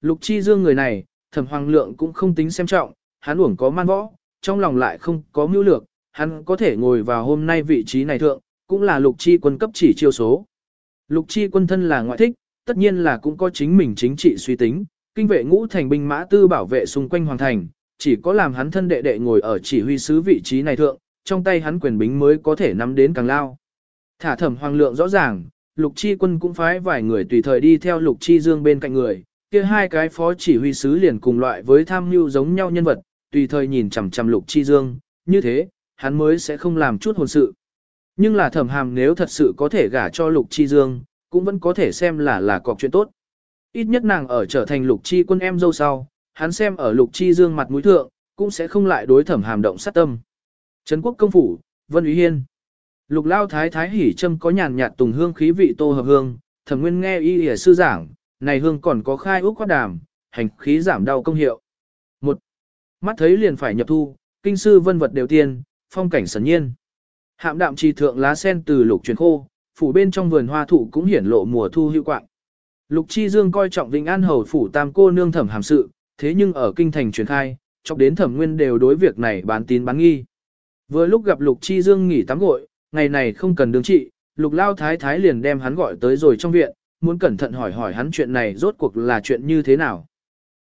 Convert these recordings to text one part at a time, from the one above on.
Lục Chi Dương người này, thẩm hoàng lượng cũng không tính xem trọng, hắn uổng có man võ, trong lòng lại không có mưu lược, hắn có thể ngồi vào hôm nay vị trí này thượng, cũng là lục chi quân cấp chỉ chiêu số. Lục chi quân thân là ngoại thích, tất nhiên là cũng có chính mình chính trị suy tính, kinh vệ ngũ thành binh mã tư bảo vệ xung quanh hoàng thành, chỉ có làm hắn thân đệ đệ ngồi ở chỉ huy sứ vị trí này thượng, trong tay hắn quyền bính mới có thể nắm đến càng lao. Thả thẩm hoàng lượng rõ ràng, lục chi quân cũng phái vài người tùy thời đi theo lục chi dương bên cạnh người, kia hai cái phó chỉ huy sứ liền cùng loại với tham mưu giống nhau nhân vật, tùy thời nhìn chằm chằm lục chi dương, như thế, hắn mới sẽ không làm chút hồn sự. Nhưng là thẩm hàm nếu thật sự có thể gả cho lục chi dương, cũng vẫn có thể xem là là cọc chuyện tốt. Ít nhất nàng ở trở thành lục chi quân em dâu sau, hắn xem ở lục chi dương mặt mũi thượng, cũng sẽ không lại đối thẩm hàm động sát tâm. Trấn quốc công phủ, Vân Úy Hiên. Lục lao thái thái hỉ châm có nhàn nhạt tùng hương khí vị tô hợp hương, thẩm nguyên nghe y y sư giảng, này hương còn có khai ước quát đàm, hành khí giảm đau công hiệu. Một, mắt thấy liền phải nhập thu, kinh sư vân vật đều tiên, phong cảnh sần nhiên. Hạm đạm trì thượng lá sen từ lục truyền khô, phủ bên trong vườn hoa thụ cũng hiển lộ mùa thu hữu quạng. Lục Chi Dương coi trọng Vĩnh An hầu phủ tam cô nương thẩm hàm sự, thế nhưng ở kinh thành truyền khai, chọc đến thẩm nguyên đều đối việc này bán tín bán nghi. Vừa lúc gặp Lục Chi Dương nghỉ tắm gội, ngày này không cần đương trị, Lục Lao Thái Thái liền đem hắn gọi tới rồi trong viện, muốn cẩn thận hỏi hỏi hắn chuyện này rốt cuộc là chuyện như thế nào.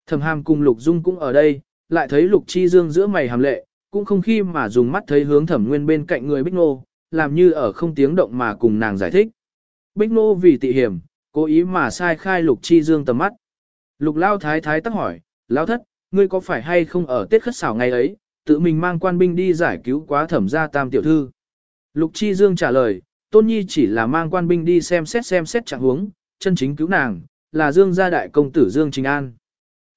Thẩm hàm cùng Lục Dung cũng ở đây, lại thấy Lục Chi Dương giữa mày hàm lệ, cũng không khi mà dùng mắt thấy hướng thẩm nguyên bên cạnh người Bích Nô, làm như ở không tiếng động mà cùng nàng giải thích. Bích Nô vì tị hiểm, cố ý mà sai khai Lục Chi Dương tầm mắt. Lục Lao Thái Thái tắc hỏi, Lao Thất, ngươi có phải hay không ở Tết khất xảo ngày ấy, tự mình mang quan binh đi giải cứu quá thẩm gia tam tiểu thư? Lục Chi Dương trả lời, Tôn Nhi chỉ là mang quan binh đi xem xét xem xét trạng huống, chân chính cứu nàng, là Dương gia đại công tử Dương Trình An.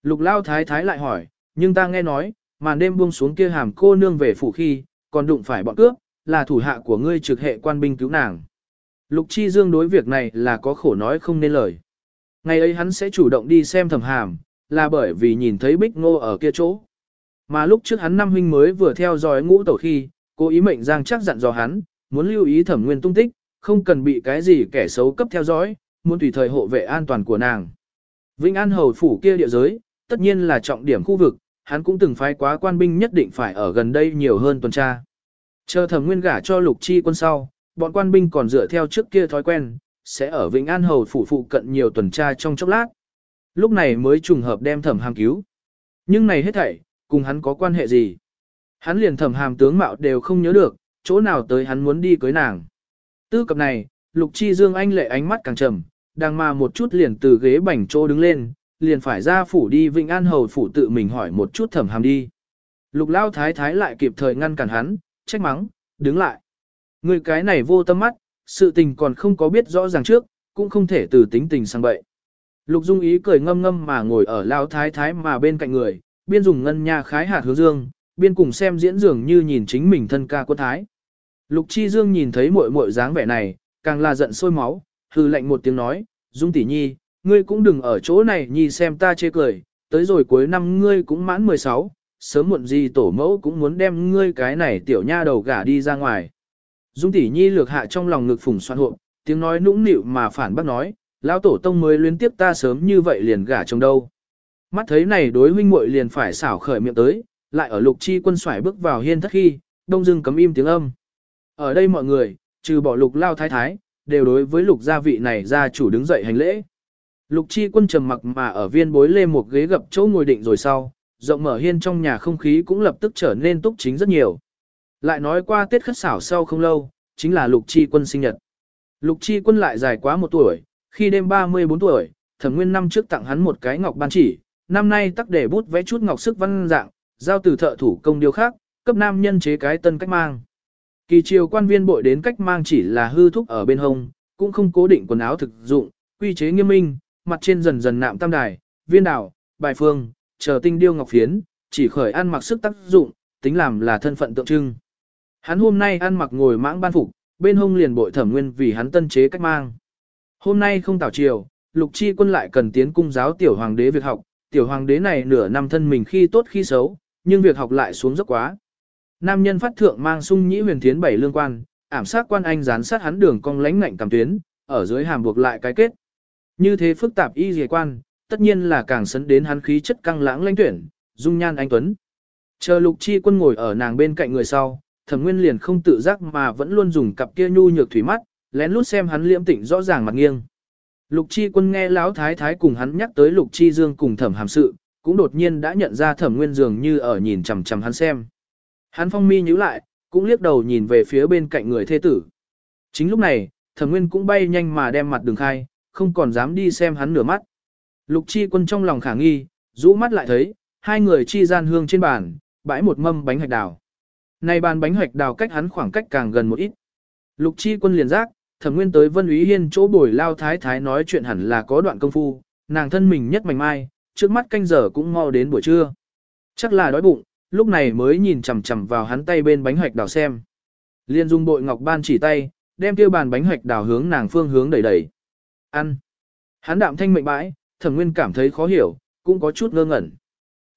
Lục Lao Thái Thái lại hỏi, nhưng ta nghe nói, màn đêm buông xuống kia hàm cô nương về phủ khi, còn đụng phải bọn cướp, là thủ hạ của ngươi trực hệ quan binh cứu nàng. Lục Chi Dương đối việc này là có khổ nói không nên lời. Ngày ấy hắn sẽ chủ động đi xem thầm hàm, là bởi vì nhìn thấy Bích Ngô ở kia chỗ. Mà lúc trước hắn năm huynh mới vừa theo dõi ngũ tổ khi, cố ý mệnh Giang chắc dặn dò hắn, muốn lưu ý thẩm nguyên tung tích, không cần bị cái gì kẻ xấu cấp theo dõi, muốn tùy thời hộ vệ an toàn của nàng. Vĩnh An hầu phủ kia địa giới, tất nhiên là trọng điểm khu vực, hắn cũng từng phái quá quan binh nhất định phải ở gần đây nhiều hơn tuần tra. Chờ thẩm nguyên gả cho lục chi quân sau, bọn quan binh còn dựa theo trước kia thói quen, sẽ ở Vĩnh An hầu phủ phụ cận nhiều tuần tra trong chốc lát. Lúc này mới trùng hợp đem thẩm hàm cứu. Nhưng này hết thảy, cùng hắn có quan hệ gì? Hắn liền thẩm hàm tướng mạo đều không nhớ được, chỗ nào tới hắn muốn đi cưới nàng. Tư cập này, lục chi dương anh lệ ánh mắt càng trầm, đang mà một chút liền từ ghế bành chỗ đứng lên, liền phải ra phủ đi Vĩnh An hầu phủ tự mình hỏi một chút thẩm hàm đi. Lục lao thái thái lại kịp thời ngăn cản hắn, trách mắng, đứng lại. Người cái này vô tâm mắt, sự tình còn không có biết rõ ràng trước, cũng không thể từ tính tình sang bậy. Lục Dung ý cười ngâm ngâm mà ngồi ở lao thái thái mà bên cạnh người, biên dùng ngân nha khái hạt hướng dương, biên cùng xem diễn dường như nhìn chính mình thân ca quân thái. Lục Chi Dương nhìn thấy muội muội dáng vẻ này, càng là giận sôi máu, hư lệnh một tiếng nói, Dung tỷ nhi, ngươi cũng đừng ở chỗ này nhi xem ta chê cười, tới rồi cuối năm ngươi cũng mãn 16, sớm muộn gì tổ mẫu cũng muốn đem ngươi cái này tiểu nha đầu gả đi ra ngoài. Dung tỷ nhi lược hạ trong lòng ngực phùng xoan hộ, tiếng nói nũng nịu mà phản bác nói, lão tổ tông mới liên tiếp ta sớm như vậy liền gả chồng đâu. Mắt thấy này đối huynh muội liền phải xảo khởi miệng tới, lại ở lục chi quân xoải bước vào hiên thất khi, đông dưng cấm im tiếng âm. Ở đây mọi người, trừ bỏ lục lao thái thái, đều đối với lục gia vị này gia chủ đứng dậy hành lễ. Lục chi quân trầm mặc mà ở viên bối lê một ghế gập chỗ ngồi định rồi sau, rộng mở hiên trong nhà không khí cũng lập tức trở nên túc chính rất nhiều. Lại nói qua tiết khất xảo sau không lâu, chính là lục chi quân sinh nhật. Lục chi quân lại dài quá một tuổi, khi đêm 34 tuổi, thẩm nguyên năm trước tặng hắn một cái ngọc ban chỉ, năm nay tắc để bút vẽ chút ngọc sức văn dạng, giao từ thợ thủ công điêu khác, cấp nam nhân chế cái tân cách mang. Kỳ triều quan viên bội đến cách mang chỉ là hư thúc ở bên hông, cũng không cố định quần áo thực dụng, quy chế nghiêm minh, mặt trên dần dần nạm tam đài, viên đảo, bài phương, chờ tinh điêu ngọc phiến, chỉ khởi ăn mặc sức tác dụng, tính làm là thân phận tượng trưng. Hắn hôm nay ăn mặc ngồi mãng ban phục, bên hông liền bội thẩm nguyên vì hắn tân chế cách mang. Hôm nay không tảo triều, lục chi quân lại cần tiến cung giáo tiểu hoàng đế việc học, tiểu hoàng đế này nửa năm thân mình khi tốt khi xấu, nhưng việc học lại xuống dốc quá. Nam nhân phát thượng mang sung nhĩ huyền thiến bảy lương quan, ảm sát quan anh gián sát hắn đường cong lánh ngạnh cảm tuyến, ở dưới hàm buộc lại cái kết. Như thế phức tạp y dề quan, tất nhiên là càng sấn đến hắn khí chất căng lãng lãnh tuyển, dung nhan anh tuấn. Chờ Lục Chi Quân ngồi ở nàng bên cạnh người sau, Thẩm Nguyên liền không tự giác mà vẫn luôn dùng cặp kia nhu nhược thủy mắt, lén lút xem hắn liễm tỉnh rõ ràng mặt nghiêng. Lục Chi Quân nghe lão thái thái cùng hắn nhắc tới Lục Chi Dương cùng Thẩm Hàm sự, cũng đột nhiên đã nhận ra Thẩm Nguyên dường như ở nhìn chằm chằm hắn xem. Hắn phong mi nhíu lại, cũng liếc đầu nhìn về phía bên cạnh người thê tử. Chính lúc này, Thẩm Nguyên cũng bay nhanh mà đem mặt đường khai, không còn dám đi xem hắn nửa mắt. Lục Chi Quân trong lòng khả nghi, rũ mắt lại thấy, hai người chi gian hương trên bàn, bãi một mâm bánh hạch đào. Này bàn bánh hạch đào cách hắn khoảng cách càng gần một ít. Lục Chi Quân liền giác, Thẩm Nguyên tới Vân Úy Hiên chỗ bồi lao thái thái nói chuyện hẳn là có đoạn công phu, nàng thân mình nhất mảnh mai, trước mắt canh giờ cũng mau đến buổi trưa. Chắc là đói bụng, lúc này mới nhìn chằm chằm vào hắn tay bên bánh hoạch đào xem. Liên dung bội ngọc ban chỉ tay, đem kia bàn bánh hoạch đào hướng nàng phương hướng đẩy đẩy. Ăn. Hắn đạm thanh mệnh bãi, thẩm nguyên cảm thấy khó hiểu, cũng có chút ngơ ngẩn.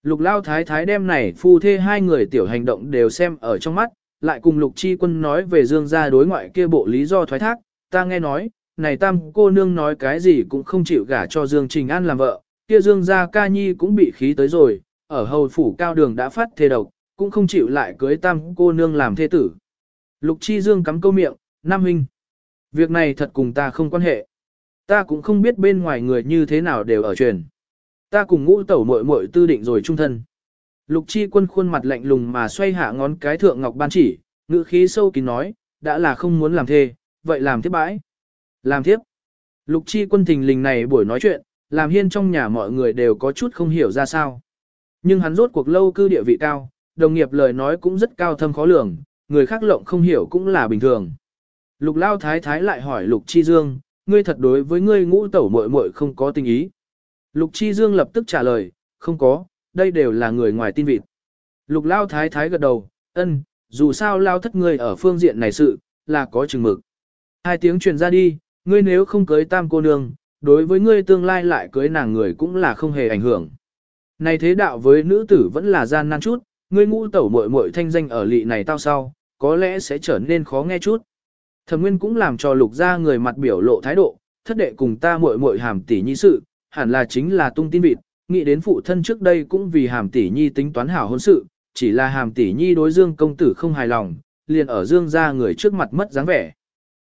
Lục lao thái thái đem này phu thê hai người tiểu hành động đều xem ở trong mắt, lại cùng lục chi quân nói về dương gia đối ngoại kia bộ lý do thoái thác, ta nghe nói, này tam cô nương nói cái gì cũng không chịu gả cho Dương Trình An làm vợ, kia Dương gia ca nhi cũng bị khí tới rồi, ở hầu phủ cao đường đã phát thê độc, cũng không chịu lại cưới tam cô nương làm thê tử. Lục Chi Dương cắm câu miệng, Nam Huynh. Việc này thật cùng ta không quan hệ. Ta cũng không biết bên ngoài người như thế nào đều ở truyền. Ta cùng ngũ tẩu muội muội tư định rồi trung thân. Lục Chi quân khuôn mặt lạnh lùng mà xoay hạ ngón cái thượng ngọc ban chỉ, ngữ khí sâu kín nói, đã là không muốn làm thê, vậy làm tiếp bãi. Làm tiếp. Lục Chi quân thình lình này buổi nói chuyện, làm hiên trong nhà mọi người đều có chút không hiểu ra sao. Nhưng hắn rốt cuộc lâu cư địa vị cao, đồng nghiệp lời nói cũng rất cao thâm khó lường, người khác lộng không hiểu cũng là bình thường. Lục lao thái thái lại hỏi Lục Chi Dương, ngươi thật đối với ngươi ngũ tẩu muội muội không có tình ý. Lục Chi Dương lập tức trả lời, không có, đây đều là người ngoài tin vịt. Lục lao thái thái gật đầu, ân, dù sao lao thất ngươi ở phương diện này sự, là có chừng mực. Hai tiếng truyền ra đi, ngươi nếu không cưới tam cô nương, đối với ngươi tương lai lại cưới nàng người cũng là không hề ảnh hưởng. Này thế đạo với nữ tử vẫn là gian nan chút, ngươi ngũ tẩu muội muội thanh danh ở lị này tao sau, có lẽ sẽ trở nên khó nghe chút. Thẩm Nguyên cũng làm cho lục ra người mặt biểu lộ thái độ, thất đệ cùng ta muội muội hàm tỷ nhi sự, hẳn là chính là tung tin vịt, nghĩ đến phụ thân trước đây cũng vì hàm tỷ nhi tính toán hảo hôn sự, chỉ là hàm tỷ nhi đối dương công tử không hài lòng, liền ở dương ra người trước mặt mất dáng vẻ.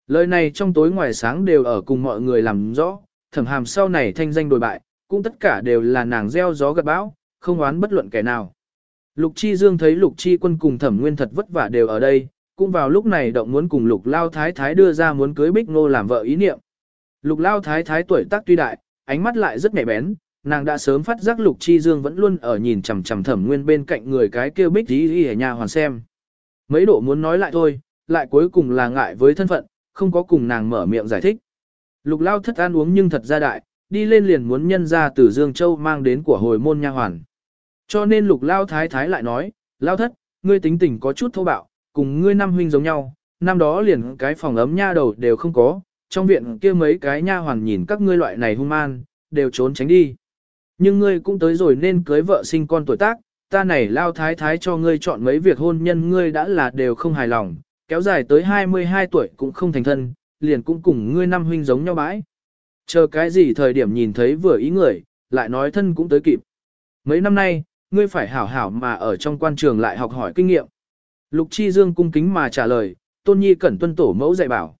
Lời này trong tối ngoài sáng đều ở cùng mọi người làm rõ, thẩm hàm sau này thanh danh đồi bại, cũng tất cả đều là nàng gieo gió gặt bão, không oán bất luận kẻ nào. Lục Chi Dương thấy Lục Chi quân cùng thẩm nguyên thật vất vả đều ở đây, cũng vào lúc này động muốn cùng Lục Lao Thái Thái đưa ra muốn cưới Bích Ngô làm vợ ý niệm. Lục Lao Thái Thái tuổi tác tuy đại, ánh mắt lại rất nhạy bén, nàng đã sớm phát giác Lục Chi Dương vẫn luôn ở nhìn chằm chằm thẩm nguyên bên cạnh người cái kia Bích Tí ở nhà hoàn xem. Mấy độ muốn nói lại thôi, lại cuối cùng là ngại với thân phận, không có cùng nàng mở miệng giải thích. Lục Lao thất ăn uống nhưng thật ra đại, đi lên liền muốn nhân ra từ Dương Châu mang đến của hồi môn nha hoàn. Cho nên lục lao thái thái lại nói, lao thất, ngươi tính tình có chút thô bạo, cùng ngươi năm huynh giống nhau, năm đó liền cái phòng ấm nha đầu đều không có, trong viện kia mấy cái nha hoàn nhìn các ngươi loại này hung man, đều trốn tránh đi. Nhưng ngươi cũng tới rồi nên cưới vợ sinh con tuổi tác, ta này lao thái thái cho ngươi chọn mấy việc hôn nhân ngươi đã là đều không hài lòng, kéo dài tới 22 tuổi cũng không thành thân, liền cũng cùng ngươi năm huynh giống nhau bãi. Chờ cái gì thời điểm nhìn thấy vừa ý người, lại nói thân cũng tới kịp. Mấy năm nay, ngươi phải hảo hảo mà ở trong quan trường lại học hỏi kinh nghiệm. Lục Chi Dương cung kính mà trả lời, Tôn Nhi cẩn tuân tổ mẫu dạy bảo.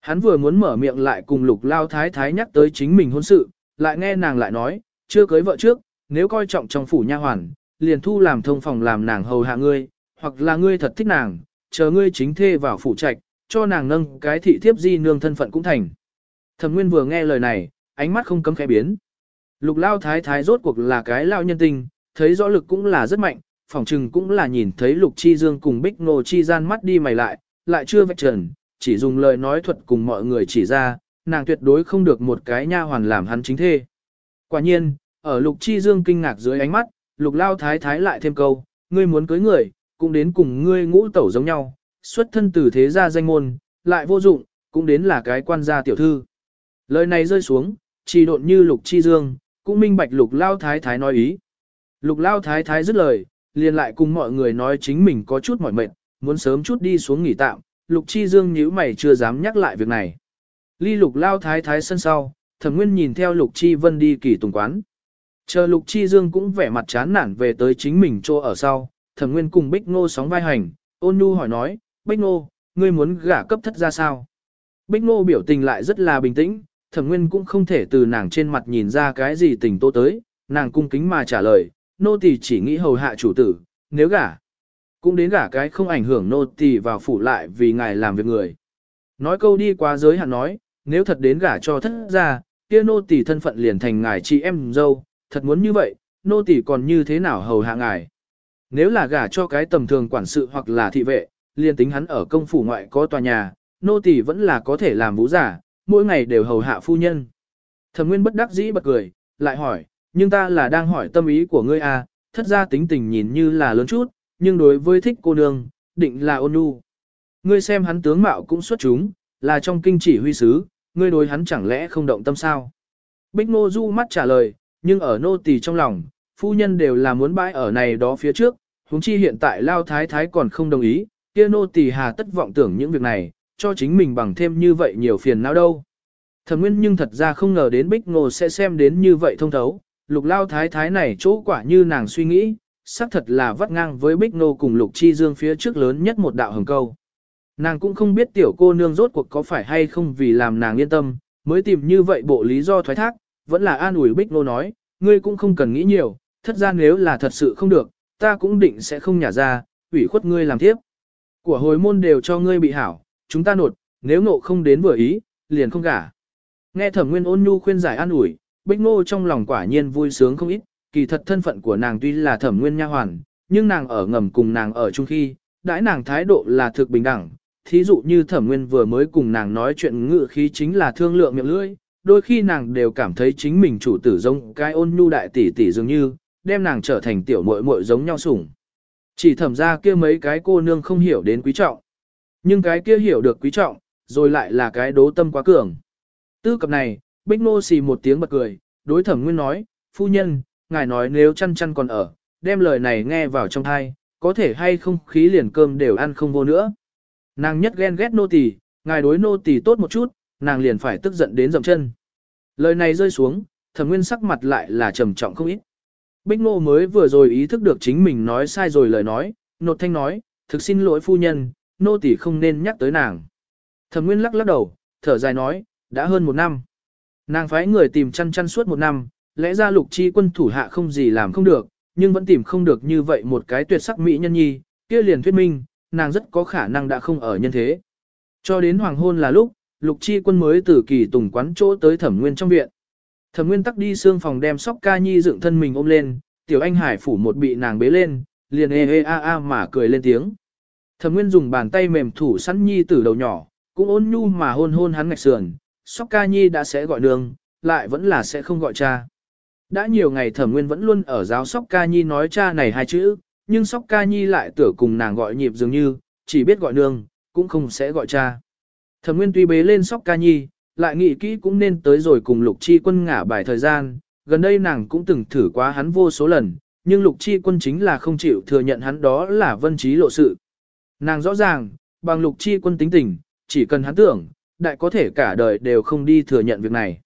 Hắn vừa muốn mở miệng lại cùng Lục Lao Thái Thái nhắc tới chính mình hôn sự, lại nghe nàng lại nói, chưa cưới vợ trước, nếu coi trọng trong phủ nha hoàn, liền thu làm thông phòng làm nàng hầu hạ ngươi, hoặc là ngươi thật thích nàng, chờ ngươi chính thê vào phủ trạch, cho nàng nâng cái thị thiếp di nương thân phận cũng thành. Thẩm Nguyên vừa nghe lời này, ánh mắt không cấm khẽ biến. Lục Lao Thái Thái rốt cuộc là cái lao nhân tình, thấy rõ lực cũng là rất mạnh, phỏng chừng cũng là nhìn thấy Lục Chi Dương cùng Bích Ngô Chi gian mắt đi mày lại, lại chưa vạch trần, chỉ dùng lời nói thuật cùng mọi người chỉ ra, nàng tuyệt đối không được một cái nha hoàn làm hắn chính thê. Quả nhiên, ở Lục Chi Dương kinh ngạc dưới ánh mắt, Lục Lao Thái Thái lại thêm câu, ngươi muốn cưới người, cũng đến cùng ngươi ngũ tẩu giống nhau, xuất thân từ thế gia danh môn, lại vô dụng, cũng đến là cái quan gia tiểu thư. Lời này rơi xuống, chỉ độn như Lục Chi Dương, cũng minh bạch Lục Lao Thái Thái nói ý. Lục lao thái thái dứt lời, liền lại cùng mọi người nói chính mình có chút mỏi mệt, muốn sớm chút đi xuống nghỉ tạm, lục chi dương nhíu mày chưa dám nhắc lại việc này. Ly lục lao thái thái sân sau, thẩm nguyên nhìn theo lục chi vân đi kỳ tùng quán, Chờ Lục Chi Dương cũng vẻ mặt chán nản về tới chính mình chỗ ở sau, Thẩm Nguyên cùng Bích Ngô sóng vai hành, ôn nhu hỏi nói, Bích Ngô, ngươi muốn gả cấp thất ra sao? Bích Ngô biểu tình lại rất là bình tĩnh, Thẩm Nguyên cũng không thể từ nàng trên mặt nhìn ra cái gì tình tố tới, nàng cung kính mà trả lời, nô tỳ chỉ nghĩ hầu hạ chủ tử, nếu gả, cũng đến gả cái không ảnh hưởng nô tỳ vào phủ lại vì ngài làm việc người. Nói câu đi quá giới hạn nói, nếu thật đến gả cho thất ra, kia nô tỳ thân phận liền thành ngài chị em dâu, thật muốn như vậy, nô tỳ còn như thế nào hầu hạ ngài. Nếu là gả cho cái tầm thường quản sự hoặc là thị vệ, liền tính hắn ở công phủ ngoại có tòa nhà, nô tỳ vẫn là có thể làm vũ giả, mỗi ngày đều hầu hạ phu nhân. Thẩm Nguyên bất đắc dĩ bật cười, lại hỏi, nhưng ta là đang hỏi tâm ý của ngươi à, thất ra tính tình nhìn như là lớn chút, nhưng đối với thích cô nương, định là ôn nhu. Ngươi xem hắn tướng mạo cũng xuất chúng, là trong kinh chỉ huy sứ, ngươi đối hắn chẳng lẽ không động tâm sao? Bích Ngô Du mắt trả lời, nhưng ở nô tỳ trong lòng, phu nhân đều là muốn bãi ở này đó phía trước, huống chi hiện tại Lao Thái Thái còn không đồng ý, kia nô tỳ hà tất vọng tưởng những việc này, cho chính mình bằng thêm như vậy nhiều phiền não đâu. Thẩm Nguyên nhưng thật ra không ngờ đến Bích Ngô sẽ xem đến như vậy thông thấu, lục Lao Thái Thái này chỗ quả như nàng suy nghĩ, xác thật là vắt ngang với Bích Ngô cùng lục chi dương phía trước lớn nhất một đạo hồng câu. Nàng cũng không biết tiểu cô nương rốt cuộc có phải hay không vì làm nàng yên tâm, mới tìm như vậy bộ lý do thoái thác, vẫn là an ủi Bích Ngô nói, ngươi cũng không cần nghĩ nhiều, thất ra nếu là thật sự không được, ta cũng định sẽ không nhả ra, ủy khuất ngươi làm tiếp. Của hồi môn đều cho ngươi bị hảo, chúng ta nột, nếu ngộ không đến vừa ý, liền không gả. Nghe thẩm nguyên ôn nhu khuyên giải an ủi, Bích Ngô trong lòng quả nhiên vui sướng không ít, kỳ thật thân phận của nàng tuy là thẩm nguyên nha hoàn, nhưng nàng ở ngầm cùng nàng ở chung khi, đãi nàng thái độ là thực bình đẳng. Thí dụ như thẩm nguyên vừa mới cùng nàng nói chuyện ngự khí chính là thương lượng miệng lưỡi, đôi khi nàng đều cảm thấy chính mình chủ tử giống cái ôn nhu đại tỷ tỷ dường như, đem nàng trở thành tiểu muội muội giống nhau sủng. Chỉ thẩm ra kia mấy cái cô nương không hiểu đến quý trọng. Nhưng cái kia hiểu được quý trọng, rồi lại là cái đố tâm quá cường. Tư cập này, Bích Nô xì một tiếng bật cười, đối thẩm nguyên nói, phu nhân, ngài nói nếu chăn chăn còn ở, đem lời này nghe vào trong thai, có thể hay không khí liền cơm đều ăn không vô nữa. Nàng nhất ghen ghét nô tỳ, ngài đối nô tỳ tốt một chút, nàng liền phải tức giận đến dậm chân. Lời này rơi xuống, thẩm nguyên sắc mặt lại là trầm trọng không ít. Bích nô mới vừa rồi ý thức được chính mình nói sai rồi lời nói, nột thanh nói, thực xin lỗi phu nhân, nô tỳ không nên nhắc tới nàng. Thẩm Nguyên lắc lắc đầu, thở dài nói, đã hơn một năm. Nàng phái người tìm chăn chăn suốt một năm, lẽ ra lục chi quân thủ hạ không gì làm không được, nhưng vẫn tìm không được như vậy một cái tuyệt sắc mỹ nhân nhi, kia liền thuyết minh, nàng rất có khả năng đã không ở nhân thế. Cho đến hoàng hôn là lúc, lục chi quân mới từ kỳ tùng quán chỗ tới thẩm nguyên trong viện. Thẩm nguyên tắc đi xương phòng đem sóc ca nhi dựng thân mình ôm lên, tiểu anh hải phủ một bị nàng bế lên, liền ê ê a a mà cười lên tiếng. Thẩm nguyên dùng bàn tay mềm thủ sẵn nhi tử đầu nhỏ, cũng ôn nhu mà hôn hôn hắn ngạch sườn, sóc ca nhi đã sẽ gọi nương, lại vẫn là sẽ không gọi cha. Đã nhiều ngày thẩm nguyên vẫn luôn ở giáo sóc ca nhi nói cha này hai chữ, nhưng sóc ca nhi lại tưởng cùng nàng gọi nhịp dường như, chỉ biết gọi nương, cũng không sẽ gọi cha. Thẩm nguyên tuy bế lên sóc ca nhi, lại nghĩ kỹ cũng nên tới rồi cùng lục chi quân ngả bài thời gian, gần đây nàng cũng từng thử quá hắn vô số lần, nhưng lục chi quân chính là không chịu thừa nhận hắn đó là vân trí lộ sự. Nàng rõ ràng, bằng lục chi quân tính tình, chỉ cần hắn tưởng, đại có thể cả đời đều không đi thừa nhận việc này.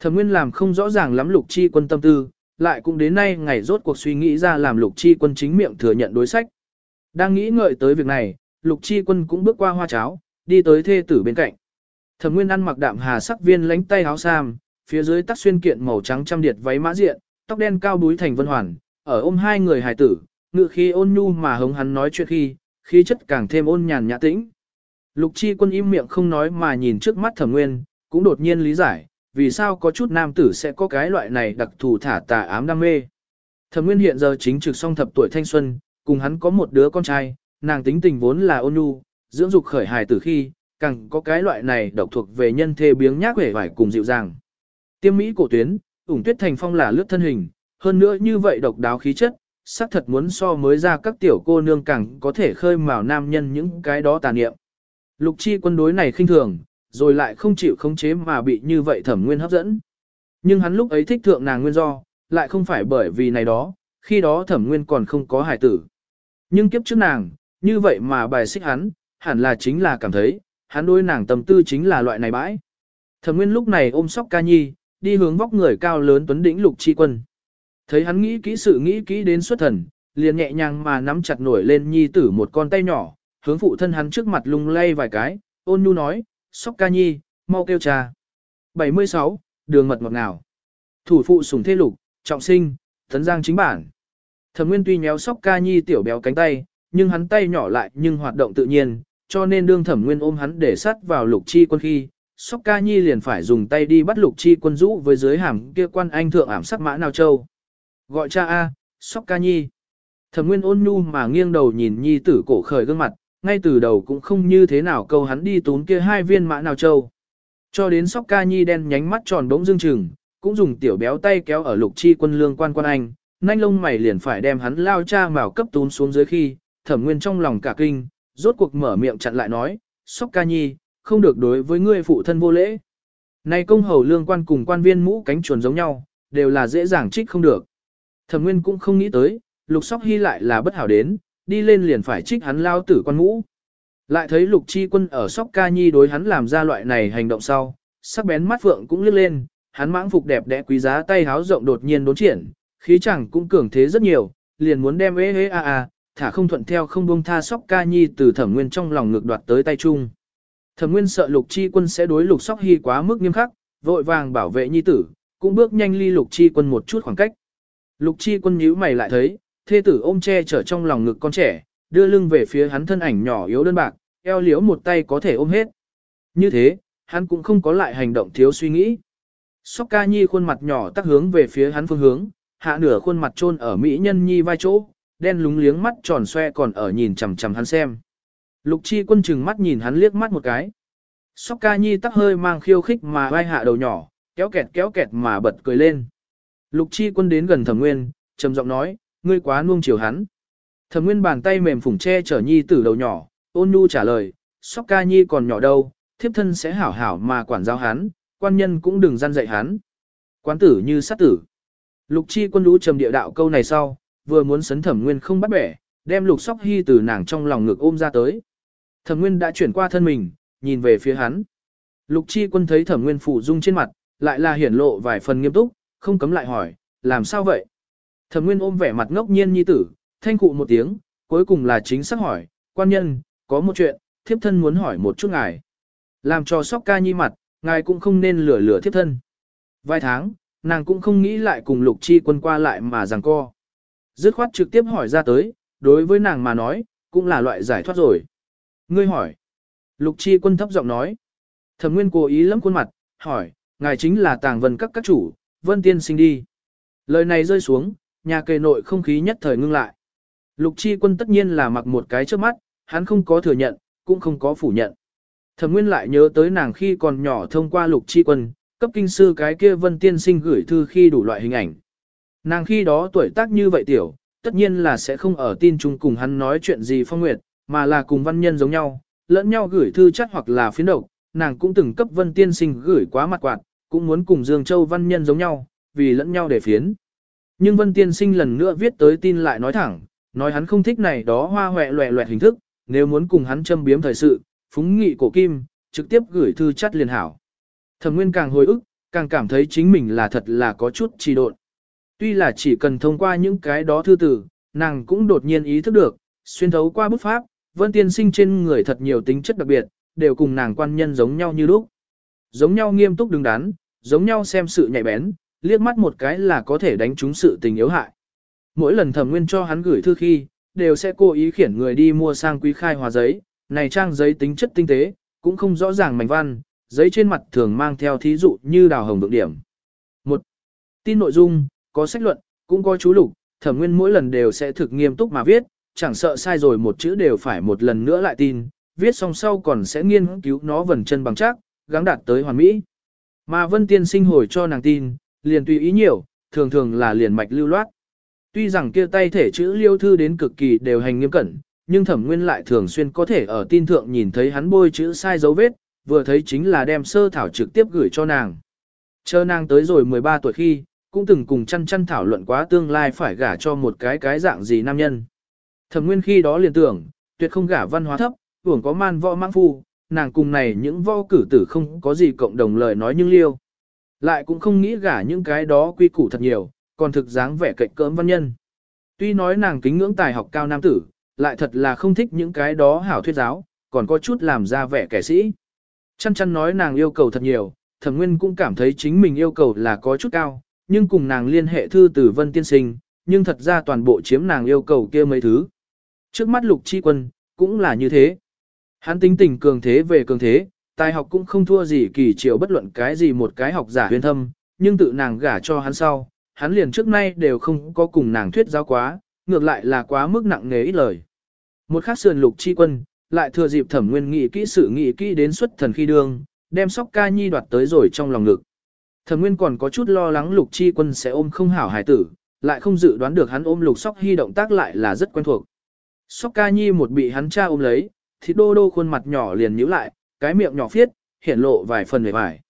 Thẩm Nguyên làm không rõ ràng lắm lục chi quân tâm tư, lại cũng đến nay ngày rốt cuộc suy nghĩ ra làm lục chi quân chính miệng thừa nhận đối sách. Đang nghĩ ngợi tới việc này, lục chi quân cũng bước qua hoa cháo, đi tới thê tử bên cạnh. Thẩm Nguyên ăn mặc đạm hà sắc viên lánh tay áo sam, phía dưới tắc xuyên kiện màu trắng trăm điệt váy mã diện, tóc đen cao búi thành vân hoàn, ở ôm hai người hài tử, ngự khi ôn nhu mà hống hắn nói chuyện khi, khí chất càng thêm ôn nhàn nhã tĩnh. Lục chi quân im miệng không nói mà nhìn trước mắt thẩm nguyên, cũng đột nhiên lý giải, vì sao có chút nam tử sẽ có cái loại này đặc thù thả tà ám đam mê. Thẩm nguyên hiện giờ chính trực song thập tuổi thanh xuân, cùng hắn có một đứa con trai, nàng tính tình vốn là ôn nhu, dưỡng dục khởi hài từ khi, càng có cái loại này độc thuộc về nhân thê biếng nhác vẻ vải cùng dịu dàng. Tiêm Mỹ cổ tuyến, ủng tuyết thành phong là lướt thân hình, hơn nữa như vậy độc đáo khí chất, xác thật muốn so mới ra các tiểu cô nương càng có thể khơi mào nam nhân những cái đó tà niệm. Lục chi quân đối này khinh thường, rồi lại không chịu khống chế mà bị như vậy thẩm nguyên hấp dẫn. Nhưng hắn lúc ấy thích thượng nàng nguyên do, lại không phải bởi vì này đó, khi đó thẩm nguyên còn không có hải tử. Nhưng kiếp trước nàng, như vậy mà bài xích hắn, hẳn là chính là cảm thấy, hắn đối nàng tầm tư chính là loại này bãi. Thẩm nguyên lúc này ôm sóc ca nhi, đi hướng vóc người cao lớn tuấn đỉnh lục chi quân. Thấy hắn nghĩ kỹ sự nghĩ kỹ đến xuất thần, liền nhẹ nhàng mà nắm chặt nổi lên nhi tử một con tay nhỏ, hướng phụ thân hắn trước mặt lung lay vài cái, ôn nhu nói, sóc ca nhi, mau kêu cha. 76. Đường mật ngọt ngào. Thủ phụ sủng thê lục, trọng sinh, tấn giang chính bản. Thẩm Nguyên tuy nhéo sóc ca nhi tiểu béo cánh tay, nhưng hắn tay nhỏ lại nhưng hoạt động tự nhiên, cho nên đương Thẩm Nguyên ôm hắn để sát vào lục chi quân khi, sóc ca nhi liền phải dùng tay đi bắt lục chi quân rũ với dưới hàm kia quan anh thượng ảm sắc mã nào châu. Gọi cha A, sóc ca nhi. Thẩm Nguyên ôn nhu mà nghiêng đầu nhìn nhi tử cổ khởi gương mặt, ngay từ đầu cũng không như thế nào câu hắn đi tốn kia hai viên mã nào châu. Cho đến sóc ca nhi đen nhánh mắt tròn bỗng dương chừng, cũng dùng tiểu béo tay kéo ở lục chi quân lương quan quan anh, nanh lông mày liền phải đem hắn lao cha mào cấp tún xuống dưới khi, thẩm nguyên trong lòng cả kinh, rốt cuộc mở miệng chặn lại nói, sóc ca nhi, không được đối với ngươi phụ thân vô lễ. Này công hầu lương quan cùng quan viên mũ cánh chuồn giống nhau, đều là dễ dàng trích không được. Thẩm nguyên cũng không nghĩ tới, lục sóc hy lại là bất hảo đến, đi lên liền phải trích hắn lao tử quan mũ. Lại thấy lục chi quân ở sóc ca nhi đối hắn làm ra loại này hành động sau, sắc bén mắt phượng cũng liếc lên, hắn mãng phục đẹp đẽ quý giá tay háo rộng đột nhiên đốn triển, khí chẳng cũng cường thế rất nhiều, liền muốn đem ế ế a a, thả không thuận theo không buông tha sóc ca nhi từ thẩm nguyên trong lòng ngược đoạt tới tay chung. Thẩm nguyên sợ lục chi quân sẽ đối lục sóc hy quá mức nghiêm khắc, vội vàng bảo vệ nhi tử, cũng bước nhanh ly lục chi quân một chút khoảng cách. Lục chi quân nhíu mày lại thấy, thê tử ôm che chở trong lòng ngực con trẻ, đưa lưng về phía hắn thân ảnh nhỏ yếu đơn bạc, eo liễu một tay có thể ôm hết. Như thế, hắn cũng không có lại hành động thiếu suy nghĩ. Sóc ca nhi khuôn mặt nhỏ tắc hướng về phía hắn phương hướng, hạ nửa khuôn mặt trôn ở mỹ nhân nhi vai chỗ, đen lúng liếng mắt tròn xoe còn ở nhìn chằm chằm hắn xem. Lục chi quân chừng mắt nhìn hắn liếc mắt một cái. Sóc ca nhi tắc hơi mang khiêu khích mà vai hạ đầu nhỏ, kéo kẹt kéo kẹt mà bật cười lên. Lục chi quân đến gần thẩm nguyên, trầm giọng nói, ngươi quá nuông chiều hắn. Thẩm nguyên bàn tay mềm phủng che chở nhi tử đầu nhỏ, ôn nhu trả lời, sóc ca nhi còn nhỏ đâu, thiếp thân sẽ hảo hảo mà quản giáo hắn, quan nhân cũng đừng gian dạy hắn. Quán tử như sát tử. Lục chi quân lũ trầm địa đạo câu này sau, vừa muốn sấn thẩm nguyên không bắt bẻ, đem lục sóc Hi từ nàng trong lòng ngực ôm ra tới. Thẩm nguyên đã chuyển qua thân mình, nhìn về phía hắn. Lục chi quân thấy thẩm nguyên phủ dung trên mặt, lại là hiển lộ vài phần nghiêm túc, không cấm lại hỏi, làm sao vậy? Thẩm nguyên ôm vẻ mặt ngốc nhiên nhi tử, thanh cụ một tiếng, cuối cùng là chính xác hỏi, quan nhân, có một chuyện, thiếp thân muốn hỏi một chút ngài. Làm cho sóc ca nhi mặt, ngài cũng không nên lửa lửa thiếp thân. Vài tháng, nàng cũng không nghĩ lại cùng lục chi quân qua lại mà rằng co. Dứt khoát trực tiếp hỏi ra tới, đối với nàng mà nói, cũng là loại giải thoát rồi. Ngươi hỏi. Lục chi quân thấp giọng nói. Thẩm nguyên cố ý lắm khuôn mặt, hỏi, ngài chính là tàng vân các các chủ, vân tiên sinh đi. Lời này rơi xuống, nhà kề nội không khí nhất thời ngưng lại. Lục chi quân tất nhiên là mặc một cái trước mắt, hắn không có thừa nhận, cũng không có phủ nhận. Thẩm Nguyên lại nhớ tới nàng khi còn nhỏ thông qua lục chi quân, cấp kinh sư cái kia vân tiên sinh gửi thư khi đủ loại hình ảnh. Nàng khi đó tuổi tác như vậy tiểu, tất nhiên là sẽ không ở tin chung cùng hắn nói chuyện gì phong nguyệt, mà là cùng văn nhân giống nhau, lẫn nhau gửi thư chắc hoặc là phiến độc, nàng cũng từng cấp vân tiên sinh gửi quá mặt quạt, cũng muốn cùng Dương Châu văn nhân giống nhau, vì lẫn nhau để phiến. Nhưng vân tiên sinh lần nữa viết tới tin lại nói thẳng, nói hắn không thích này đó hoa hoẹ loẹ loẹt hình thức, nếu muốn cùng hắn châm biếm thời sự, phúng nghị cổ kim, trực tiếp gửi thư chắt liền hảo. Thẩm Nguyên càng hồi ức, càng cảm thấy chính mình là thật là có chút trì độn. Tuy là chỉ cần thông qua những cái đó thư tử, nàng cũng đột nhiên ý thức được, xuyên thấu qua bút pháp, vân tiên sinh trên người thật nhiều tính chất đặc biệt, đều cùng nàng quan nhân giống nhau như lúc. Giống nhau nghiêm túc đứng đắn, giống nhau xem sự nhạy bén, liếc mắt một cái là có thể đánh trúng sự tình yếu hại. Mỗi lần thẩm nguyên cho hắn gửi thư khi, đều sẽ cố ý khiển người đi mua sang quý khai hòa giấy, này trang giấy tính chất tinh tế, cũng không rõ ràng mảnh văn, giấy trên mặt thường mang theo thí dụ như đào hồng độ điểm. Một, Tin nội dung, có sách luận, cũng có chú lục, thẩm nguyên mỗi lần đều sẽ thực nghiêm túc mà viết, chẳng sợ sai rồi một chữ đều phải một lần nữa lại tin, viết xong sau còn sẽ nghiên cứu nó vần chân bằng chắc, gắng đạt tới hoàn mỹ. Mà Vân Tiên sinh hồi cho nàng tin, liền tùy ý nhiều, thường thường là liền mạch lưu loát. Tuy rằng kia tay thể chữ liêu thư đến cực kỳ đều hành nghiêm cẩn, nhưng thẩm nguyên lại thường xuyên có thể ở tin thượng nhìn thấy hắn bôi chữ sai dấu vết, vừa thấy chính là đem sơ thảo trực tiếp gửi cho nàng. Chờ nàng tới rồi 13 tuổi khi, cũng từng cùng chăn chăn thảo luận quá tương lai phải gả cho một cái cái dạng gì nam nhân. Thẩm nguyên khi đó liền tưởng, tuyệt không gả văn hóa thấp, tưởng có man võ mang phu, nàng cùng này những võ cử tử không có gì cộng đồng lời nói nhưng liêu. Lại cũng không nghĩ gả những cái đó quy củ thật nhiều, còn thực dáng vẻ cạnh cỡm văn nhân. Tuy nói nàng kính ngưỡng tài học cao nam tử, lại thật là không thích những cái đó hảo thuyết giáo, còn có chút làm ra vẻ kẻ sĩ. Chăn chăn nói nàng yêu cầu thật nhiều, thẩm nguyên cũng cảm thấy chính mình yêu cầu là có chút cao, nhưng cùng nàng liên hệ thư từ vân tiên sinh, nhưng thật ra toàn bộ chiếm nàng yêu cầu kia mấy thứ. Trước mắt lục chi quân, cũng là như thế. Hắn tính tình cường thế về cường thế, tài học cũng không thua gì kỳ triệu bất luận cái gì một cái học giả huyền thâm, nhưng tự nàng gả cho hắn sau, hắn liền trước nay đều không có cùng nàng thuyết giáo quá, ngược lại là quá mức nặng nề ít lời. Một khắc sườn lục chi quân, lại thừa dịp thẩm nguyên nghị kỹ sự nghị kỹ đến xuất thần khi đương, đem sóc ca nhi đoạt tới rồi trong lòng ngực. Thẩm nguyên còn có chút lo lắng lục chi quân sẽ ôm không hảo hài tử, lại không dự đoán được hắn ôm lục sóc hy động tác lại là rất quen thuộc. Sóc ca nhi một bị hắn cha ôm lấy, thì đô đô khuôn mặt nhỏ liền nhíu lại, cái miệng nhỏ phiết, hiện lộ vài phần vẻ vải.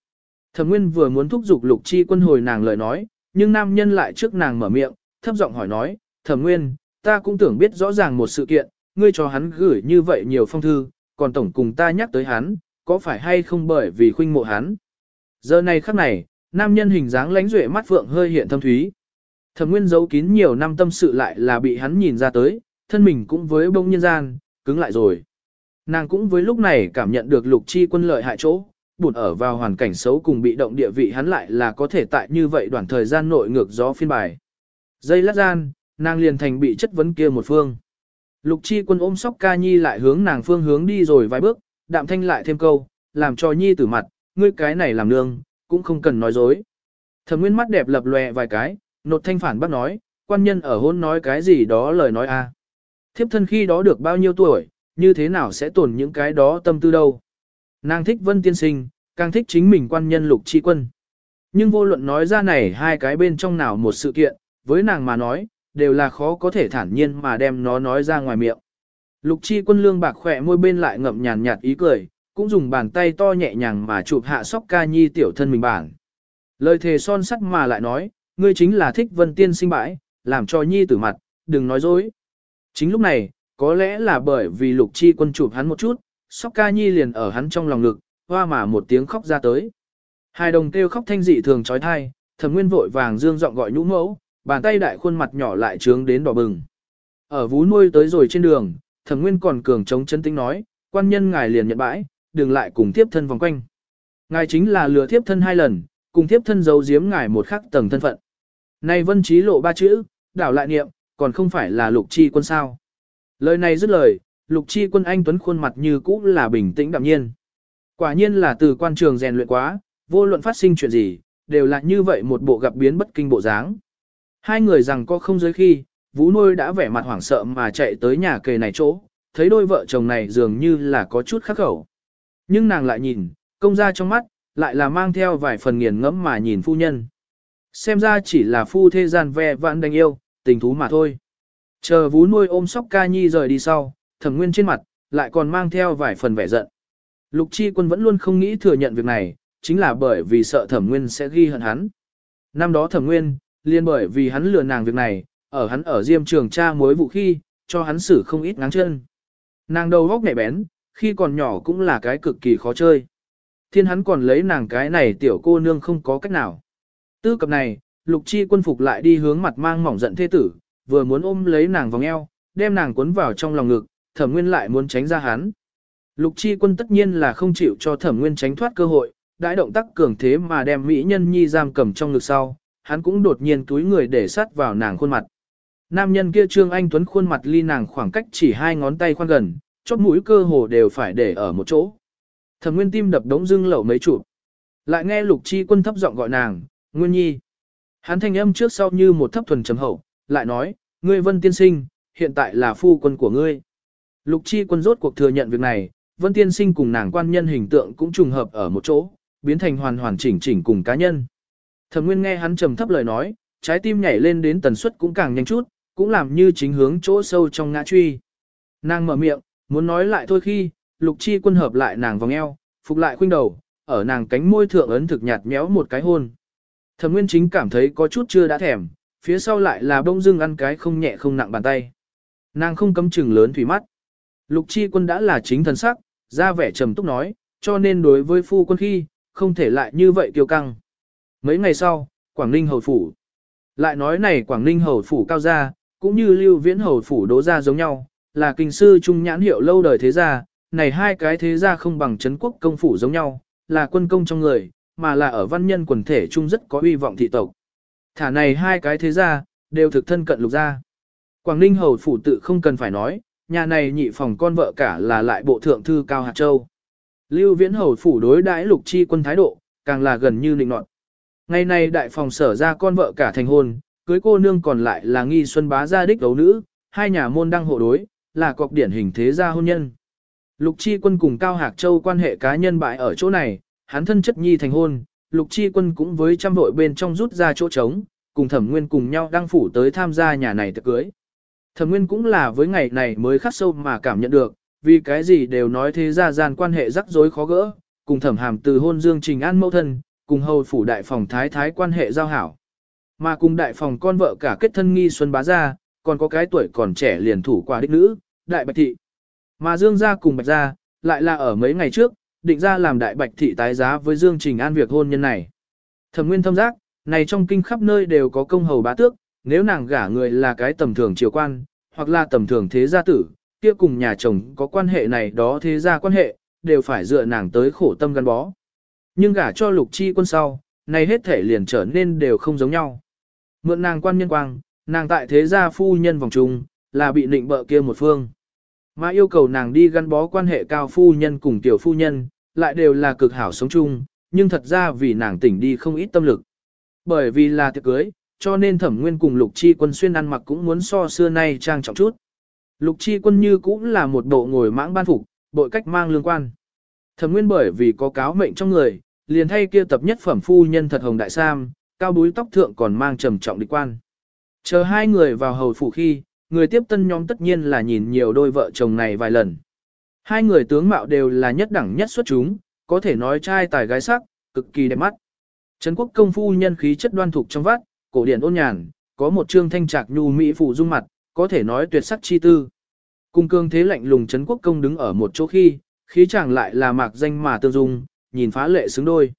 Thẩm Nguyên vừa muốn thúc giục Lục Chi Quân hồi nàng lời nói, nhưng nam nhân lại trước nàng mở miệng, thấp giọng hỏi nói, "Thẩm Nguyên, ta cũng tưởng biết rõ ràng một sự kiện, ngươi cho hắn gửi như vậy nhiều phong thư, còn tổng cùng ta nhắc tới hắn, có phải hay không bởi vì khuynh mộ hắn?" Giờ này khắc này, nam nhân hình dáng lãnh duệ mắt phượng hơi hiện thâm thúy. Thẩm Nguyên giấu kín nhiều năm tâm sự lại là bị hắn nhìn ra tới, thân mình cũng với bông nhân gian, cứng lại rồi. Nàng cũng với lúc này cảm nhận được lục chi quân lợi hại chỗ, bụt ở vào hoàn cảnh xấu cùng bị động địa vị hắn lại là có thể tại như vậy đoạn thời gian nội ngược gió phiên bài. Dây lát gian, nàng liền thành bị chất vấn kia một phương. Lục chi quân ôm sóc ca nhi lại hướng nàng phương hướng đi rồi vài bước, đạm thanh lại thêm câu, làm cho nhi tử mặt, ngươi cái này làm nương, cũng không cần nói dối. Thẩm nguyên mắt đẹp lập lòe vài cái, nột thanh phản bác nói, quan nhân ở hôn nói cái gì đó lời nói a. Thiếp thân khi đó được bao nhiêu tuổi, như thế nào sẽ tổn những cái đó tâm tư đâu. Nàng thích vân tiên sinh, càng thích chính mình quan nhân lục chi quân. Nhưng vô luận nói ra này hai cái bên trong nào một sự kiện, với nàng mà nói, đều là khó có thể thản nhiên mà đem nó nói ra ngoài miệng. Lục chi quân lương bạc khỏe môi bên lại ngậm nhàn nhạt ý cười, cũng dùng bàn tay to nhẹ nhàng mà chụp hạ sóc ca nhi tiểu thân mình bản. Lời thề son sắt mà lại nói, ngươi chính là thích vân tiên sinh bãi, làm cho nhi tử mặt, đừng nói dối. Chính lúc này, có lẽ là bởi vì lục chi quân chụp hắn một chút, sóc ca nhi liền ở hắn trong lòng ngực, hoa mà một tiếng khóc ra tới. Hai đồng kêu khóc thanh dị thường trói thai, thẩm nguyên vội vàng dương giọng gọi nhũ mẫu, bàn tay đại khuôn mặt nhỏ lại trướng đến đỏ bừng. Ở vú nuôi tới rồi trên đường, thẩm nguyên còn cường chống chân tính nói, quan nhân ngài liền nhận bãi, đừng lại cùng tiếp thân vòng quanh. Ngài chính là lừa tiếp thân hai lần, cùng tiếp thân giấu giếm ngài một khắc tầng thân phận. Này vân trí lộ ba chữ, đảo lại niệm, còn không phải là lục chi quân sao. Lời này dứt lời, lục chi quân anh tuấn khuôn mặt như cũ là bình tĩnh đạm nhiên. Quả nhiên là từ quan trường rèn luyện quá, vô luận phát sinh chuyện gì, đều là như vậy một bộ gặp biến bất kinh bộ dáng. Hai người rằng có không giới khi, Vũ nuôi đã vẻ mặt hoảng sợ mà chạy tới nhà kề này chỗ, thấy đôi vợ chồng này dường như là có chút khắc khẩu. Nhưng nàng lại nhìn, công ra trong mắt, lại là mang theo vài phần nghiền ngẫm mà nhìn phu nhân. Xem ra chỉ là phu thế gian ve vãn đánh yêu, tình thú mà thôi. Chờ vú nuôi ôm sóc ca nhi rời đi sau, thẩm nguyên trên mặt, lại còn mang theo vài phần vẻ giận. Lục chi quân vẫn luôn không nghĩ thừa nhận việc này, chính là bởi vì sợ thẩm nguyên sẽ ghi hận hắn. Năm đó thẩm nguyên, liên bởi vì hắn lừa nàng việc này, ở hắn ở diêm trường cha mối vụ khi, cho hắn xử không ít ngáng chân. Nàng đầu góc nhạy bén, khi còn nhỏ cũng là cái cực kỳ khó chơi. Thiên hắn còn lấy nàng cái này tiểu cô nương không có cách nào. Tư cập này, lục chi quân phục lại đi hướng mặt mang mỏng giận Thế tử, vừa muốn ôm lấy nàng vòng eo, đem nàng cuốn vào trong lòng ngực, thẩm nguyên lại muốn tránh ra hắn. Lục chi quân tất nhiên là không chịu cho thẩm nguyên tránh thoát cơ hội, đãi động tác cường thế mà đem mỹ nhân nhi giam cầm trong ngực sau, hắn cũng đột nhiên túi người để sát vào nàng khuôn mặt. Nam nhân kia trương anh tuấn khuôn mặt ly nàng khoảng cách chỉ hai ngón tay khoan gần, chóp mũi cơ hồ đều phải để ở một chỗ. Thẩm nguyên tim đập đống dưng lẩu mấy chụp. Lại nghe lục chi quân thấp giọng gọi nàng, Nguyên Nhi. Hắn thanh âm trước sau như một thấp thuần trầm hậu, lại nói, ngươi vân tiên sinh, hiện tại là phu quân của ngươi. Lục chi quân rốt cuộc thừa nhận việc này, vân tiên sinh cùng nàng quan nhân hình tượng cũng trùng hợp ở một chỗ, biến thành hoàn hoàn chỉnh chỉnh cùng cá nhân. Thẩm Nguyên nghe hắn trầm thấp lời nói, trái tim nhảy lên đến tần suất cũng càng nhanh chút, cũng làm như chính hướng chỗ sâu trong ngã truy. Nàng mở miệng, muốn nói lại thôi khi, lục chi quân hợp lại nàng vòng eo, phục lại khuynh đầu, ở nàng cánh môi thượng ấn thực nhạt méo một cái hôn. Thẩm Nguyên chính cảm thấy có chút chưa đã thèm, phía sau lại là bông dưng ăn cái không nhẹ không nặng bàn tay. Nàng không cấm chừng lớn thủy mắt. Lục chi quân đã là chính thần sắc, ra vẻ trầm túc nói, cho nên đối với phu quân khi, không thể lại như vậy kiêu căng. Mấy ngày sau, Quảng Ninh hầu phủ. Lại nói này Quảng Ninh hầu phủ cao gia, cũng như Lưu Viễn hầu phủ đố gia giống nhau, là kinh sư trung nhãn hiệu lâu đời thế gia, này hai cái thế gia không bằng chấn quốc công phủ giống nhau, là quân công trong người, mà là ở văn nhân quần thể trung rất có uy vọng thị tộc. Thả này hai cái thế gia, đều thực thân cận lục gia. Quảng Ninh hầu phủ tự không cần phải nói, nhà này nhị phòng con vợ cả là lại bộ thượng thư Cao Hạt Châu. Lưu Viễn hầu phủ đối đãi lục chi quân thái độ, càng là gần như nịnh nọt. Ngày nay đại phòng sở ra con vợ cả thành hôn, cưới cô nương còn lại là nghi xuân bá gia đích đấu nữ, hai nhà môn đăng hộ đối, là cọc điển hình thế gia hôn nhân. Lục chi quân cùng Cao Hạc Châu quan hệ cá nhân bại ở chỗ này, hắn thân chất nhi thành hôn, lục chi quân cũng với trăm vội bên trong rút ra chỗ trống, cùng thẩm nguyên cùng nhau đăng phủ tới tham gia nhà này tiệc cưới. Thẩm nguyên cũng là với ngày này mới khắc sâu mà cảm nhận được, vì cái gì đều nói thế gia gian quan hệ rắc rối khó gỡ, cùng thẩm hàm từ hôn dương trình an mẫu thân, cùng hầu phủ đại phòng thái thái quan hệ giao hảo. Mà cùng đại phòng con vợ cả kết thân nghi xuân bá gia, còn có cái tuổi còn trẻ liền thủ quả đích nữ, đại bạch thị. Mà dương gia cùng bạch gia, lại là ở mấy ngày trước, định ra làm đại bạch thị tái giá với dương trình an việc hôn nhân này. Thẩm nguyên thâm giác, này trong kinh khắp nơi đều có công hầu bá tước, nếu nàng gả người là cái tầm thường triều quan, hoặc là tầm thường thế gia tử, kia cùng nhà chồng có quan hệ này đó thế gia quan hệ, đều phải dựa nàng tới khổ tâm gắn bó. Nhưng gả cho lục chi quân sau, này hết thể liền trở nên đều không giống nhau. Mượn nàng quan nhân quang, nàng tại thế gia phu nhân vòng trung, là bị định bợ kia một phương. Mà yêu cầu nàng đi gắn bó quan hệ cao phu nhân cùng tiểu phu nhân, lại đều là cực hảo sống chung, nhưng thật ra vì nàng tỉnh đi không ít tâm lực. Bởi vì là tiệc cưới, cho nên thẩm nguyên cùng lục chi quân xuyên ăn mặc cũng muốn so xưa nay trang trọng chút. Lục chi quân như cũng là một bộ ngồi mãng ban phục, bội cách mang lương quan. Thẩm nguyên bởi vì có cáo mệnh trong người, liền thay kia tập nhất phẩm phu nhân thật hồng đại sam, cao búi tóc thượng còn mang trầm trọng địch quan. Chờ hai người vào hầu phủ khi, người tiếp tân nhóm tất nhiên là nhìn nhiều đôi vợ chồng này vài lần. Hai người tướng mạo đều là nhất đẳng nhất xuất chúng, có thể nói trai tài gái sắc, cực kỳ đẹp mắt. Trấn quốc công phu nhân khí chất đoan thục trong vắt, cổ điển ôn nhàn, có một trương thanh trạc nhu mỹ phụ dung mặt, có thể nói tuyệt sắc chi tư. Cung cương thế lạnh lùng Trấn quốc công đứng ở một chỗ khi, khí chàng lại là mạc danh mà tương dung, nhìn phá lệ xứng đôi.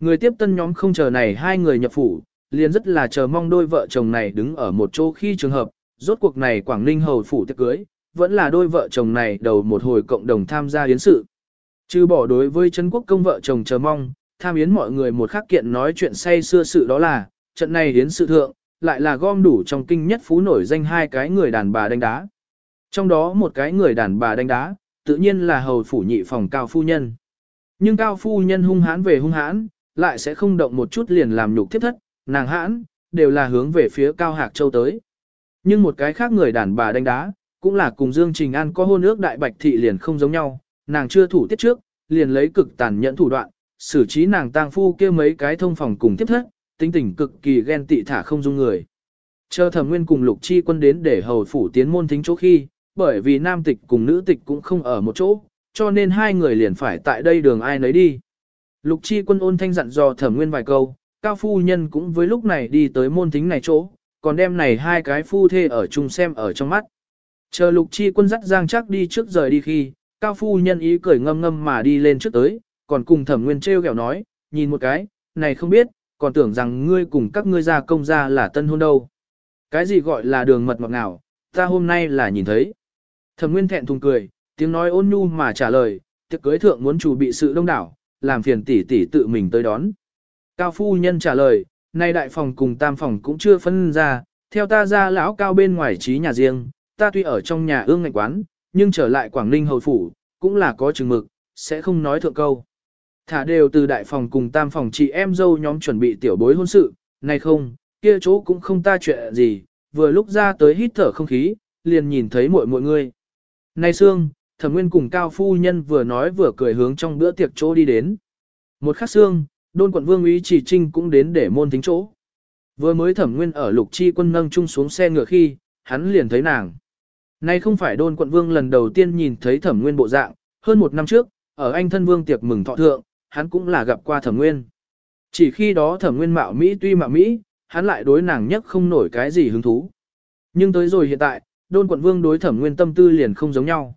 Người tiếp tân nhóm không chờ này hai người nhập phủ, liền rất là chờ mong đôi vợ chồng này đứng ở một chỗ khi trường hợp, rốt cuộc này Quảng Ninh hầu phủ tiệc cưới, vẫn là đôi vợ chồng này đầu một hồi cộng đồng tham gia yến sự. Chứ bỏ đối với Trấn quốc công vợ chồng chờ mong, tham yến mọi người một khắc kiện nói chuyện say xưa sự đó là, trận này yến sự thượng, lại là gom đủ trong kinh nhất phú nổi danh hai cái người đàn bà đánh đá. Trong đó một cái người đàn bà đánh đá, tự nhiên là hầu phủ nhị phòng cao phu nhân. Nhưng cao phu nhân hung hãn về hung hãn, lại sẽ không động một chút liền làm nhục thiết thất, nàng hãn, đều là hướng về phía cao hạc châu tới. Nhưng một cái khác người đàn bà đánh đá, cũng là cùng Dương Trình An có hôn ước đại bạch thị liền không giống nhau, nàng chưa thủ tiết trước, liền lấy cực tàn nhẫn thủ đoạn, xử trí nàng tang phu kia mấy cái thông phòng cùng tiếp thất, tính tình cực kỳ ghen tị thả không dung người. Chờ thẩm nguyên cùng lục chi quân đến để hầu phủ tiến môn thính chỗ khi, bởi vì nam tịch cùng nữ tịch cũng không ở một chỗ, cho nên hai người liền phải tại đây đường ai nấy đi. Lục chi quân ôn thanh dặn dò thẩm nguyên vài câu, cao phu nhân cũng với lúc này đi tới môn thính này chỗ, còn đem này hai cái phu thê ở chung xem ở trong mắt. Chờ lục chi quân dắt giang chắc đi trước rời đi khi, cao phu nhân ý cười ngâm ngâm mà đi lên trước tới, còn cùng thẩm nguyên treo kẹo nói, nhìn một cái, này không biết, còn tưởng rằng ngươi cùng các ngươi gia công gia là tân hôn đâu. Cái gì gọi là đường mật ngọt ngào, ta hôm nay là nhìn thấy. Thẩm nguyên thẹn thùng cười, tiếng nói ôn nhu mà trả lời, tiệc cưới thượng muốn chủ bị sự đông đảo, làm phiền tỷ tỷ tự mình tới đón. Cao phu nhân trả lời, nay đại phòng cùng tam phòng cũng chưa phân ra, theo ta ra lão cao bên ngoài trí nhà riêng, ta tuy ở trong nhà ương ngạnh quán, nhưng trở lại Quảng Ninh hầu phủ, cũng là có chừng mực, sẽ không nói thượng câu. Thả đều từ đại phòng cùng tam phòng chị em dâu nhóm chuẩn bị tiểu bối hôn sự, này không, kia chỗ cũng không ta chuyện gì, vừa lúc ra tới hít thở không khí, liền nhìn thấy mọi mọi người. Này Sương, thẩm nguyên cùng cao phu nhân vừa nói vừa cười hướng trong bữa tiệc chỗ đi đến. Một khắc Sương, đôn quận vương ý chỉ trinh cũng đến để môn tính chỗ. Vừa mới thẩm nguyên ở lục chi quân nâng chung xuống xe ngựa khi, hắn liền thấy nàng. Nay không phải đôn quận vương lần đầu tiên nhìn thấy thẩm nguyên bộ dạng, hơn một năm trước, ở anh thân vương tiệc mừng thọ thượng, hắn cũng là gặp qua thẩm nguyên. Chỉ khi đó thẩm nguyên mạo Mỹ tuy mạo Mỹ, hắn lại đối nàng nhất không nổi cái gì hứng thú. Nhưng tới rồi hiện tại, đôn quận vương đối thẩm nguyên tâm tư liền không giống nhau.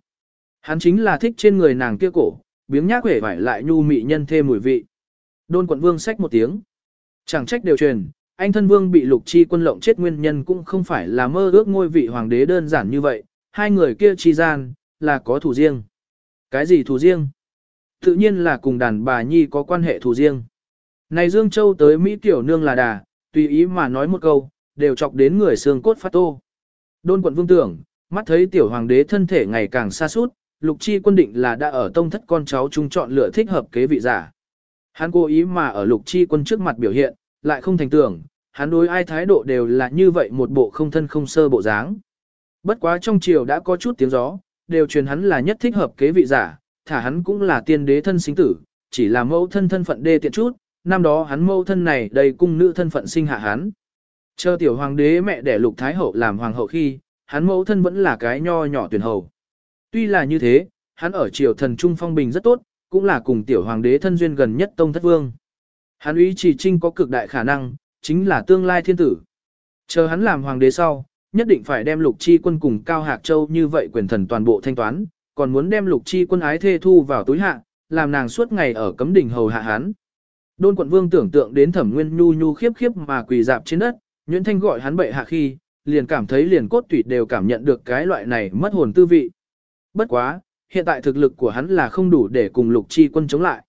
Hắn chính là thích trên người nàng kia cổ, biếng nhác vẻ vải lại nhu mị nhân thêm mùi vị. Đôn quận vương xách một tiếng. Chẳng trách đều truyền, anh thân vương bị lục chi quân lộng chết nguyên nhân cũng không phải là mơ ước ngôi vị hoàng đế đơn giản như vậy, hai người kia chi gian, là có thù riêng. Cái gì thù riêng? Tự nhiên là cùng đàn bà nhi có quan hệ thù riêng. Này Dương Châu tới Mỹ tiểu nương là đà, tùy ý mà nói một câu, đều chọc đến người xương cốt phát tô. Đôn quận vương tưởng, mắt thấy tiểu hoàng đế thân thể ngày càng xa suốt, lục chi quân định là đã ở tông thất con cháu chung chọn lựa thích hợp kế vị giả. Hắn cố ý mà ở lục chi quân trước mặt biểu hiện, lại không thành tưởng, hắn đối ai thái độ đều là như vậy một bộ không thân không sơ bộ dáng. Bất quá trong triều đã có chút tiếng gió, đều truyền hắn là nhất thích hợp kế vị giả, thả hắn cũng là tiên đế thân sinh tử, chỉ là mẫu thân thân phận đê tiện chút, năm đó hắn mẫu thân này đầy cung nữ thân phận sinh hạ hắn. Chờ tiểu hoàng đế mẹ đẻ lục thái hậu làm hoàng hậu khi, hắn mẫu thân vẫn là cái nho nhỏ tuyển hầu. Tuy là như thế, hắn ở triều thần trung phong bình rất tốt, cũng là cùng tiểu hoàng đế thân duyên gần nhất tông thất vương. Hắn ý chỉ trinh có cực đại khả năng, chính là tương lai thiên tử. Chờ hắn làm hoàng đế sau, nhất định phải đem lục chi quân cùng Cao Hạc Châu như vậy quyền thần toàn bộ thanh toán, còn muốn đem lục chi quân ái thê thu vào túi hạ, làm nàng suốt ngày ở cấm đỉnh hầu hạ hắn. Đôn quận vương tưởng tượng đến thẩm nguyên nhu nhu khiếp khiếp mà quỳ dạp trên đất, Nguyễn Thanh gọi hắn bệ hạ khi, liền cảm thấy liền cốt tủy đều cảm nhận được cái loại này mất hồn tư vị. Bất quá, hiện tại thực lực của hắn là không đủ để cùng lục chi quân chống lại.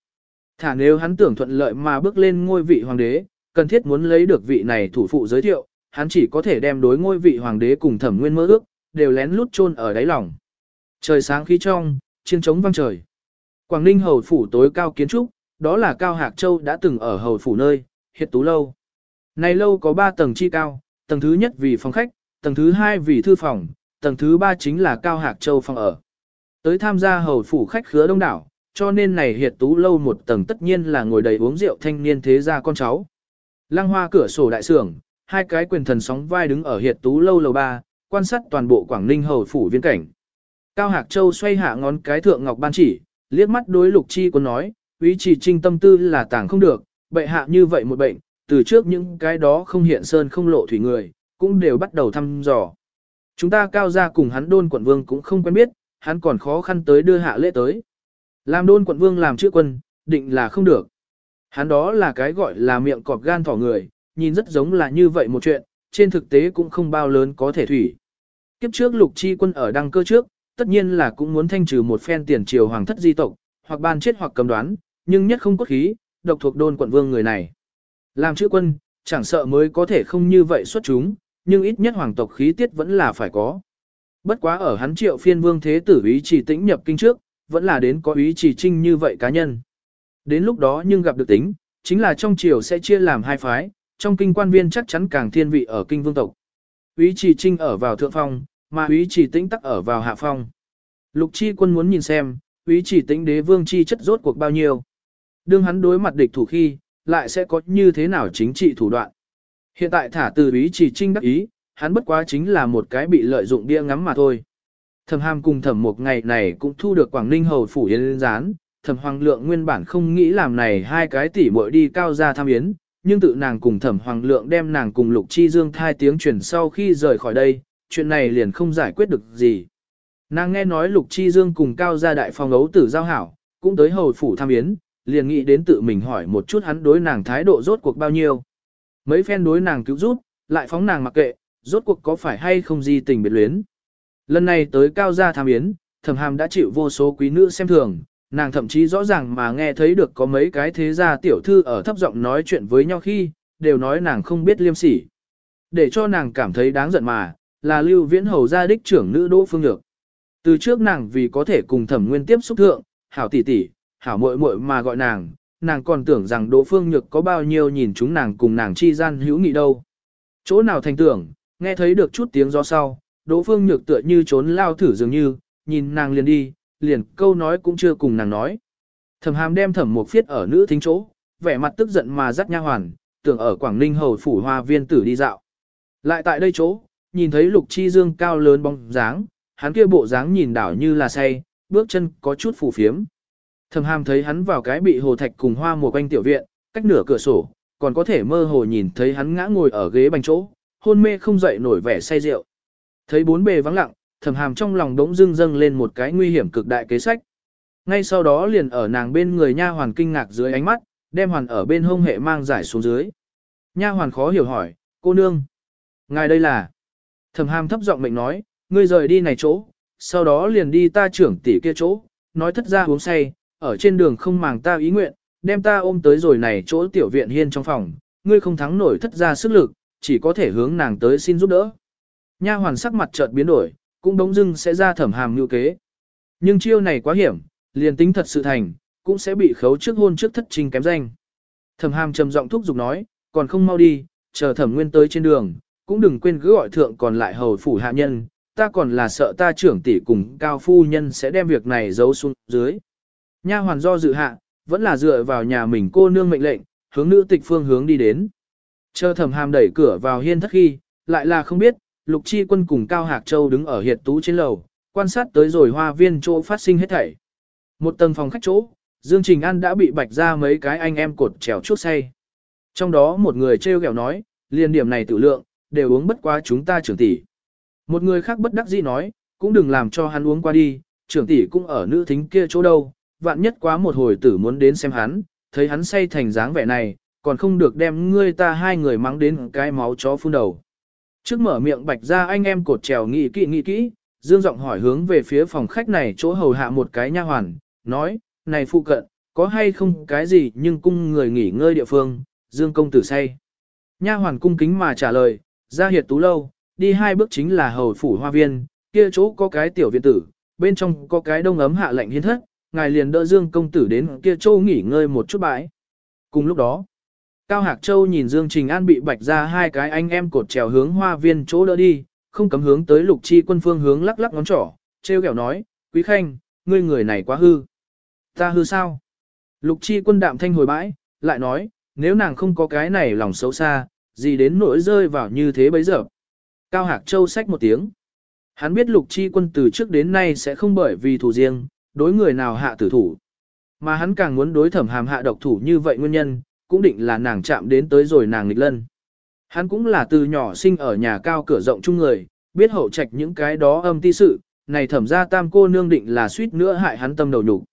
Thả nếu hắn tưởng thuận lợi mà bước lên ngôi vị hoàng đế, cần thiết muốn lấy được vị này thủ phụ giới thiệu, hắn chỉ có thể đem đối ngôi vị hoàng đế cùng thẩm nguyên mơ ước, đều lén lút chôn ở đáy lòng. Trời sáng khí trong, chiên trống vang trời. Quảng Ninh hầu phủ tối cao kiến trúc, đó là Cao Hạc Châu đã từng ở hầu phủ nơi, hiện tú lâu. Này lâu có 3 tầng chi cao, tầng thứ nhất vì phòng khách, tầng thứ hai vì thư phòng, tầng thứ ba chính là Cao Hạc Châu phòng ở. Tới tham gia hầu phủ khách khứa đông đảo, cho nên này hiệt tú lâu một tầng tất nhiên là ngồi đầy uống rượu thanh niên thế gia con cháu. Lăng hoa cửa sổ đại sưởng, hai cái quyền thần sóng vai đứng ở hiệt tú lâu lầu ba, quan sát toàn bộ Quảng Ninh hầu phủ viên cảnh. Cao Hạc Châu xoay hạ ngón cái thượng ngọc ban chỉ, liếc mắt đối lục chi quân nói, ý chỉ trinh tâm tư là tàng không được, bệ hạ như vậy một bệnh, từ trước những cái đó không hiện sơn không lộ thủy người, cũng đều bắt đầu thăm dò. Chúng ta cao ra cùng hắn đôn quận vương cũng không quen biết, hắn còn khó khăn tới đưa hạ lễ tới. Làm đôn quận vương làm chữ quân, định là không được. Hắn đó là cái gọi là miệng cọp gan thỏ người, nhìn rất giống là như vậy một chuyện, trên thực tế cũng không bao lớn có thể thủy. Kiếp trước lục chi quân ở đăng cơ trước, tất nhiên là cũng muốn thanh trừ một phen tiền triều hoàng thất di tộc, hoặc ban chết hoặc cầm đoán, nhưng nhất không cốt khí, độc thuộc đôn quận vương người này. Làm chữ quân, chẳng sợ mới có thể không như vậy xuất chúng, nhưng ít nhất hoàng tộc khí tiết vẫn là phải có. Bất quá ở hắn triệu phiên vương thế tử ý chỉ tĩnh nhập kinh trước, vẫn là đến có ý chỉ trinh như vậy cá nhân. Đến lúc đó nhưng gặp được tính, chính là trong triều sẽ chia làm hai phái, trong kinh quan viên chắc chắn càng thiên vị ở kinh vương tộc. Úy chỉ trinh ở vào thượng phong, mà Úy chỉ tĩnh tắc ở vào hạ phong. Lục chi quân muốn nhìn xem, Úy chỉ tĩnh đế vương chi chất rốt cuộc bao nhiêu. Đương hắn đối mặt địch thủ khi, lại sẽ có như thế nào chính trị thủ đoạn. Hiện tại thả từ Úy chỉ trinh đắc ý, hắn bất quá chính là một cái bị lợi dụng bia ngắm mà thôi. Thẩm hàm cùng thẩm một ngày này cũng thu được Quảng Ninh hầu phủ yên gián, thẩm hoàng lượng nguyên bản không nghĩ làm này hai cái tỷ muội đi cao ra tham yến, nhưng tự nàng cùng thẩm hoàng lượng đem nàng cùng lục chi dương thai tiếng truyền sau khi rời khỏi đây, chuyện này liền không giải quyết được gì. Nàng nghe nói lục chi dương cùng cao gia đại phòng ấu tử giao hảo, cũng tới hầu phủ tham yến, liền nghĩ đến tự mình hỏi một chút hắn đối nàng thái độ rốt cuộc bao nhiêu. Mấy phen đối nàng cứu rút lại phóng nàng mặc kệ, rốt cuộc có phải hay không gì tình biệt luyến. Lần này tới cao gia tham yến, thẩm hàm đã chịu vô số quý nữ xem thường, nàng thậm chí rõ ràng mà nghe thấy được có mấy cái thế gia tiểu thư ở thấp giọng nói chuyện với nhau khi, đều nói nàng không biết liêm sỉ. Để cho nàng cảm thấy đáng giận mà, là lưu viễn hầu gia đích trưởng nữ Đỗ Phương Nhược. Từ trước nàng vì có thể cùng thẩm nguyên tiếp xúc thượng, hảo tỷ tỷ, hảo muội muội mà gọi nàng, nàng còn tưởng rằng Đỗ Phương Nhược có bao nhiêu nhìn chúng nàng cùng nàng chi gian hữu nghị đâu. Chỗ nào thành tưởng, nghe thấy được chút tiếng gió sau, Đỗ Phương Nhược tựa như trốn lao thử dường như, nhìn nàng liền đi, liền câu nói cũng chưa cùng nàng nói. Thẩm Hàm đem Thẩm Mục Phiết ở nữ thính chỗ, vẻ mặt tức giận mà dắt nha hoàn, tưởng ở Quảng Ninh hầu phủ hoa viên tử đi dạo. Lại tại đây chỗ, nhìn thấy Lục Chi Dương cao lớn bóng dáng, hắn kia bộ dáng nhìn đảo như là say, bước chân có chút phù phiếm. Thẩm Hàm thấy hắn vào cái bị hồ thạch cùng hoa mùa quanh tiểu viện, cách nửa cửa sổ, còn có thể mơ hồ nhìn thấy hắn ngã ngồi ở ghế bành chỗ, hôn mê không dậy nổi vẻ say rượu. Thấy bốn bề vắng lặng, Thẩm Hàm trong lòng đống dưng dâng lên một cái nguy hiểm cực đại kế sách. Ngay sau đó liền ở nàng bên người nha hoàn kinh ngạc dưới ánh mắt, đem hoàn ở bên hông hệ mang giải xuống dưới. Nha hoàn khó hiểu hỏi, cô nương. Ngài đây là. Thẩm hàm thấp giọng mệnh nói, ngươi rời đi này chỗ, sau đó liền đi ta trưởng tỷ kia chỗ, nói thất ra uống say, ở trên đường không màng ta ý nguyện, đem ta ôm tới rồi này chỗ tiểu viện hiên trong phòng, ngươi không thắng nổi thất ra sức lực, chỉ có thể hướng nàng tới xin giúp đỡ. Nha hoàn sắc mặt chợt biến đổi, cũng đống dưng sẽ ra thẩm hàm như kế. Nhưng chiêu này quá hiểm, liền tính thật sự thành, cũng sẽ bị khấu trước hôn trước thất trình kém danh. Thẩm hàm trầm giọng thúc giục nói, còn không mau đi, chờ thẩm nguyên tới trên đường, cũng đừng quên cứ gọi thượng còn lại hầu phủ hạ nhân, ta còn là sợ ta trưởng tỷ cùng cao phu nhân sẽ đem việc này giấu xuống dưới. Nha hoàn do dự hạ, vẫn là dựa vào nhà mình cô nương mệnh lệnh, hướng nữ tịch phương hướng đi đến. Chờ thẩm hàm đẩy cửa vào hiên thất khi, lại là không biết, lục chi quân cùng Cao Hạc Châu đứng ở hiệt tú trên lầu, quan sát tới rồi hoa viên chỗ phát sinh hết thảy. Một tầng phòng khách chỗ, Dương Trình An đã bị bạch ra mấy cái anh em cột trèo chuốc say. Trong đó một người treo ghẹo nói, liền điểm này tự lượng, đều uống bất quá chúng ta trưởng tỷ. Một người khác bất đắc dĩ nói, cũng đừng làm cho hắn uống qua đi, trưởng tỷ cũng ở nữ thính kia chỗ đâu, vạn nhất quá một hồi tử muốn đến xem hắn, thấy hắn say thành dáng vẻ này, còn không được đem ngươi ta hai người mắng đến cái máu chó phun đầu. Trước mở miệng bạch ra anh em cột trèo nghị kỹ nghị kỹ, dương giọng hỏi hướng về phía phòng khách này chỗ hầu hạ một cái nha hoàn, nói, này phụ cận, có hay không cái gì nhưng cung người nghỉ ngơi địa phương, dương công tử say. Nha hoàn cung kính mà trả lời, ra hiệt tú lâu, đi hai bước chính là hầu phủ hoa viên, kia chỗ có cái tiểu viện tử, bên trong có cái đông ấm hạ lạnh hiến thất, ngài liền đỡ Dương công tử đến kia chỗ nghỉ ngơi một chút bãi. Cùng lúc đó, Cao Hạc Châu nhìn Dương Trình An bị bạch ra hai cái anh em cột trèo hướng hoa viên chỗ đỡ đi, không cấm hướng tới lục chi quân phương hướng lắc lắc ngón trỏ, treo kẹo nói, quý khanh, ngươi người này quá hư. Ta hư sao? Lục chi quân đạm thanh hồi bãi, lại nói, nếu nàng không có cái này lòng xấu xa, gì đến nỗi rơi vào như thế bấy giờ. Cao Hạc Châu xách một tiếng. Hắn biết lục chi quân từ trước đến nay sẽ không bởi vì thủ riêng, đối người nào hạ tử thủ. Mà hắn càng muốn đối thẩm hàm hạ độc thủ như vậy nguyên nhân, cũng định là nàng chạm đến tới rồi nàng nghịch lân. Hắn cũng là từ nhỏ sinh ở nhà cao cửa rộng chung người, biết hậu trạch những cái đó âm ti sự, này thẩm ra tam cô nương định là suýt nữa hại hắn tâm đầu nhục.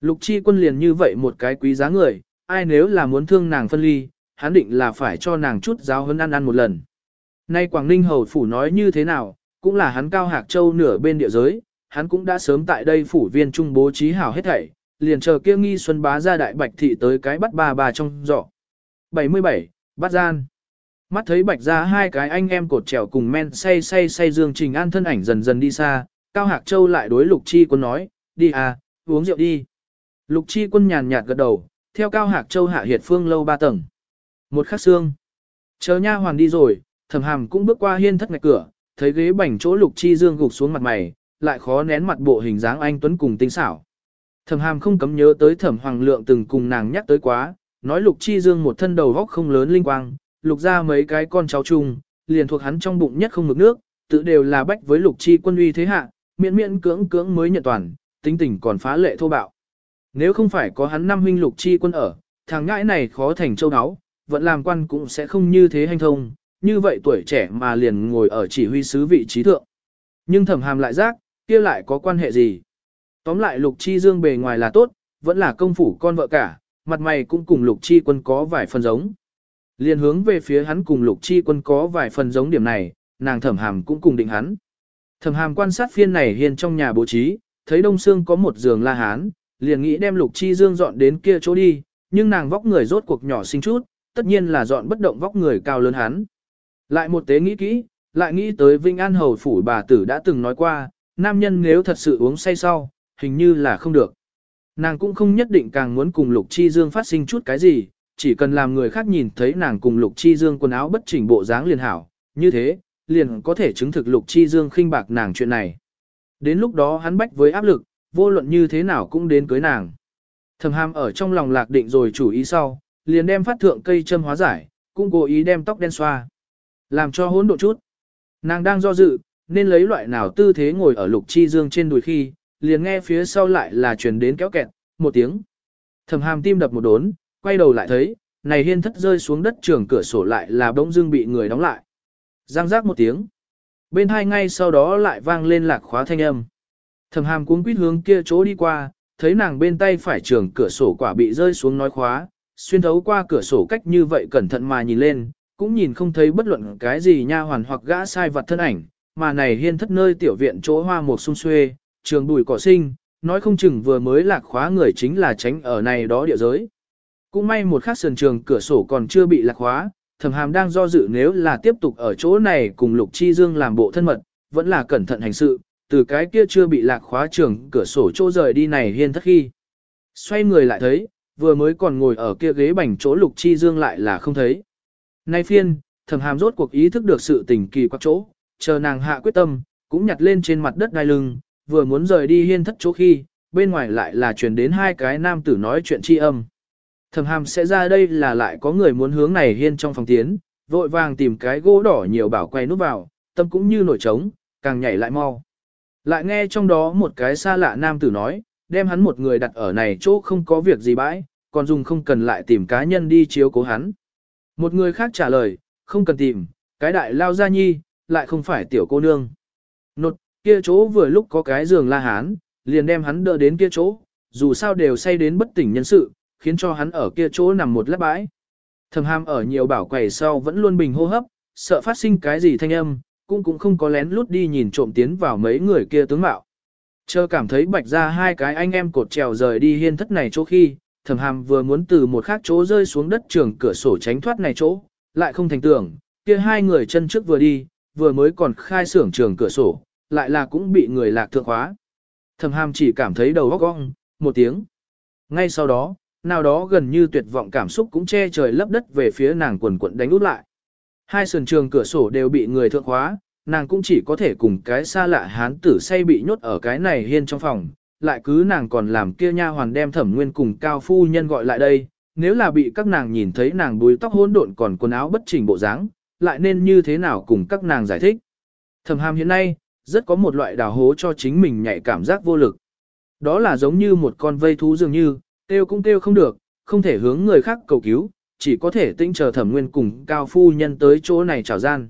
Lục chi quân liền như vậy một cái quý giá người, ai nếu là muốn thương nàng phân ly, hắn định là phải cho nàng chút giáo hơn ăn ăn một lần. Nay Quảng Ninh Hầu Phủ nói như thế nào, cũng là hắn cao hạc châu nửa bên địa giới, hắn cũng đã sớm tại đây phủ viên trung bố trí hảo hết thảy, liền chờ kia nghi xuân bá ra đại bạch thị tới cái bắt bà bà trong giỏ. 77. Bắt gian. Mắt thấy bạch ra hai cái anh em cột trèo cùng men say say say dương trình an thân ảnh dần dần đi xa, Cao Hạc Châu lại đối Lục Chi quân nói, đi à, uống rượu đi. Lục Chi quân nhàn nhạt gật đầu, theo Cao Hạc Châu hạ hiệt phương lâu ba tầng. Một khắc xương. Chờ nha hoàn đi rồi, thẩm hàm cũng bước qua hiên thất ngạch cửa, thấy ghế bành chỗ Lục Chi Dương gục xuống mặt mày, lại khó nén mặt bộ hình dáng anh Tuấn cùng tinh xảo. Thẩm hàm không cấm nhớ tới thẩm hoàng lượng từng cùng nàng nhắc tới quá, nói lục chi dương một thân đầu góc không lớn linh quang, lục ra mấy cái con cháu chung, liền thuộc hắn trong bụng nhất không mực nước, tự đều là bách với lục chi quân uy thế hạ, miễn miễn cưỡng cưỡng mới nhận toàn, tính tình còn phá lệ thô bạo. Nếu không phải có hắn năm huynh lục chi quân ở, thằng ngãi này khó thành châu áo, vẫn làm quan cũng sẽ không như thế hành thông, như vậy tuổi trẻ mà liền ngồi ở chỉ huy sứ vị trí thượng. Nhưng thẩm hàm lại giác, kia lại có quan hệ gì? Tóm lại Lục Chi Dương bề ngoài là tốt, vẫn là công phủ con vợ cả, mặt mày cũng cùng Lục Chi quân có vài phần giống. Liên hướng về phía hắn cùng Lục Chi quân có vài phần giống điểm này, nàng thẩm hàm cũng cùng định hắn. Thẩm hàm quan sát phiên này hiền trong nhà bố trí, thấy Đông Sương có một giường la hán, liền nghĩ đem Lục Chi Dương dọn đến kia chỗ đi, nhưng nàng vóc người rốt cuộc nhỏ xinh chút, tất nhiên là dọn bất động vóc người cao lớn hắn. Lại một tế nghĩ kỹ, lại nghĩ tới Vinh An Hầu Phủ bà tử đã từng nói qua, nam nhân nếu thật sự uống say sau, hình như là không được. Nàng cũng không nhất định càng muốn cùng Lục Chi Dương phát sinh chút cái gì, chỉ cần làm người khác nhìn thấy nàng cùng Lục Chi Dương quần áo bất chỉnh bộ dáng liền hảo, như thế, liền có thể chứng thực Lục Chi Dương khinh bạc nàng chuyện này. Đến lúc đó hắn bách với áp lực, vô luận như thế nào cũng đến cưới nàng. Thầm ham ở trong lòng lạc định rồi chủ ý sau, liền đem phát thượng cây châm hóa giải, cũng cố ý đem tóc đen xoa. Làm cho hỗn độ chút. Nàng đang do dự, nên lấy loại nào tư thế ngồi ở lục chi dương trên đùi khi, liền nghe phía sau lại là truyền đến kéo kẹt, một tiếng. Thẩm hàm tim đập một đốn, quay đầu lại thấy, này hiên thất rơi xuống đất trường cửa sổ lại là bỗng dưng bị người đóng lại. Giang giác một tiếng. Bên hai ngay sau đó lại vang lên lạc khóa thanh âm. Thẩm hàm cuống quýt hướng kia chỗ đi qua, thấy nàng bên tay phải trường cửa sổ quả bị rơi xuống nói khóa, xuyên thấu qua cửa sổ cách như vậy cẩn thận mà nhìn lên, cũng nhìn không thấy bất luận cái gì nha hoàn hoặc gã sai vật thân ảnh, mà này hiên thất nơi tiểu viện chỗ hoa một sung xuê, trường bùi cỏ sinh, nói không chừng vừa mới lạc khóa người chính là tránh ở này đó địa giới. Cũng may một khắc sườn trường cửa sổ còn chưa bị lạc khóa, thẩm hàm đang do dự nếu là tiếp tục ở chỗ này cùng lục chi dương làm bộ thân mật, vẫn là cẩn thận hành sự, từ cái kia chưa bị lạc khóa trường cửa sổ chỗ rời đi này hiên thất khi. Xoay người lại thấy, vừa mới còn ngồi ở kia ghế bành chỗ lục chi dương lại là không thấy. Nay phiên, thẩm hàm rốt cuộc ý thức được sự tình kỳ quặc chỗ, chờ nàng hạ quyết tâm, cũng nhặt lên trên mặt đất đai lưng, vừa muốn rời đi hiên thất chỗ khi, bên ngoài lại là truyền đến hai cái nam tử nói chuyện tri âm. Thẩm hàm sẽ ra đây là lại có người muốn hướng này hiên trong phòng tiến, vội vàng tìm cái gỗ đỏ nhiều bảo quay nút vào, tâm cũng như nổi trống, càng nhảy lại mau. Lại nghe trong đó một cái xa lạ nam tử nói, đem hắn một người đặt ở này chỗ không có việc gì bãi, còn dùng không cần lại tìm cá nhân đi chiếu cố hắn. Một người khác trả lời, không cần tìm, cái đại lao gia nhi, lại không phải tiểu cô nương. Nột, kia chỗ vừa lúc có cái giường la hán, liền đem hắn đỡ đến kia chỗ, dù sao đều say đến bất tỉnh nhân sự, khiến cho hắn ở kia chỗ nằm một lát bãi. Thầm ham ở nhiều bảo quầy sau vẫn luôn bình hô hấp, sợ phát sinh cái gì thanh âm, cũng cũng không có lén lút đi nhìn trộm tiến vào mấy người kia tướng mạo. Chờ cảm thấy bạch ra hai cái anh em cột trèo rời đi hiên thất này chỗ khi, thầm hàm vừa muốn từ một khác chỗ rơi xuống đất trường cửa sổ tránh thoát này chỗ, lại không thành tưởng, kia hai người chân trước vừa đi, vừa mới còn khai xưởng trường cửa sổ, lại là cũng bị người lạc thượng khóa. Thẩm hàm chỉ cảm thấy đầu góc gong, một tiếng. Ngay sau đó, nào đó gần như tuyệt vọng cảm xúc cũng che trời lấp đất về phía nàng quần quận đánh út lại. Hai sườn trường cửa sổ đều bị người thượng khóa, nàng cũng chỉ có thể cùng cái xa lạ hán tử say bị nhốt ở cái này hiên trong phòng, lại cứ nàng còn làm kia nha hoàn đem thẩm nguyên cùng cao phu nhân gọi lại đây, nếu là bị các nàng nhìn thấy nàng búi tóc hỗn độn còn quần áo bất chỉnh bộ dáng, lại nên như thế nào cùng các nàng giải thích. Thẩm hàm hiện nay, rất có một loại đào hố cho chính mình nhạy cảm giác vô lực. Đó là giống như một con vây thú dường như, kêu cũng kêu không được, không thể hướng người khác cầu cứu, chỉ có thể tinh chờ thẩm nguyên cùng cao phu nhân tới chỗ này trào gian.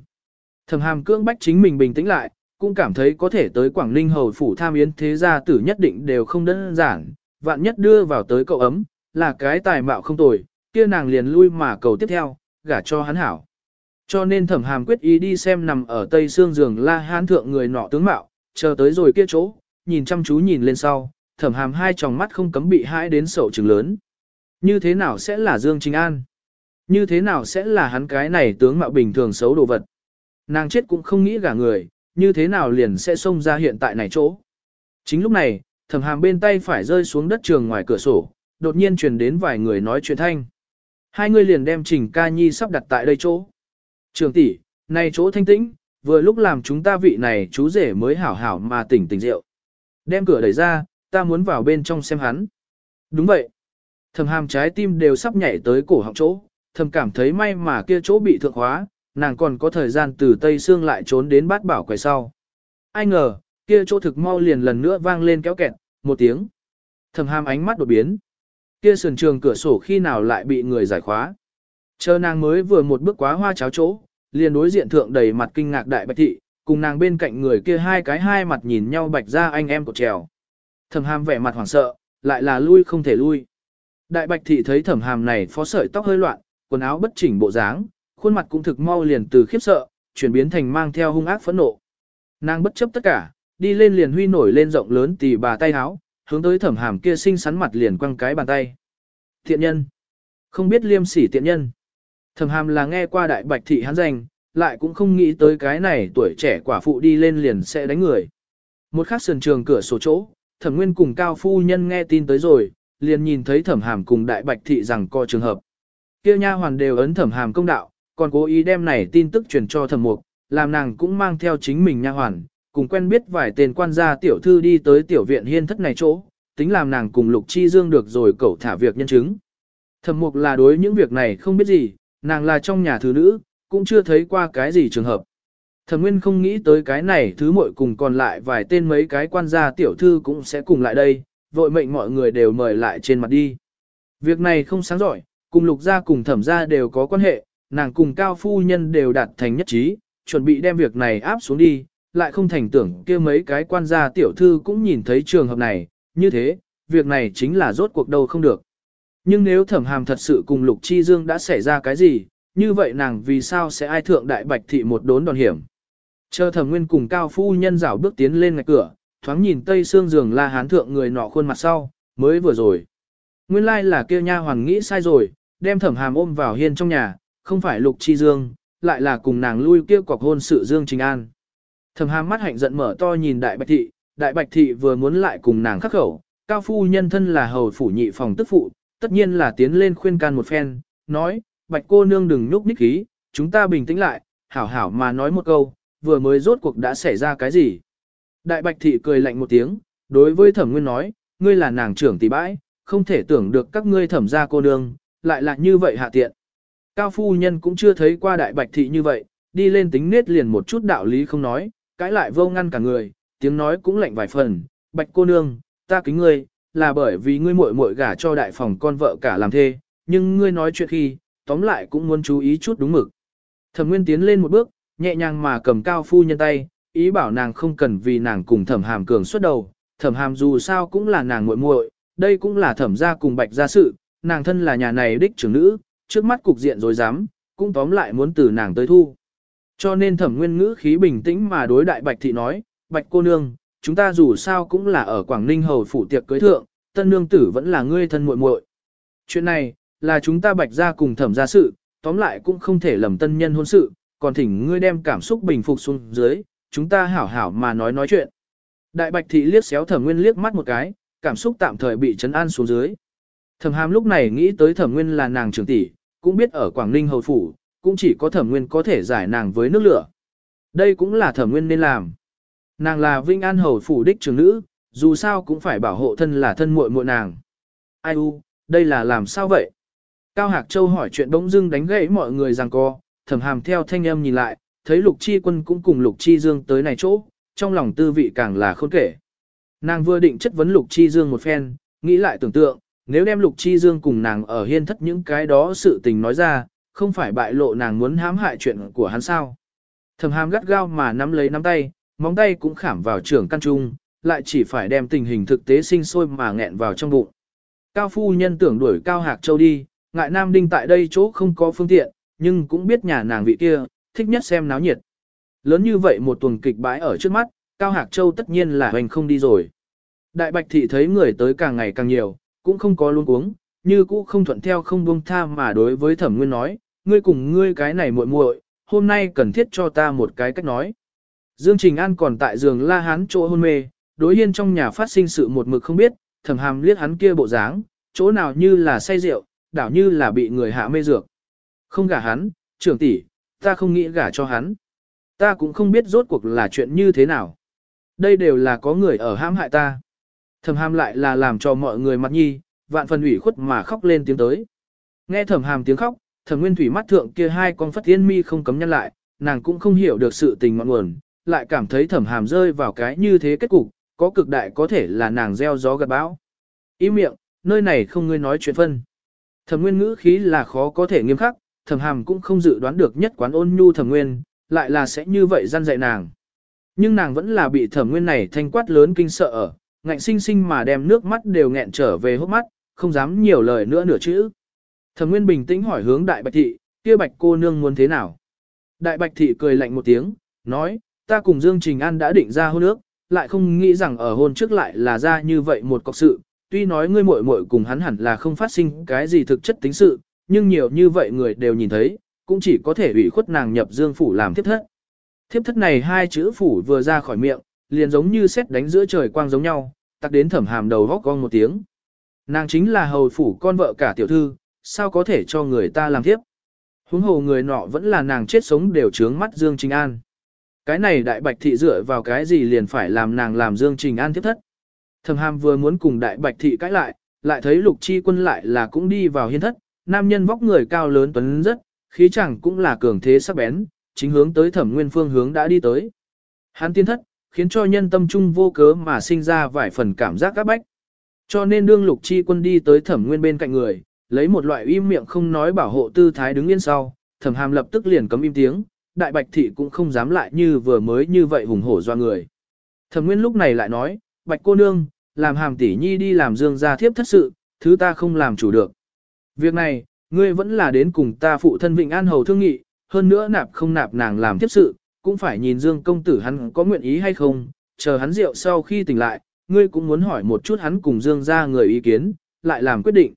Thẩm hàm cưỡng bách chính mình bình tĩnh lại, cũng cảm thấy có thể tới Quảng Ninh hầu phủ tham yến thế gia tử nhất định đều không đơn giản, vạn nhất đưa vào tới cậu ấm, là cái tài mạo không tồi, kia nàng liền lui mà cầu tiếp theo, gả cho hắn hảo. Cho nên thẩm hàm quyết ý đi xem nằm ở tây xương giường la hán thượng người nọ tướng mạo, chờ tới rồi kia chỗ, nhìn chăm chú nhìn lên sau, thẩm hàm hai tròng mắt không cấm bị hãi đến sầu trừng lớn. Như thế nào sẽ là Dương Chính An? Như thế nào sẽ là hắn cái này tướng mạo bình thường xấu đồ vật? Nàng chết cũng không nghĩ gả người, như thế nào liền sẽ xông ra hiện tại này chỗ. Chính lúc này, thẩm hàm bên tay phải rơi xuống đất trường ngoài cửa sổ, đột nhiên truyền đến vài người nói chuyện thanh. Hai người liền đem Trình Ca Nhi sắp đặt tại đây chỗ. Trường tỷ, này chỗ thanh tĩnh, vừa lúc làm chúng ta vị này chú rể mới hảo hảo mà tỉnh tỉnh rượu. Đem cửa đẩy ra, ta muốn vào bên trong xem hắn. Đúng vậy. Thầm hàm trái tim đều sắp nhảy tới cổ họng chỗ, thầm cảm thấy may mà kia chỗ bị thượng hóa, nàng còn có thời gian từ Tây Sương lại trốn đến bát bảo quầy sau. Ai ngờ, kia chỗ thực mau liền lần nữa vang lên kéo kẹt, một tiếng. Thầm hàm ánh mắt đột biến. Kia sườn trường cửa sổ khi nào lại bị người giải khóa. Chờ nàng mới vừa một bước quá hoa cháo chỗ, liền đối diện thượng đầy mặt kinh ngạc đại bạch thị, cùng nàng bên cạnh người kia hai cái hai mặt nhìn nhau bạch ra anh em của trèo. Thẩm hàm vẻ mặt hoảng sợ, lại là lui không thể lui. Đại bạch thị thấy thẩm hàm này phó sợi tóc hơi loạn, quần áo bất chỉnh bộ dáng, khuôn mặt cũng thực mau liền từ khiếp sợ, chuyển biến thành mang theo hung ác phẫn nộ. Nàng bất chấp tất cả, đi lên liền huy nổi lên rộng lớn tì bà tay áo, hướng tới thẩm hàm kia xinh xắn mặt liền quăng cái bàn tay. Thiện nhân. Không biết liêm sỉ tiện nhân. Thẩm hàm là nghe qua đại bạch thị hắn danh, lại cũng không nghĩ tới cái này tuổi trẻ quả phụ đi lên liền sẽ đánh người. Một khắc sườn trường cửa sổ chỗ, thẩm nguyên cùng cao phu nhân nghe tin tới rồi, liền nhìn thấy thẩm hàm cùng đại bạch thị rằng có trường hợp. kia nha hoàn đều ấn thẩm hàm công đạo, còn cố ý đem này tin tức truyền cho thẩm mục, làm nàng cũng mang theo chính mình nha hoàn, cùng quen biết vài tên quan gia tiểu thư đi tới tiểu viện hiên thất này chỗ, tính làm nàng cùng lục chi dương được rồi cẩu thả việc nhân chứng. Thẩm mục là đối những việc này không biết gì, nàng là trong nhà thứ nữ, cũng chưa thấy qua cái gì trường hợp. Thẩm Nguyên không nghĩ tới cái này thứ muội cùng còn lại vài tên mấy cái quan gia tiểu thư cũng sẽ cùng lại đây, vội mệnh mọi người đều mời lại trên mặt đi. Việc này không sáng giỏi, cùng lục gia cùng thẩm gia đều có quan hệ, nàng cùng cao phu nhân đều đạt thành nhất trí, chuẩn bị đem việc này áp xuống đi, lại không thành tưởng kia mấy cái quan gia tiểu thư cũng nhìn thấy trường hợp này, như thế, việc này chính là rốt cuộc đâu không được. Nhưng nếu thẩm hàm thật sự cùng Lục Chi Dương đã xảy ra cái gì, như vậy nàng vì sao sẽ ai thượng đại bạch thị một đốn đòn hiểm. Chờ thẩm nguyên cùng cao phu nhân rảo bước tiến lên ngạch cửa, thoáng nhìn tây xương giường la hán thượng người nọ khuôn mặt sau, mới vừa rồi. Nguyên lai like là kêu nha hoàng nghĩ sai rồi, đem thẩm hàm ôm vào hiên trong nhà, không phải lục chi dương, lại là cùng nàng lui kia cọc hôn sự dương trình an. Thẩm hàm mắt hạnh giận mở to nhìn đại bạch thị, đại bạch thị vừa muốn lại cùng nàng khắc khẩu, cao phu nhân thân là hầu phủ nhị phòng tức phụ, tất nhiên là tiến lên khuyên can một phen, nói, bạch cô nương đừng nhúc nhích khí, chúng ta bình tĩnh lại, hảo hảo mà nói một câu, vừa mới rốt cuộc đã xảy ra cái gì. Đại bạch thị cười lạnh một tiếng, đối với thẩm nguyên nói, ngươi là nàng trưởng tỷ bãi, không thể tưởng được các ngươi thẩm gia cô nương, lại là như vậy hạ tiện. Cao phu nhân cũng chưa thấy qua đại bạch thị như vậy, đi lên tính nết liền một chút đạo lý không nói, cãi lại vô ngăn cả người, tiếng nói cũng lạnh vài phần, bạch cô nương, ta kính ngươi, là bởi vì ngươi muội muội gả cho đại phòng con vợ cả làm thê, nhưng ngươi nói chuyện khi, tóm lại cũng muốn chú ý chút đúng mực. Thẩm Nguyên tiến lên một bước, nhẹ nhàng mà cầm cao phu nhân tay, ý bảo nàng không cần vì nàng cùng Thẩm Hàm cường xuất đầu, Thẩm Hàm dù sao cũng là nàng muội muội, đây cũng là Thẩm gia cùng Bạch gia sự, nàng thân là nhà này đích trưởng nữ, trước mắt cục diện rồi dám, cũng tóm lại muốn từ nàng tới thu. Cho nên Thẩm Nguyên ngữ khí bình tĩnh mà đối đại Bạch thị nói, Bạch cô nương, chúng ta dù sao cũng là ở Quảng Ninh hầu phủ tiệc cưới thượng, tân nương tử vẫn là ngươi thân muội muội. Chuyện này, là chúng ta bạch ra cùng thẩm ra sự, tóm lại cũng không thể lầm tân nhân hôn sự, còn thỉnh ngươi đem cảm xúc bình phục xuống dưới, chúng ta hảo hảo mà nói nói chuyện. Đại bạch thị liếc xéo thẩm nguyên liếc mắt một cái, cảm xúc tạm thời bị chấn an xuống dưới. Thẩm hàm lúc này nghĩ tới thẩm nguyên là nàng trưởng tỷ, cũng biết ở Quảng Ninh hầu phủ, cũng chỉ có thẩm nguyên có thể giải nàng với nước lửa. Đây cũng là thẩm nguyên nên làm. Nàng là Vinh An hầu phủ đích trưởng nữ, dù sao cũng phải bảo hộ thân là thân muội muội nàng. Ai u, đây là làm sao vậy? Cao Hạc Châu hỏi chuyện bỗng dưng đánh gãy mọi người rằng co, thẩm hàm theo thanh âm nhìn lại, thấy Lục Chi Quân cũng cùng Lục Chi Dương tới này chỗ, trong lòng tư vị càng là khôn kể. Nàng vừa định chất vấn Lục Chi Dương một phen, nghĩ lại tưởng tượng, nếu đem Lục Chi Dương cùng nàng ở hiên thất những cái đó sự tình nói ra, không phải bại lộ nàng muốn hãm hại chuyện của hắn sao. Thẩm hàm gắt gao mà nắm lấy nắm tay, móng tay cũng khảm vào trưởng căn trung, lại chỉ phải đem tình hình thực tế sinh sôi mà nghẹn vào trong bụng. Cao phu nhân tưởng đuổi Cao Hạc Châu đi, ngại Nam Đinh tại đây chỗ không có phương tiện, nhưng cũng biết nhà nàng vị kia, thích nhất xem náo nhiệt. Lớn như vậy một tuần kịch bãi ở trước mắt, Cao Hạc Châu tất nhiên là hoành không đi rồi. Đại Bạch Thị thấy người tới càng ngày càng nhiều, cũng không có luôn uống, như cũ không thuận theo không buông tha mà đối với thẩm nguyên nói, ngươi cùng ngươi cái này muội muội, hôm nay cần thiết cho ta một cái cách nói. Dương Trình An còn tại giường la hán chỗ hôn mê, đối yên trong nhà phát sinh sự một mực không biết, thẩm hàm liếc hắn kia bộ dáng, chỗ nào như là say rượu, đảo như là bị người hạ mê dược. Không gả hắn, trưởng tỷ, ta không nghĩ gả cho hắn. Ta cũng không biết rốt cuộc là chuyện như thế nào. Đây đều là có người ở hãm hại ta. Thẩm hàm lại là làm cho mọi người mặt nhi, vạn phần ủy khuất mà khóc lên tiếng tới. Nghe thẩm hàm tiếng khóc, thẩm nguyên thủy mắt thượng kia hai con phất thiên mi không cấm nhăn lại, nàng cũng không hiểu được sự tình ngọn nguồn, lại cảm thấy thẩm hàm rơi vào cái như thế kết cục, có cực đại có thể là nàng gieo gió gặt bão. Ý miệng, nơi này không ngươi nói chuyện phân. Thẩm nguyên ngữ khí là khó có thể nghiêm khắc, thẩm hàm cũng không dự đoán được nhất quán ôn nhu thẩm nguyên, lại là sẽ như vậy gian dạy nàng. Nhưng nàng vẫn là bị thẩm nguyên này thanh quát lớn kinh sợ ở, ngạnh sinh sinh mà đem nước mắt đều nghẹn trở về hốc mắt, không dám nhiều lời nữa nửa chữ. Thẩm nguyên bình tĩnh hỏi hướng đại bạch thị, kia bạch cô nương muốn thế nào? Đại bạch thị cười lạnh một tiếng, nói, ta cùng Dương Trình An đã định ra hôn ước, lại không nghĩ rằng ở hôn trước lại là ra như vậy một cọc sự, tuy nói ngươi muội muội cùng hắn hẳn là không phát sinh cái gì thực chất tính sự, nhưng nhiều như vậy người đều nhìn thấy, cũng chỉ có thể ủy khuất nàng nhập dương phủ làm thiếp thất. Thiếp thất này hai chữ phủ vừa ra khỏi miệng, liền giống như xét đánh giữa trời quang giống nhau, tắc đến thẩm hàm đầu góc con một tiếng. Nàng chính là hầu phủ con vợ cả tiểu thư, sao có thể cho người ta làm thiếp. Huống hồ người nọ vẫn là nàng chết sống đều trướng mắt Dương Trình An. Cái này đại bạch thị dựa vào cái gì liền phải làm nàng làm Dương Trình An thiết thất. Thẩm hàm vừa muốn cùng đại bạch thị cãi lại, lại thấy lục chi quân lại là cũng đi vào hiên thất, nam nhân vóc người cao lớn tuấn rất, khí chẳng cũng là cường thế sắc bén, chính hướng tới thẩm nguyên phương hướng đã đi tới. Hắn tiên thất, khiến cho nhân tâm trung vô cớ mà sinh ra vài phần cảm giác các bách. Cho nên đương lục chi quân đi tới thẩm nguyên bên cạnh người, lấy một loại im miệng không nói bảo hộ tư thái đứng yên sau, thẩm hàm lập tức liền cấm im tiếng, đại bạch thị cũng không dám lại như vừa mới như vậy hùng hổ doa người. Thẩm nguyên lúc này lại nói, bạch cô nương, làm hàm tỷ nhi đi làm dương gia thiếp thất sự, thứ ta không làm chủ được. Việc này, ngươi vẫn là đến cùng ta phụ thân Vịnh An Hầu thương nghị, hơn nữa nạp không nạp nàng làm tiếp sự, cũng phải nhìn Dương công tử hắn có nguyện ý hay không, chờ hắn rượu sau khi tỉnh lại, ngươi cũng muốn hỏi một chút hắn cùng Dương ra người ý kiến, lại làm quyết định.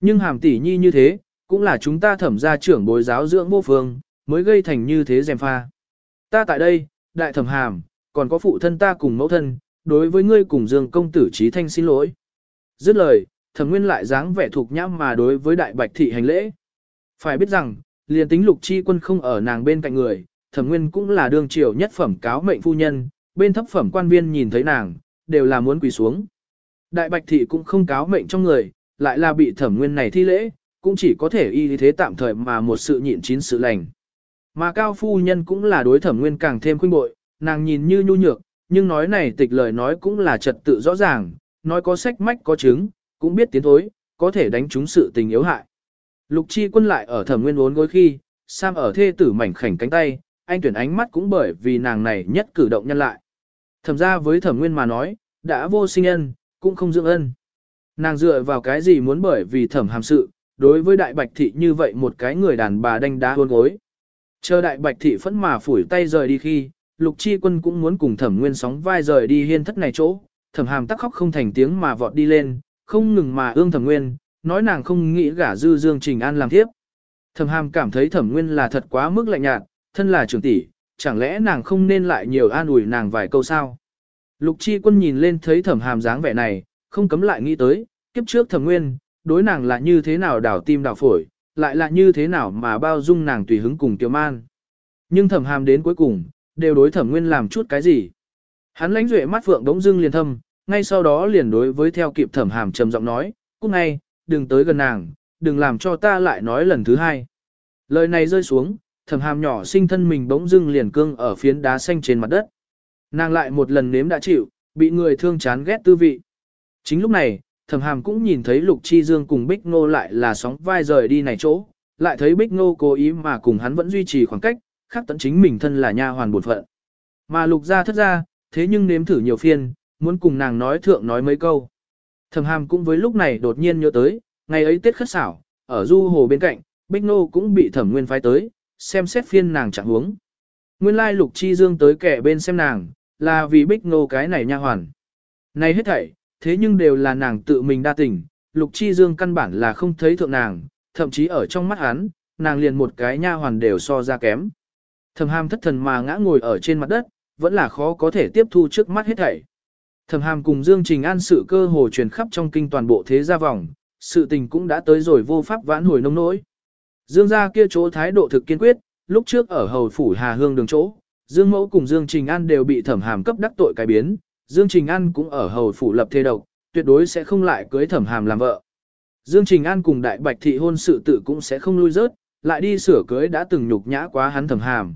Nhưng hàm tỷ nhi như thế, cũng là chúng ta thẩm gia trưởng bối giáo dưỡng vô phương, mới gây thành như thế dèm pha. Ta tại đây, đại thẩm hàm, còn có phụ thân ta cùng mẫu thân, đối với ngươi cùng Dương công tử trí thanh xin lỗi. Dứt lời, thẩm nguyên lại dáng vẻ thuộc nhãm mà đối với đại bạch thị hành lễ. Phải biết rằng, liền tính lục chi quân không ở nàng bên cạnh người, thẩm nguyên cũng là đương triều nhất phẩm cáo mệnh phu nhân, bên thấp phẩm quan viên nhìn thấy nàng, đều là muốn quỳ xuống. Đại bạch thị cũng không cáo mệnh trong người, lại là bị thẩm nguyên này thi lễ, cũng chỉ có thể y thế tạm thời mà một sự nhịn chín sự lành. Mà cao phu nhân cũng là đối thẩm nguyên càng thêm khuynh bội, nàng nhìn như nhu nhược, nhưng nói này tịch lời nói cũng là trật tự rõ ràng, nói có sách mách có chứng, cũng biết tiến thối, có thể đánh trúng sự tình yếu hại. Lục chi quân lại ở thẩm nguyên uốn gối khi, Sam ở thê tử mảnh khảnh cánh tay, anh tuyển ánh mắt cũng bởi vì nàng này nhất cử động nhân lại. Thẩm ra với thẩm nguyên mà nói, đã vô sinh ân, cũng không dưỡng ân. Nàng dựa vào cái gì muốn bởi vì thẩm hàm sự, đối với đại bạch thị như vậy một cái người đàn bà đanh đá hôn gối. Chờ đại bạch thị phẫn mà phủi tay rời đi khi, lục chi quân cũng muốn cùng thẩm nguyên sóng vai rời đi hiên thất này chỗ, thẩm hàm tắc khóc không thành tiếng mà vọt đi lên, không ngừng mà ương thẩm nguyên, nói nàng không nghĩ gả dư dương trình an làm tiếp. Thẩm hàm cảm thấy thẩm nguyên là thật quá mức lạnh nhạt, thân là trưởng tỷ, chẳng lẽ nàng không nên lại nhiều an ủi nàng vài câu sao? Lục chi quân nhìn lên thấy thẩm hàm dáng vẻ này, không cấm lại nghĩ tới, kiếp trước thẩm nguyên, đối nàng là như thế nào đảo tim đảo phổi, lại là như thế nào mà bao dung nàng tùy hứng cùng tiểu man. Nhưng thẩm hàm đến cuối cùng, đều đối thẩm nguyên làm chút cái gì. Hắn lánh duệ mắt phượng đống dưng liền thâm, ngay sau đó liền đối với theo kịp thẩm hàm trầm giọng nói, cút ngay, đừng tới gần nàng, đừng làm cho ta lại nói lần thứ hai. Lời này rơi xuống, thẩm hàm nhỏ sinh thân mình bỗng dưng liền cương ở phiến đá xanh trên mặt đất. Nàng lại một lần nếm đã chịu, bị người thương chán ghét tư vị. Chính lúc này, thẩm hàm cũng nhìn thấy lục chi dương cùng bích ngô lại là sóng vai rời đi này chỗ, lại thấy bích ngô cố ý mà cùng hắn vẫn duy trì khoảng cách, khác tận chính mình thân là nha hoàn bổn phận. Mà lục Gia thất ra, thế nhưng nếm thử nhiều phiên, muốn cùng nàng nói thượng nói mấy câu. Thẩm hàm cũng với lúc này đột nhiên nhớ tới, ngày ấy Tết khất xảo, ở du hồ bên cạnh, Bích Nô cũng bị thẩm nguyên phái tới, xem xét phiên nàng chẳng huống. Nguyên lai lục chi dương tới kẻ bên xem nàng, là vì Bích Nô cái này nha hoàn. Nay hết thảy, thế nhưng đều là nàng tự mình đa tình, lục chi dương căn bản là không thấy thượng nàng, thậm chí ở trong mắt hắn, nàng liền một cái nha hoàn đều so ra kém. Thẩm hàm thất thần mà ngã ngồi ở trên mặt đất, vẫn là khó có thể tiếp thu trước mắt hết thảy. Thẩm hàm cùng Dương Trình An sự cơ hồ truyền khắp trong kinh toàn bộ thế gia vòng, sự tình cũng đã tới rồi vô pháp vãn hồi nông nỗi. Dương gia kia chỗ thái độ thực kiên quyết, lúc trước ở hầu phủ Hà Hương đường chỗ, Dương Mẫu cùng Dương Trình An đều bị thẩm hàm cấp đắc tội cải biến, Dương Trình An cũng ở hầu phủ lập thế độc, tuyệt đối sẽ không lại cưới thẩm hàm làm vợ. Dương Trình An cùng đại bạch thị hôn sự tự cũng sẽ không lui rớt, lại đi sửa cưới đã từng nhục nhã quá hắn thẩm hàm.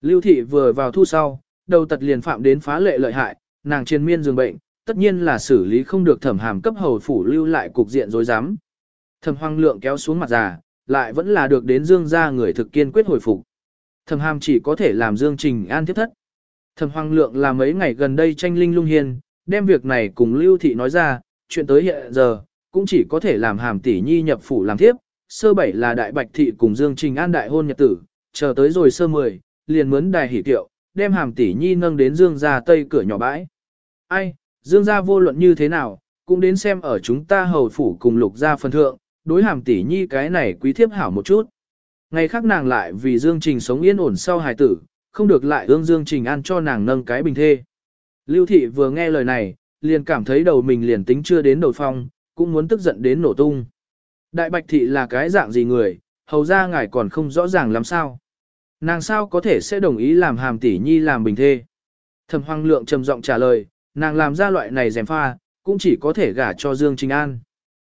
Lưu thị vừa vào thu sau, đầu tật liền phạm đến phá lệ lợi hại, nàng trên miên giường bệnh, tất nhiên là xử lý không được thẩm hàm cấp hầu phủ lưu lại cục diện rối rắm. Thẩm hoang lượng kéo xuống mặt già, lại vẫn là được đến dương gia người thực kiên quyết hồi phục. Thẩm hàm chỉ có thể làm dương trình an thiết thất. Thẩm hoang lượng là mấy ngày gần đây tranh linh lung hiền, đem việc này cùng lưu thị nói ra, chuyện tới hiện giờ, cũng chỉ có thể làm hàm tỷ nhi nhập phủ làm thiếp, sơ bảy là đại bạch thị cùng dương trình an đại hôn nhật tử, chờ tới rồi sơ mười, liền mướn đài hỷ tiệu, đem hàm tỷ nhi nâng đến dương gia tây cửa nhỏ bãi. Ai, dương gia vô luận như thế nào, cũng đến xem ở chúng ta hầu phủ cùng lục gia phân thượng, đối hàm tỷ nhi cái này quý thiếp hảo một chút. Ngày khác nàng lại vì dương trình sống yên ổn sau hài tử, không được lại ương dương trình An cho nàng nâng cái bình thê. Lưu thị vừa nghe lời này, liền cảm thấy đầu mình liền tính chưa đến đầu phong, cũng muốn tức giận đến nổ tung. Đại bạch thị là cái dạng gì người, hầu ra ngài còn không rõ ràng làm sao. Nàng sao có thể sẽ đồng ý làm hàm tỷ nhi làm bình thê. Thẩm hoang lượng trầm giọng trả lời, nàng làm ra loại này dèm pha, cũng chỉ có thể gả cho Dương Trình An.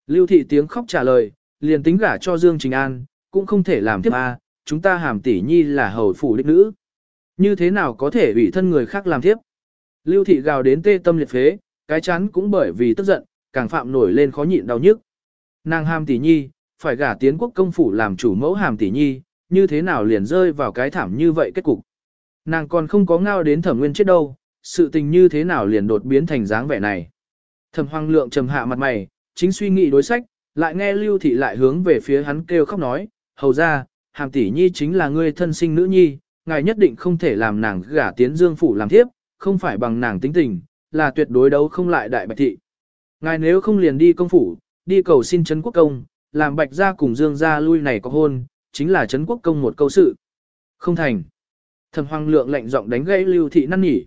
Lưu thị tiếng khóc trả lời, liền tính gả cho Dương Trình An, cũng không thể làm tiếp a, chúng ta hàm tỷ nhi là hầu phủ đích nữ. Như thế nào có thể ủy thân người khác làm tiếp? Lưu thị gào đến tê tâm liệt phế, cái chán cũng bởi vì tức giận, càng phạm nổi lên khó nhịn đau nhức. Nàng hàm tỷ nhi, phải gả tiến quốc công phủ làm chủ mẫu hàm tỷ nhi, như thế nào liền rơi vào cái thảm như vậy kết cục. Nàng còn không có ngao đến thẩm nguyên chết đâu, sự tình như thế nào liền đột biến thành dáng vẻ này. Thẩm hoang lượng trầm hạ mặt mày, chính suy nghĩ đối sách, lại nghe lưu thị lại hướng về phía hắn kêu khóc nói, hầu ra, hàm tỷ nhi chính là ngươi thân sinh nữ nhi, ngài nhất định không thể làm nàng gả tiến dương phủ làm thiếp, không phải bằng nàng tính tình, là tuyệt đối đấu không lại đại bạch thị. Ngài nếu không liền đi công phủ, đi cầu xin Trấn Quốc Công, làm bạch gia cùng dương gia lui này có hôn, chính là Trấn Quốc Công một câu sự. Không thành. Thẩm Hoàng Lượng lệnh giọng đánh gây Lưu Thị năn nỉ.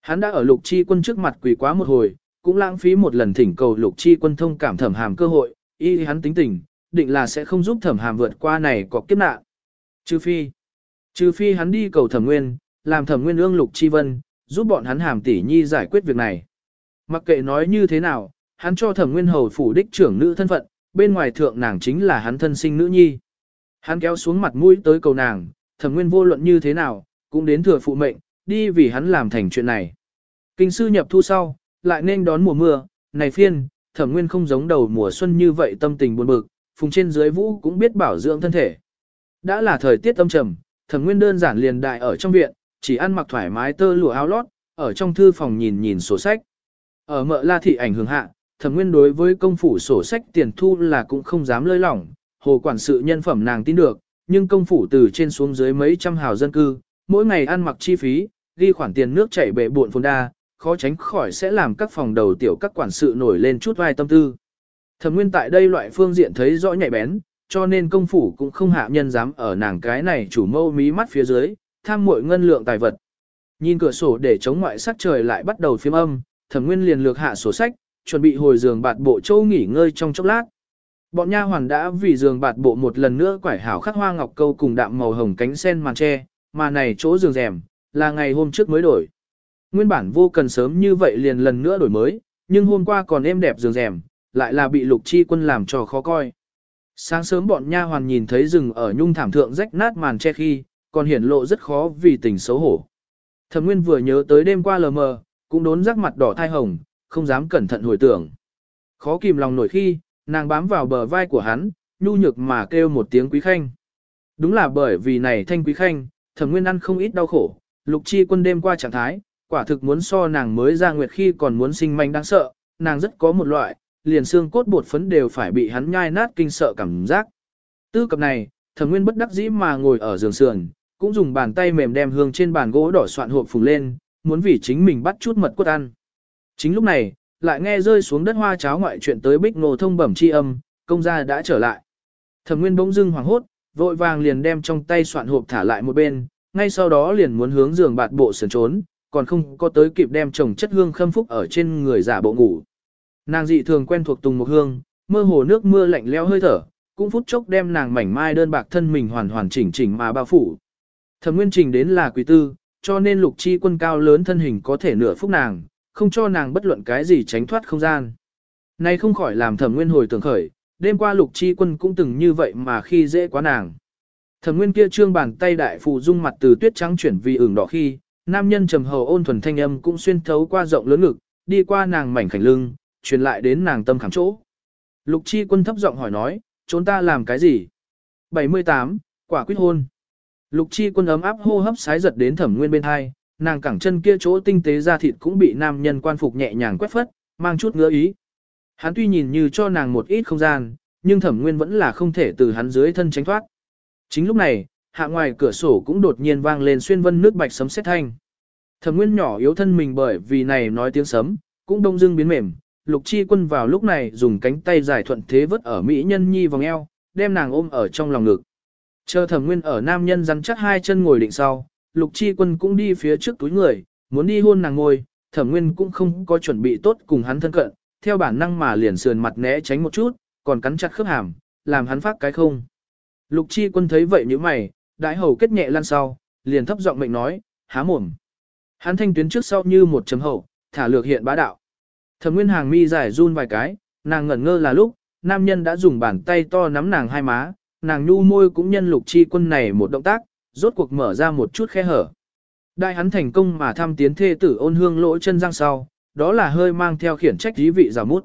Hắn đã ở Lục Chi Quân trước mặt quỳ quá một hồi, cũng lãng phí một lần thỉnh cầu Lục Chi Quân thông cảm Thẩm Hàm cơ hội, y hắn tính tình, định là sẽ không giúp Thẩm Hàm vượt qua này có kiếp nạn. Trừ phi, trừ phi hắn đi cầu Thẩm Nguyên, làm Thẩm Nguyên ương Lục Chi Vân, giúp bọn hắn Hàm tỷ nhi giải quyết việc này. Mặc kệ nói như thế nào, hắn cho Thẩm Nguyên hầu phủ đích trưởng nữ thân phận, bên ngoài thượng nàng chính là hắn thân sinh nữ nhi. Hắn kéo xuống mặt mũi tới cầu nàng, Thẩm Nguyên vô luận như thế nào, cũng đến thừa phụ mệnh, đi vì hắn làm thành chuyện này. Kinh sư nhập thu sau, lại nên đón mùa mưa, này phiên, thẩm nguyên không giống đầu mùa xuân như vậy tâm tình buồn bực, phùng trên dưới vũ cũng biết bảo dưỡng thân thể. Đã là thời tiết âm trầm, thẩm nguyên đơn giản liền đại ở trong viện, chỉ ăn mặc thoải mái tơ lụa áo lót, ở trong thư phòng nhìn nhìn sổ sách. Ở mợ la thị ảnh hưởng hạ, thẩm nguyên đối với công phủ sổ sách tiền thu là cũng không dám lơi lỏng, hồ quản sự nhân phẩm nàng tin được, nhưng công phủ từ trên xuống dưới mấy trăm hào dân cư, mỗi ngày ăn mặc chi phí, ghi khoản tiền nước chảy bệ buồn phồn đa, khó tránh khỏi sẽ làm các phòng đầu tiểu các quản sự nổi lên chút vai tâm tư. Thẩm nguyên tại đây loại phương diện thấy rõ nhạy bén, cho nên công phủ cũng không hạ nhân dám ở nàng cái này chủ mâu mí mắt phía dưới, tham muội ngân lượng tài vật. Nhìn cửa sổ để chống ngoại sắc trời lại bắt đầu phiếm âm, thẩm nguyên liền lược hạ sổ sách, chuẩn bị hồi giường bạt bộ châu nghỉ ngơi trong chốc lát. Bọn nha hoàn đã vì giường bạt bộ một lần nữa quải hảo khắc hoa ngọc câu cùng đạm màu hồng cánh sen màn tre, mà này chỗ giường rèm, là ngày hôm trước mới đổi. Nguyên bản vô cần sớm như vậy liền lần nữa đổi mới, nhưng hôm qua còn êm đẹp giường rèm, lại là bị lục chi quân làm cho khó coi. Sáng sớm bọn nha hoàn nhìn thấy rừng ở nhung thảm thượng rách nát màn che khi, còn hiển lộ rất khó vì tình xấu hổ. Thẩm Nguyên vừa nhớ tới đêm qua lờ mờ, cũng đốn rắc mặt đỏ thai hồng, không dám cẩn thận hồi tưởng. Khó kìm lòng nổi khi, nàng bám vào bờ vai của hắn, nhu nhược mà kêu một tiếng quý khanh. Đúng là bởi vì này thanh quý khanh, thẩm nguyên ăn không ít đau khổ, lục chi quân đêm qua trạng thái, quả thực muốn so nàng mới ra nguyệt khi còn muốn sinh manh đáng sợ, nàng rất có một loại, liền xương cốt bột phấn đều phải bị hắn nhai nát kinh sợ cảm giác. Tư cập này, thẩm nguyên bất đắc dĩ mà ngồi ở giường sườn, cũng dùng bàn tay mềm đem hương trên bàn gỗ đỏ soạn hộp phùng lên, muốn vì chính mình bắt chút mật quất ăn. Chính lúc này, lại nghe rơi xuống đất hoa cháo ngoại chuyện tới bích ngô thông bẩm chi âm, công gia đã trở lại. Thẩm nguyên bỗng dưng hoảng hốt, vội vàng liền đem trong tay soạn hộp thả lại một bên, ngay sau đó liền muốn hướng giường bạt bộ sườn trốn, còn không có tới kịp đem chồng chất hương khâm phúc ở trên người giả bộ ngủ. Nàng dị thường quen thuộc tùng một hương, mơ hồ nước mưa lạnh leo hơi thở, cũng phút chốc đem nàng mảnh mai đơn bạc thân mình hoàn hoàn chỉnh chỉnh mà bao phủ. Thẩm Nguyên Trình đến là quý tư, cho nên lục chi quân cao lớn thân hình có thể nửa phúc nàng, không cho nàng bất luận cái gì tránh thoát không gian. Nay không khỏi làm Thẩm Nguyên hồi tưởng khởi, đêm qua lục chi quân cũng từng như vậy mà khi dễ quá nàng. Thẩm nguyên kia trương bàn tay đại phụ dung mặt từ tuyết trắng chuyển vì ửng đỏ khi, nam nhân trầm hầu ôn thuần thanh âm cũng xuyên thấu qua rộng lớn ngực, đi qua nàng mảnh khảnh lưng, truyền lại đến nàng tâm khảm chỗ. Lục chi quân thấp giọng hỏi nói, chúng ta làm cái gì? 78, quả quyết hôn. Lục chi quân ấm áp hô hấp sái giật đến thẩm nguyên bên hai, nàng cẳng chân kia chỗ tinh tế da thịt cũng bị nam nhân quan phục nhẹ nhàng quét phất, mang chút ngứa ý. Hắn tuy nhìn như cho nàng một ít không gian, nhưng thẩm nguyên vẫn là không thể từ hắn dưới thân tránh thoát. Chính lúc này, hạ ngoài cửa sổ cũng đột nhiên vang lên xuyên vân nước bạch sấm sét thanh. Thẩm Nguyên nhỏ yếu thân mình bởi vì này nói tiếng sấm, cũng đông dưng biến mềm. Lục Chi Quân vào lúc này dùng cánh tay giải thuận thế vứt ở mỹ nhân nhi vòng eo, đem nàng ôm ở trong lòng ngực. Chờ Thẩm Nguyên ở nam nhân rắn chắc hai chân ngồi định sau, Lục Chi Quân cũng đi phía trước túi người, muốn đi hôn nàng ngồi, Thẩm Nguyên cũng không có chuẩn bị tốt cùng hắn thân cận, theo bản năng mà liền sườn mặt né tránh một chút, còn cắn chặt khớp hàm, làm hắn phát cái không. Lục chi quân thấy vậy như mày, đại hầu kết nhẹ lăn sau, liền thấp giọng mệnh nói, há mồm. Hắn thanh tuyến trước sau như một chấm hậu, thả lược hiện bá đạo. Thẩm nguyên hàng mi giải run vài cái, nàng ngẩn ngơ là lúc, nam nhân đã dùng bàn tay to nắm nàng hai má, nàng nhu môi cũng nhân lục chi quân này một động tác, rốt cuộc mở ra một chút khe hở. Đại hắn thành công mà thăm tiến thê tử ôn hương lỗ chân răng sau, đó là hơi mang theo khiển trách dí vị giả mút.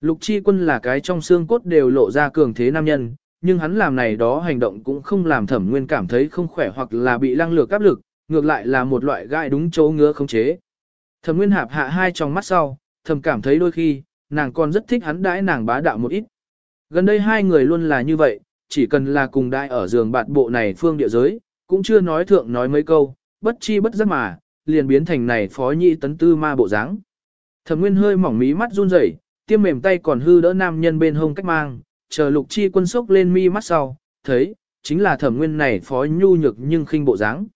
Lục chi quân là cái trong xương cốt đều lộ ra cường thế nam nhân, nhưng hắn làm này đó hành động cũng không làm thẩm nguyên cảm thấy không khỏe hoặc là bị lăng lược áp lực, ngược lại là một loại gai đúng chỗ ngứa không chế. Thẩm nguyên hạp hạ hai trong mắt sau, thầm cảm thấy đôi khi, nàng còn rất thích hắn đãi nàng bá đạo một ít. Gần đây hai người luôn là như vậy, chỉ cần là cùng đại ở giường bạn bộ này phương địa giới, cũng chưa nói thượng nói mấy câu, bất chi bất giác mà, liền biến thành này phó nhị tấn tư ma bộ dáng. Thẩm Nguyên hơi mỏng mí mắt run rẩy, tiêm mềm tay còn hư đỡ nam nhân bên hông cách mang, chờ Lục Chi Quân sốc lên mi mắt sau, thấy, chính là Thẩm Nguyên này phó nhu nhược nhưng khinh bộ dáng.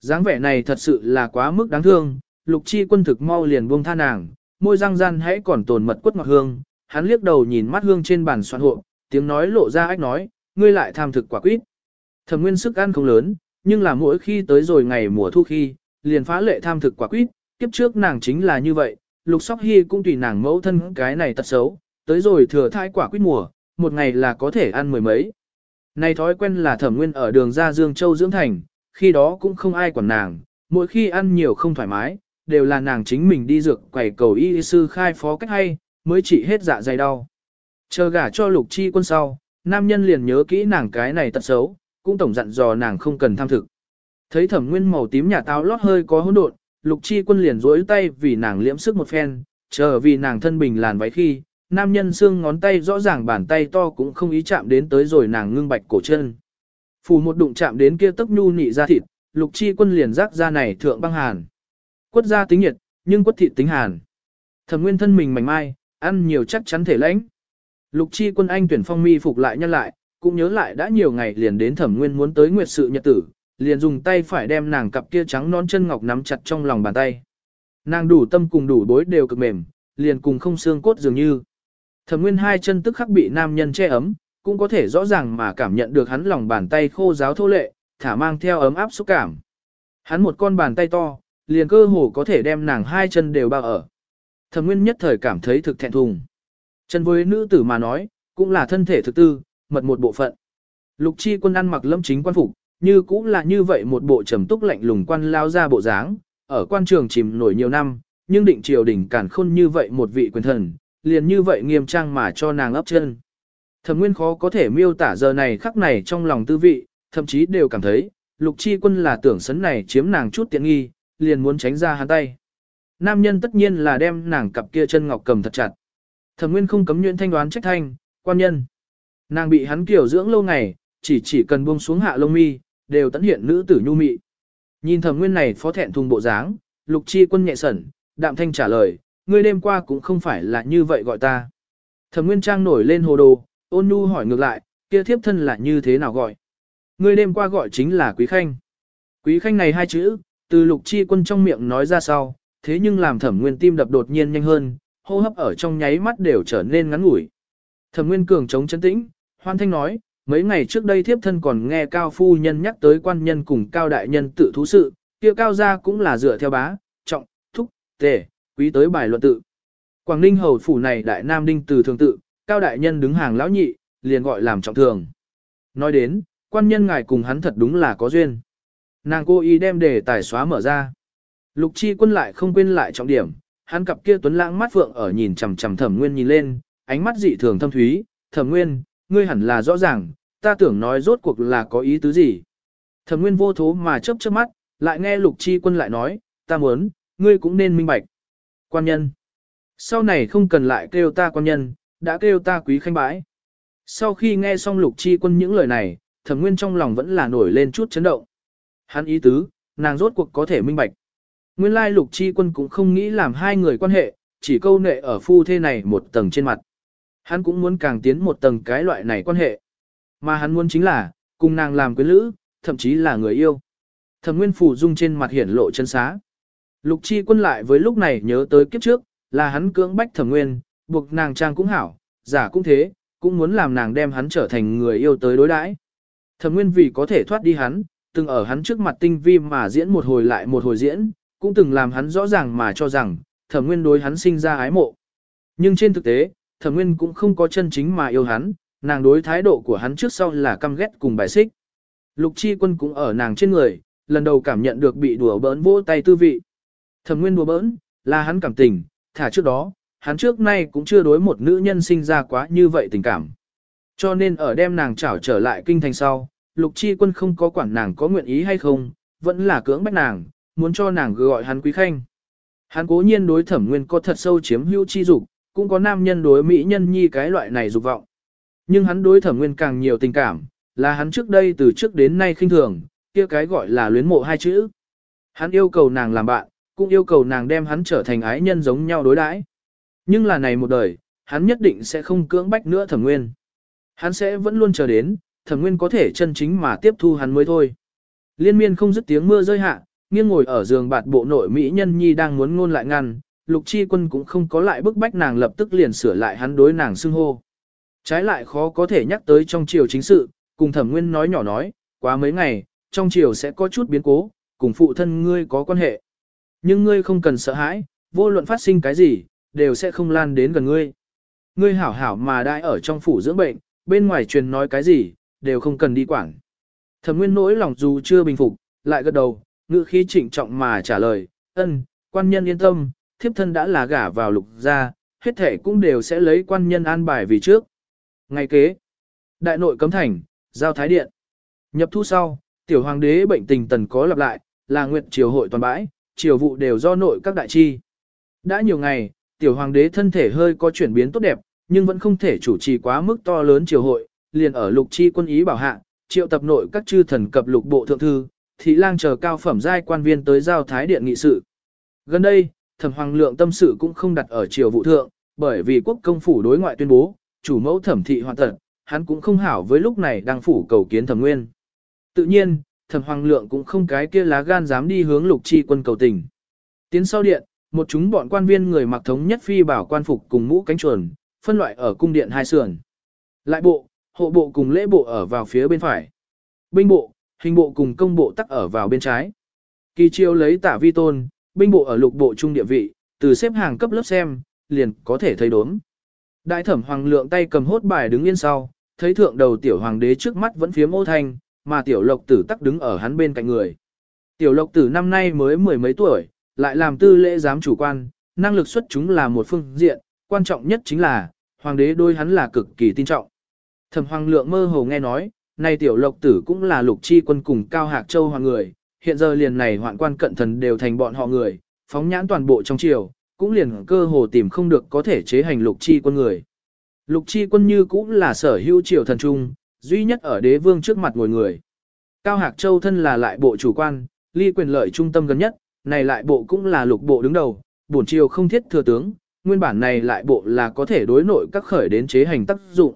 dáng vẻ này thật sự là quá mức đáng thương, Lục Chi Quân thực mau liền buông tha nàng, môi răng gian hãy còn tồn mật quất ngọt hương, hắn liếc đầu nhìn mắt hương trên bàn soạn hộ, tiếng nói lộ ra ách nói, ngươi lại tham thực quả quýt. Thẩm Nguyên sức ăn không lớn, nhưng là mỗi khi tới rồi ngày mùa thu khi, liền phá lệ tham thực quả quýt, kiếp trước nàng chính là như vậy, Lục Sóc Hy cũng tùy nàng mẫu thân cái này tật xấu, tới rồi thừa thai quả quýt mùa, một ngày là có thể ăn mười mấy. Này thói quen là Thẩm Nguyên ở đường ra Dương Châu dưỡng thành, khi đó cũng không ai quản nàng, mỗi khi ăn nhiều không thoải mái, đều là nàng chính mình đi dược quầy cầu y sư khai phó cách hay, mới trị hết dạ dày đau. Chờ gả cho lục chi quân sau, nam nhân liền nhớ kỹ nàng cái này tật xấu, cũng tổng dặn dò nàng không cần tham thực. Thấy thẩm nguyên màu tím nhà táo lót hơi có hỗn độn, lục chi quân liền rỗi tay vì nàng liễm sức một phen, chờ vì nàng thân bình làn váy khi, nam nhân xương ngón tay rõ ràng bàn tay to cũng không ý chạm đến tới rồi nàng ngưng bạch cổ chân. Phù một đụng chạm đến kia tấc nhu nị ra thịt, lục chi quân liền rác ra này thượng băng hàn. Quất ra tính nhiệt, nhưng quất thịt tính hàn. Thẩm nguyên thân mình mảnh mai, ăn nhiều chắc chắn thể lãnh. Lục chi quân anh tuyển phong mi phục lại nhân lại, cũng nhớ lại đã nhiều ngày liền đến thẩm nguyên muốn tới nguyệt sự nhật tử, liền dùng tay phải đem nàng cặp kia trắng non chân ngọc nắm chặt trong lòng bàn tay. Nàng đủ tâm cùng đủ bối đều cực mềm, liền cùng không xương cốt dường như. Thẩm nguyên hai chân tức khắc bị nam nhân che ấm, cũng có thể rõ ràng mà cảm nhận được hắn lòng bàn tay khô giáo thô lệ, thả mang theo ấm áp xúc cảm. Hắn một con bàn tay to, liền cơ hồ có thể đem nàng hai chân đều bao ở. Thẩm Nguyên nhất thời cảm thấy thực thẹn thùng. Chân với nữ tử mà nói, cũng là thân thể thực tư, mật một bộ phận. Lục Chi quân ăn mặc lâm chính quan phục, như cũng là như vậy một bộ trầm túc lạnh lùng quan lao ra bộ dáng, ở quan trường chìm nổi nhiều năm, nhưng định triều đỉnh cản khôn như vậy một vị quyền thần, liền như vậy nghiêm trang mà cho nàng ấp chân. Thẩm Nguyên khó có thể miêu tả giờ này khắc này trong lòng tư vị, thậm chí đều cảm thấy, Lục Chi quân là tưởng sấn này chiếm nàng chút tiện nghi, liền muốn tránh ra hắn tay. Nam nhân tất nhiên là đem nàng cặp kia chân ngọc cầm thật chặt. Thẩm Nguyên không cấm nhuyễn thanh đoán trách thanh, quan nhân. Nàng bị hắn kiểu dưỡng lâu ngày, chỉ chỉ cần buông xuống hạ lông mi, đều tận hiện nữ tử nhu mị. Nhìn Thẩm Nguyên này phó thẹn thùng bộ dáng, Lục Chi Quân nhẹ sẩn, đạm thanh trả lời, ngươi đêm qua cũng không phải là như vậy gọi ta. Thẩm Nguyên Trang nổi lên hồ đồ, ôn nhu hỏi ngược lại, kia thiếp thân là như thế nào gọi? Ngươi đêm qua gọi chính là Quý Khanh. Quý Khanh này hai chữ, từ Lục Chi Quân trong miệng nói ra sau, thế nhưng làm thẩm nguyên tim đập đột nhiên nhanh hơn, hô hấp ở trong nháy mắt đều trở nên ngắn ngủi. Thẩm nguyên cường chống chấn tĩnh, hoan thanh nói, mấy ngày trước đây thiếp thân còn nghe cao phu nhân nhắc tới quan nhân cùng cao đại nhân tự thú sự, kia cao gia cũng là dựa theo bá, trọng, thúc, tề, quý tới bài luận tự. Quảng Ninh hầu phủ này đại nam đinh từ thường tự, cao đại nhân đứng hàng lão nhị, liền gọi làm trọng thường. Nói đến, quan nhân ngài cùng hắn thật đúng là có duyên. Nàng cô ý đem đề tài xóa mở ra. Lục chi quân lại không quên lại trọng điểm, hắn cặp kia tuấn lãng mắt phượng ở nhìn chằm chằm thẩm nguyên nhìn lên, ánh mắt dị thường thâm thúy, thẩm nguyên, ngươi hẳn là rõ ràng, ta tưởng nói rốt cuộc là có ý tứ gì. Thẩm nguyên vô thố mà chớp chớp mắt, lại nghe lục chi quân lại nói, ta muốn, ngươi cũng nên minh bạch. Quan nhân. Sau này không cần lại kêu ta quan nhân, đã kêu ta quý khanh bãi. Sau khi nghe xong lục chi quân những lời này, thẩm nguyên trong lòng vẫn là nổi lên chút chấn động. Hắn ý tứ, nàng rốt cuộc có thể minh bạch. Nguyên lai lục chi quân cũng không nghĩ làm hai người quan hệ, chỉ câu nệ ở phu thê này một tầng trên mặt. Hắn cũng muốn càng tiến một tầng cái loại này quan hệ. Mà hắn muốn chính là, cùng nàng làm quyến lữ, thậm chí là người yêu. Thẩm nguyên phủ dung trên mặt hiển lộ chân xá. Lục chi quân lại với lúc này nhớ tới kiếp trước, là hắn cưỡng bách thẩm nguyên, buộc nàng trang cũng hảo, giả cũng thế, cũng muốn làm nàng đem hắn trở thành người yêu tới đối đãi. Thẩm nguyên vì có thể thoát đi hắn, từng ở hắn trước mặt tinh vi mà diễn một hồi lại một hồi diễn, cũng từng làm hắn rõ ràng mà cho rằng, thẩm nguyên đối hắn sinh ra ái mộ. Nhưng trên thực tế, thẩm nguyên cũng không có chân chính mà yêu hắn, nàng đối thái độ của hắn trước sau là căm ghét cùng bài xích. Lục chi quân cũng ở nàng trên người, lần đầu cảm nhận được bị đùa bỡn vỗ tay tư vị. Thẩm nguyên đùa bỡn, là hắn cảm tình, thả trước đó, hắn trước nay cũng chưa đối một nữ nhân sinh ra quá như vậy tình cảm. Cho nên ở đem nàng trảo trở lại kinh thành sau, lục chi quân không có quản nàng có nguyện ý hay không, vẫn là cưỡng bách nàng, muốn cho nàng gọi hắn quý khanh. Hắn cố nhiên đối thẩm nguyên có thật sâu chiếm hữu chi dục, cũng có nam nhân đối mỹ nhân nhi cái loại này dục vọng. Nhưng hắn đối thẩm nguyên càng nhiều tình cảm, là hắn trước đây từ trước đến nay khinh thường, kia cái gọi là luyến mộ hai chữ. Hắn yêu cầu nàng làm bạn, cũng yêu cầu nàng đem hắn trở thành ái nhân giống nhau đối đãi. Nhưng là này một đời, hắn nhất định sẽ không cưỡng bách nữa thẩm nguyên. Hắn sẽ vẫn luôn chờ đến, thẩm nguyên có thể chân chính mà tiếp thu hắn mới thôi. Liên miên không dứt tiếng mưa rơi hạ, nghiêng ngồi ở giường bạt bộ nội Mỹ nhân nhi đang muốn ngôn lại ngăn, lục chi quân cũng không có lại bức bách nàng lập tức liền sửa lại hắn đối nàng xưng hô. Trái lại khó có thể nhắc tới trong triều chính sự, cùng thẩm nguyên nói nhỏ nói, quá mấy ngày, trong triều sẽ có chút biến cố, cùng phụ thân ngươi có quan hệ. Nhưng ngươi không cần sợ hãi, vô luận phát sinh cái gì, đều sẽ không lan đến gần ngươi. Ngươi hảo hảo mà đại ở trong phủ dưỡng bệnh, bên ngoài truyền nói cái gì, đều không cần đi quản. Thẩm nguyên nỗi lòng dù chưa bình phục, lại gật đầu, ngữ khí trịnh trọng mà trả lời, ân, quan nhân yên tâm, thiếp thân đã là gả vào lục gia, hết thể cũng đều sẽ lấy quan nhân an bài vì trước. Ngày kế, đại nội cấm thành, giao thái điện. Nhập thu sau, tiểu hoàng đế bệnh tình tần có lặp lại, là nguyệt triều hội toàn bãi, triều vụ đều do nội các đại chi. Đã nhiều ngày, tiểu hoàng đế thân thể hơi có chuyển biến tốt đẹp, nhưng vẫn không thể chủ trì quá mức to lớn triều hội, liền ở lục chi quân ý bảo hạ, triệu tập nội các chư thần cập lục bộ thượng thư, thị lang chờ cao phẩm giai quan viên tới giao thái điện nghị sự. Gần đây, thẩm hoàng lượng tâm sự cũng không đặt ở triều vụ thượng, bởi vì quốc công phủ đối ngoại tuyên bố, chủ mẫu thẩm thị hoàn tận, hắn cũng không hảo với lúc này đang phủ cầu kiến thẩm nguyên. Tự nhiên, thẩm hoàng lượng cũng không cái kia lá gan dám đi hướng lục chi quân cầu tình. Tiến sau điện, một chúng bọn quan viên người mặc thống nhất phi bảo quan phục cùng mũ cánh chuồn, phân loại ở cung điện hai sườn. Lại bộ, hộ bộ cùng lễ bộ ở vào phía bên phải. Binh bộ, hình bộ cùng công bộ tắc ở vào bên trái. Kỳ chiêu lấy tả vi tôn, binh bộ ở lục bộ trung địa vị, từ xếp hàng cấp lớp xem, liền có thể thấy đốm. Đại thẩm hoàng lượng tay cầm hốt bài đứng yên sau, thấy thượng đầu tiểu hoàng đế trước mắt vẫn phía mô thanh, mà tiểu lộc tử tắc đứng ở hắn bên cạnh người. Tiểu lộc tử năm nay mới mười mấy tuổi, lại làm tư lễ giám chủ quan, năng lực xuất chúng là một phương diện, quan trọng nhất chính là, hoàng đế đôi hắn là cực kỳ tin trọng. Thẩm hoàng lượng mơ hồ nghe nói, nay tiểu lộc tử cũng là lục chi quân cùng cao hạc châu hoàng người, hiện giờ liền này hoạn quan cận thần đều thành bọn họ người, phóng nhãn toàn bộ trong triều, cũng liền cơ hồ tìm không được có thể chế hành lục chi quân người. Lục chi quân như cũng là sở hữu triều thần trung, duy nhất ở đế vương trước mặt ngồi người. Cao Hạc Châu thân là lại bộ chủ quan, ly quyền lợi trung tâm gần nhất, này lại bộ cũng là lục bộ đứng đầu, bổn triều không thiết thừa tướng, nguyên bản này lại bộ là có thể đối nội các khởi đến chế hành tác dụng.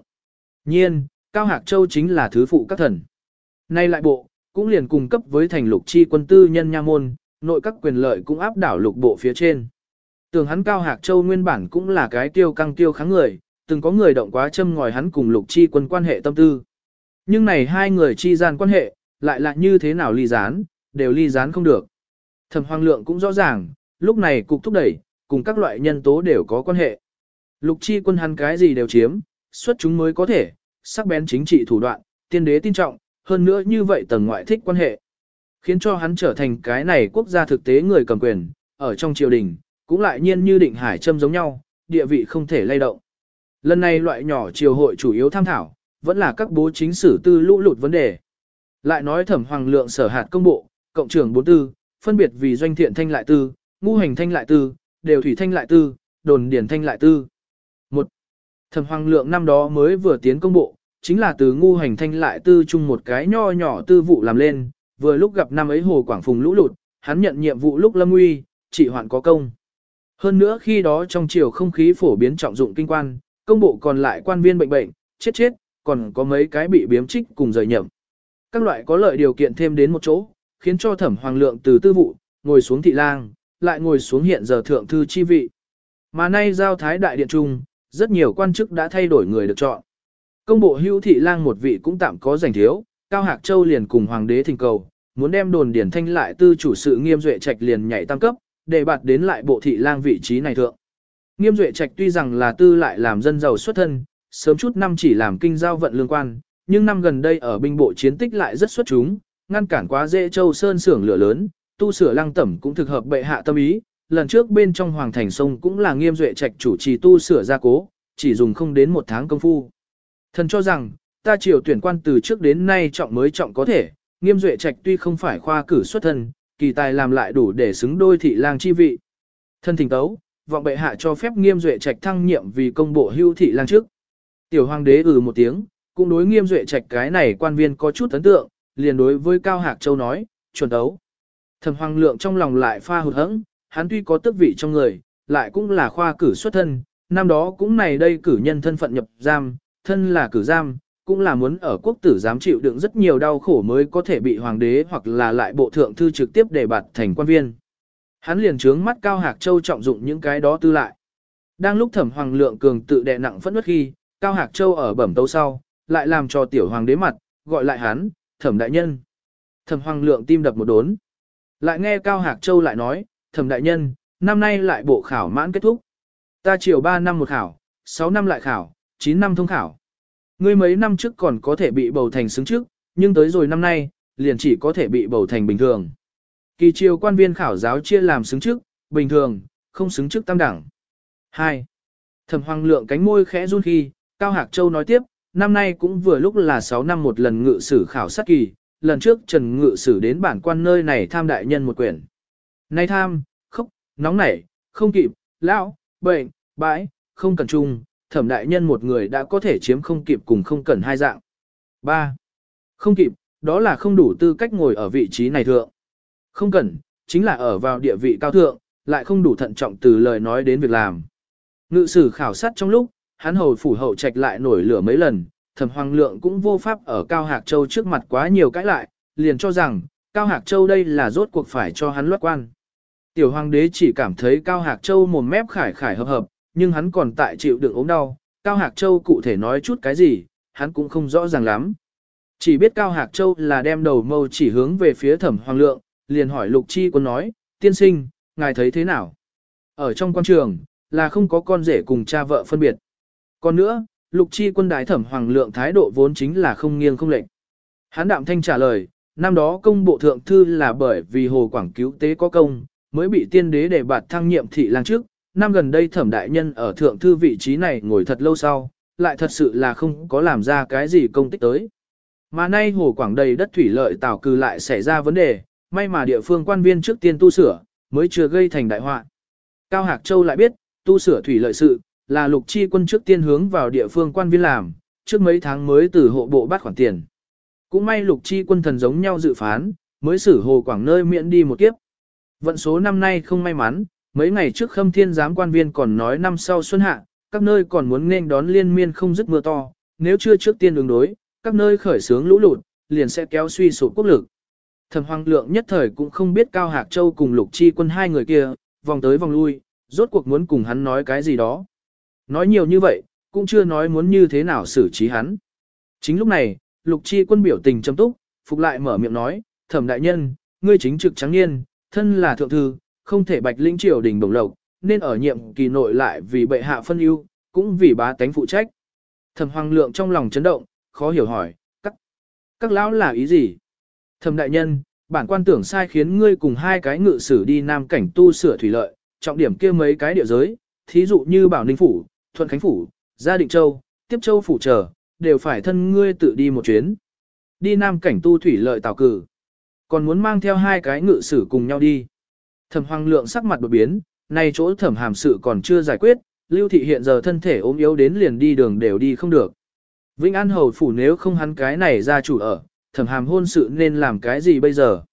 Nhiên, Cao Hạc Châu chính là thứ phụ các thần. Nay lại bộ, cũng liền cung cấp với thành lục chi quân tư nhân nha môn, nội các quyền lợi cũng áp đảo lục bộ phía trên. tưởng hắn Cao Hạc Châu nguyên bản cũng là cái tiêu căng tiêu kháng người, từng có người động quá châm ngòi hắn cùng lục chi quân quan hệ tâm tư. Nhưng này hai người chi gian quan hệ, lại là như thế nào ly gián, đều ly gián không được. Thẩm Hoàng Lượng cũng rõ ràng, lúc này cục thúc đẩy, cùng các loại nhân tố đều có quan hệ. Lục chi quân hắn cái gì đều chiếm, xuất chúng mới có thể, sắc bén chính trị thủ đoạn, tiên đế tin trọng, hơn nữa như vậy tầng ngoại thích quan hệ. Khiến cho hắn trở thành cái này quốc gia thực tế người cầm quyền, ở trong triều đình, cũng lại nhiên như định hải châm giống nhau, địa vị không thể lay động. Lần này loại nhỏ triều hội chủ yếu tham thảo, vẫn là các bố chính sử tư lũ lụt vấn đề. Lại nói thẩm hoàng lượng sở hạt công bộ, cộng trưởng bốn tư, phân biệt vì doanh thiện thanh lại tư, ngu hành thanh lại tư, đều thủy thanh lại tư, đồn điển thanh lại tư. Thẩm hoàng lượng năm đó mới vừa tiến công bộ, chính là từ ngu hành thanh lại tư chung một cái nho nhỏ tư vụ làm lên, vừa lúc gặp năm ấy hồ quảng phùng lũ lụt, hắn nhận nhiệm vụ lúc lâm uy, chỉ hoạn có công. Hơn nữa khi đó trong chiều không khí phổ biến trọng dụng kinh quan, công bộ còn lại quan viên bệnh bệnh, chết chết, còn có mấy cái bị biếm trích cùng rời nhậm. Các loại có lợi điều kiện thêm đến một chỗ, khiến cho thẩm hoàng lượng từ tư vụ, ngồi xuống thị lang, lại ngồi xuống hiện giờ thượng thư chi vị. Mà nay giao thái đại điện trung, rất nhiều quan chức đã thay đổi người được chọn. Công bộ hưu thị lang một vị cũng tạm có giành thiếu, Cao Hạc Châu liền cùng hoàng đế thỉnh cầu, muốn đem đồn điển thanh lại tư chủ sự nghiêm duệ trạch liền nhảy tăng cấp, để bạt đến lại bộ thị lang vị trí này thượng. Nghiêm duệ trạch tuy rằng là tư lại làm dân giàu xuất thân, sớm chút năm chỉ làm kinh giao vận lương quan, nhưng năm gần đây ở binh bộ chiến tích lại rất xuất chúng, ngăn cản quá dễ châu sơn sưởng lửa lớn, tu sửa lăng tẩm cũng thực hợp bệ hạ tâm ý, lần trước bên trong hoàng thành sông cũng là nghiêm duệ trạch chủ trì tu sửa gia cố, chỉ dùng không đến một tháng công phu. Thần cho rằng, ta triều tuyển quan từ trước đến nay trọng mới trọng có thể, nghiêm duệ trạch tuy không phải khoa cử xuất thân, kỳ tài làm lại đủ để xứng đôi thị lang chi vị. Thân thỉnh tấu, vọng bệ hạ cho phép nghiêm duệ trạch thăng nhiệm vì công bộ hưu thị lang trước. Tiểu hoàng đế ừ một tiếng, cũng đối nghiêm duệ trạch cái này quan viên có chút ấn tượng, liền đối với Cao Hạc Châu nói, chuẩn đấu. Thẩm hoàng lượng trong lòng lại pha hụt hẫng, hắn tuy có tước vị trong người, lại cũng là khoa cử xuất thân, năm đó cũng này đây cử nhân thân phận nhập giam, thân là cử giam, cũng là muốn ở quốc tử giám chịu đựng rất nhiều đau khổ mới có thể bị hoàng đế hoặc là lại bộ thượng thư trực tiếp đề bạt thành quan viên. Hắn liền trướng mắt Cao Hạc Châu trọng dụng những cái đó tư lại. Đang lúc thẩm hoàng lượng cường tự đè nặng phẫn nứt khi, Cao Hạc Châu ở bẩm tấu sau, lại làm cho tiểu hoàng đế mặt, gọi lại hắn, thẩm đại nhân. Thẩm hoàng lượng tim đập một đốn. Lại nghe Cao Hạc Châu lại nói, thẩm đại nhân, năm nay lại bộ khảo mãn kết thúc. Ta chiều 3 năm một khảo, 6 năm lại khảo, 9 năm thông khảo. Ngươi mấy năm trước còn có thể bị bầu thành xứng trước, nhưng tới rồi năm nay, liền chỉ có thể bị bầu thành bình thường. Kỳ chiều quan viên khảo giáo chia làm xứng trước, bình thường, không xứng trước tam đẳng. 2. Thẩm Hoàng Lượng cánh môi khẽ run khi, Cao Hạc Châu nói tiếp, năm nay cũng vừa lúc là 6 năm một lần ngự sử khảo sát kỳ, lần trước Trần Ngự sử đến bản quan nơi này tham đại nhân một quyển. Nay tham, khóc, nóng nảy, không kịp, lão, bệnh, bãi, không cần chung, thẩm đại nhân một người đã có thể chiếm không kịp cùng không cần hai dạng. 3. Không kịp, đó là không đủ tư cách ngồi ở vị trí này thượng. Không cần, chính là ở vào địa vị cao thượng, lại không đủ thận trọng từ lời nói đến việc làm. Ngự sử khảo sát trong lúc, hắn hầu phủ hậu trạch lại nổi lửa mấy lần, thẩm hoàng lượng cũng vô pháp ở Cao Hạc Châu trước mặt quá nhiều cãi lại, liền cho rằng, Cao Hạc Châu đây là rốt cuộc phải cho hắn loát quan. Tiểu hoàng đế chỉ cảm thấy Cao Hạc Châu mồm mép khải khải hợp hợp, nhưng hắn còn tại chịu đựng ốm đau, Cao Hạc Châu cụ thể nói chút cái gì, hắn cũng không rõ ràng lắm. Chỉ biết Cao Hạc Châu là đem đầu mâu chỉ hướng về phía thẩm hoàng lượng, liền hỏi Lục Chi quân nói, tiên sinh, ngài thấy thế nào? Ở trong quan trường, là không có con rể cùng cha vợ phân biệt. Còn nữa, Lục Chi quân đái thẩm hoàng lượng thái độ vốn chính là không nghiêng không lệnh. Hán đạm thanh trả lời, năm đó công bộ thượng thư là bởi vì hồ quảng cứu tế có công, mới bị tiên đế để bạt thăng nhiệm thị lang trước. Năm gần đây thẩm đại nhân ở thượng thư vị trí này ngồi thật lâu sau, lại thật sự là không có làm ra cái gì công tích tới. Mà nay hồ quảng đầy đất thủy lợi tảo cư lại xảy ra vấn đề, may mà địa phương quan viên trước tiên tu sửa, mới chưa gây thành đại họa. Cao Hạc Châu lại biết, tu sửa thủy lợi sự, là lục chi quân trước tiên hướng vào địa phương quan viên làm, trước mấy tháng mới từ hộ bộ bắt khoản tiền. Cũng may lục chi quân thần giống nhau dự phán, mới xử hồ quảng nơi miễn đi một kiếp. Vận số năm nay không may mắn, mấy ngày trước khâm thiên giám quan viên còn nói năm sau xuân hạ, các nơi còn muốn nên đón liên miên không dứt mưa to, nếu chưa trước tiên ứng đối, các nơi khởi sướng lũ lụt, liền sẽ kéo suy sụp quốc lực. Thẩm Hoàng Lượng nhất thời cũng không biết Cao Hạc Châu cùng Lục Chi quân hai người kia, vòng tới vòng lui, rốt cuộc muốn cùng hắn nói cái gì đó. Nói nhiều như vậy, cũng chưa nói muốn như thế nào xử trí hắn. Chính lúc này, Lục Chi quân biểu tình châm túc, phục lại mở miệng nói, Thẩm Đại Nhân, ngươi chính trực trắng niên, thân là thượng thư, không thể bạch lĩnh triều đình bổng lộc, nên ở nhiệm kỳ nội lại vì bệ hạ phân ưu, cũng vì bá tánh phụ trách. Thẩm Hoàng Lượng trong lòng chấn động, khó hiểu hỏi, các, các lão là ý gì? Thẩm đại nhân, bản quan tưởng sai khiến ngươi cùng hai cái ngự sử đi nam cảnh tu sửa thủy lợi, trọng điểm kia mấy cái địa giới, thí dụ như Bảo Ninh phủ, Thuận Khánh phủ, Gia Định Châu, Tiếp Châu phủ chờ, đều phải thân ngươi tự đi một chuyến. Đi nam cảnh tu thủy lợi tào cử. Còn muốn mang theo hai cái ngự sử cùng nhau đi. Thẩm Hoàng Lượng sắc mặt đột biến, này chỗ thẩm hàm sự còn chưa giải quyết, Lưu Thị hiện giờ thân thể ốm yếu đến liền đi đường đều đi không được. Vĩnh An Hầu phủ nếu không hắn cái này ra chủ ở, thẩm hàm hôn sự nên làm cái gì bây giờ?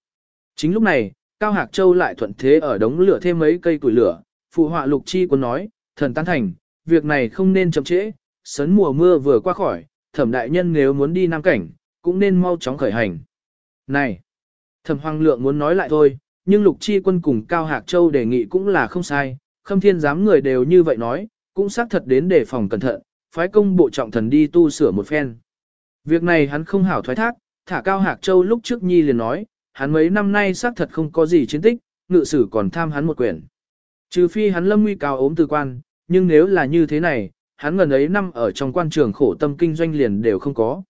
Chính lúc này, Cao Hạc Châu lại thuận thế ở đống lửa thêm mấy cây củi lửa, phụ họa lục chi quân nói, thần tán thành, việc này không nên chậm trễ, sấn mùa mưa vừa qua khỏi, thẩm đại nhân nếu muốn đi Nam Cảnh, cũng nên mau chóng khởi hành. Này, thẩm hoàng lượng muốn nói lại thôi, nhưng lục chi quân cùng Cao Hạc Châu đề nghị cũng là không sai, khâm thiên giám người đều như vậy nói, cũng xác thật đến đề phòng cẩn thận, phái công bộ trọng thần đi tu sửa một phen. Việc này hắn không hảo thoái thác, thả Cao Hạc Châu lúc trước Nhi liền nói, hắn mấy năm nay xác thật không có gì chiến tích, ngự sử còn tham hắn một quyển. Trừ phi hắn lâm nguy cao ốm từ quan, nhưng nếu là như thế này, hắn gần ấy năm ở trong quan trường khổ tâm kinh doanh liền đều không có.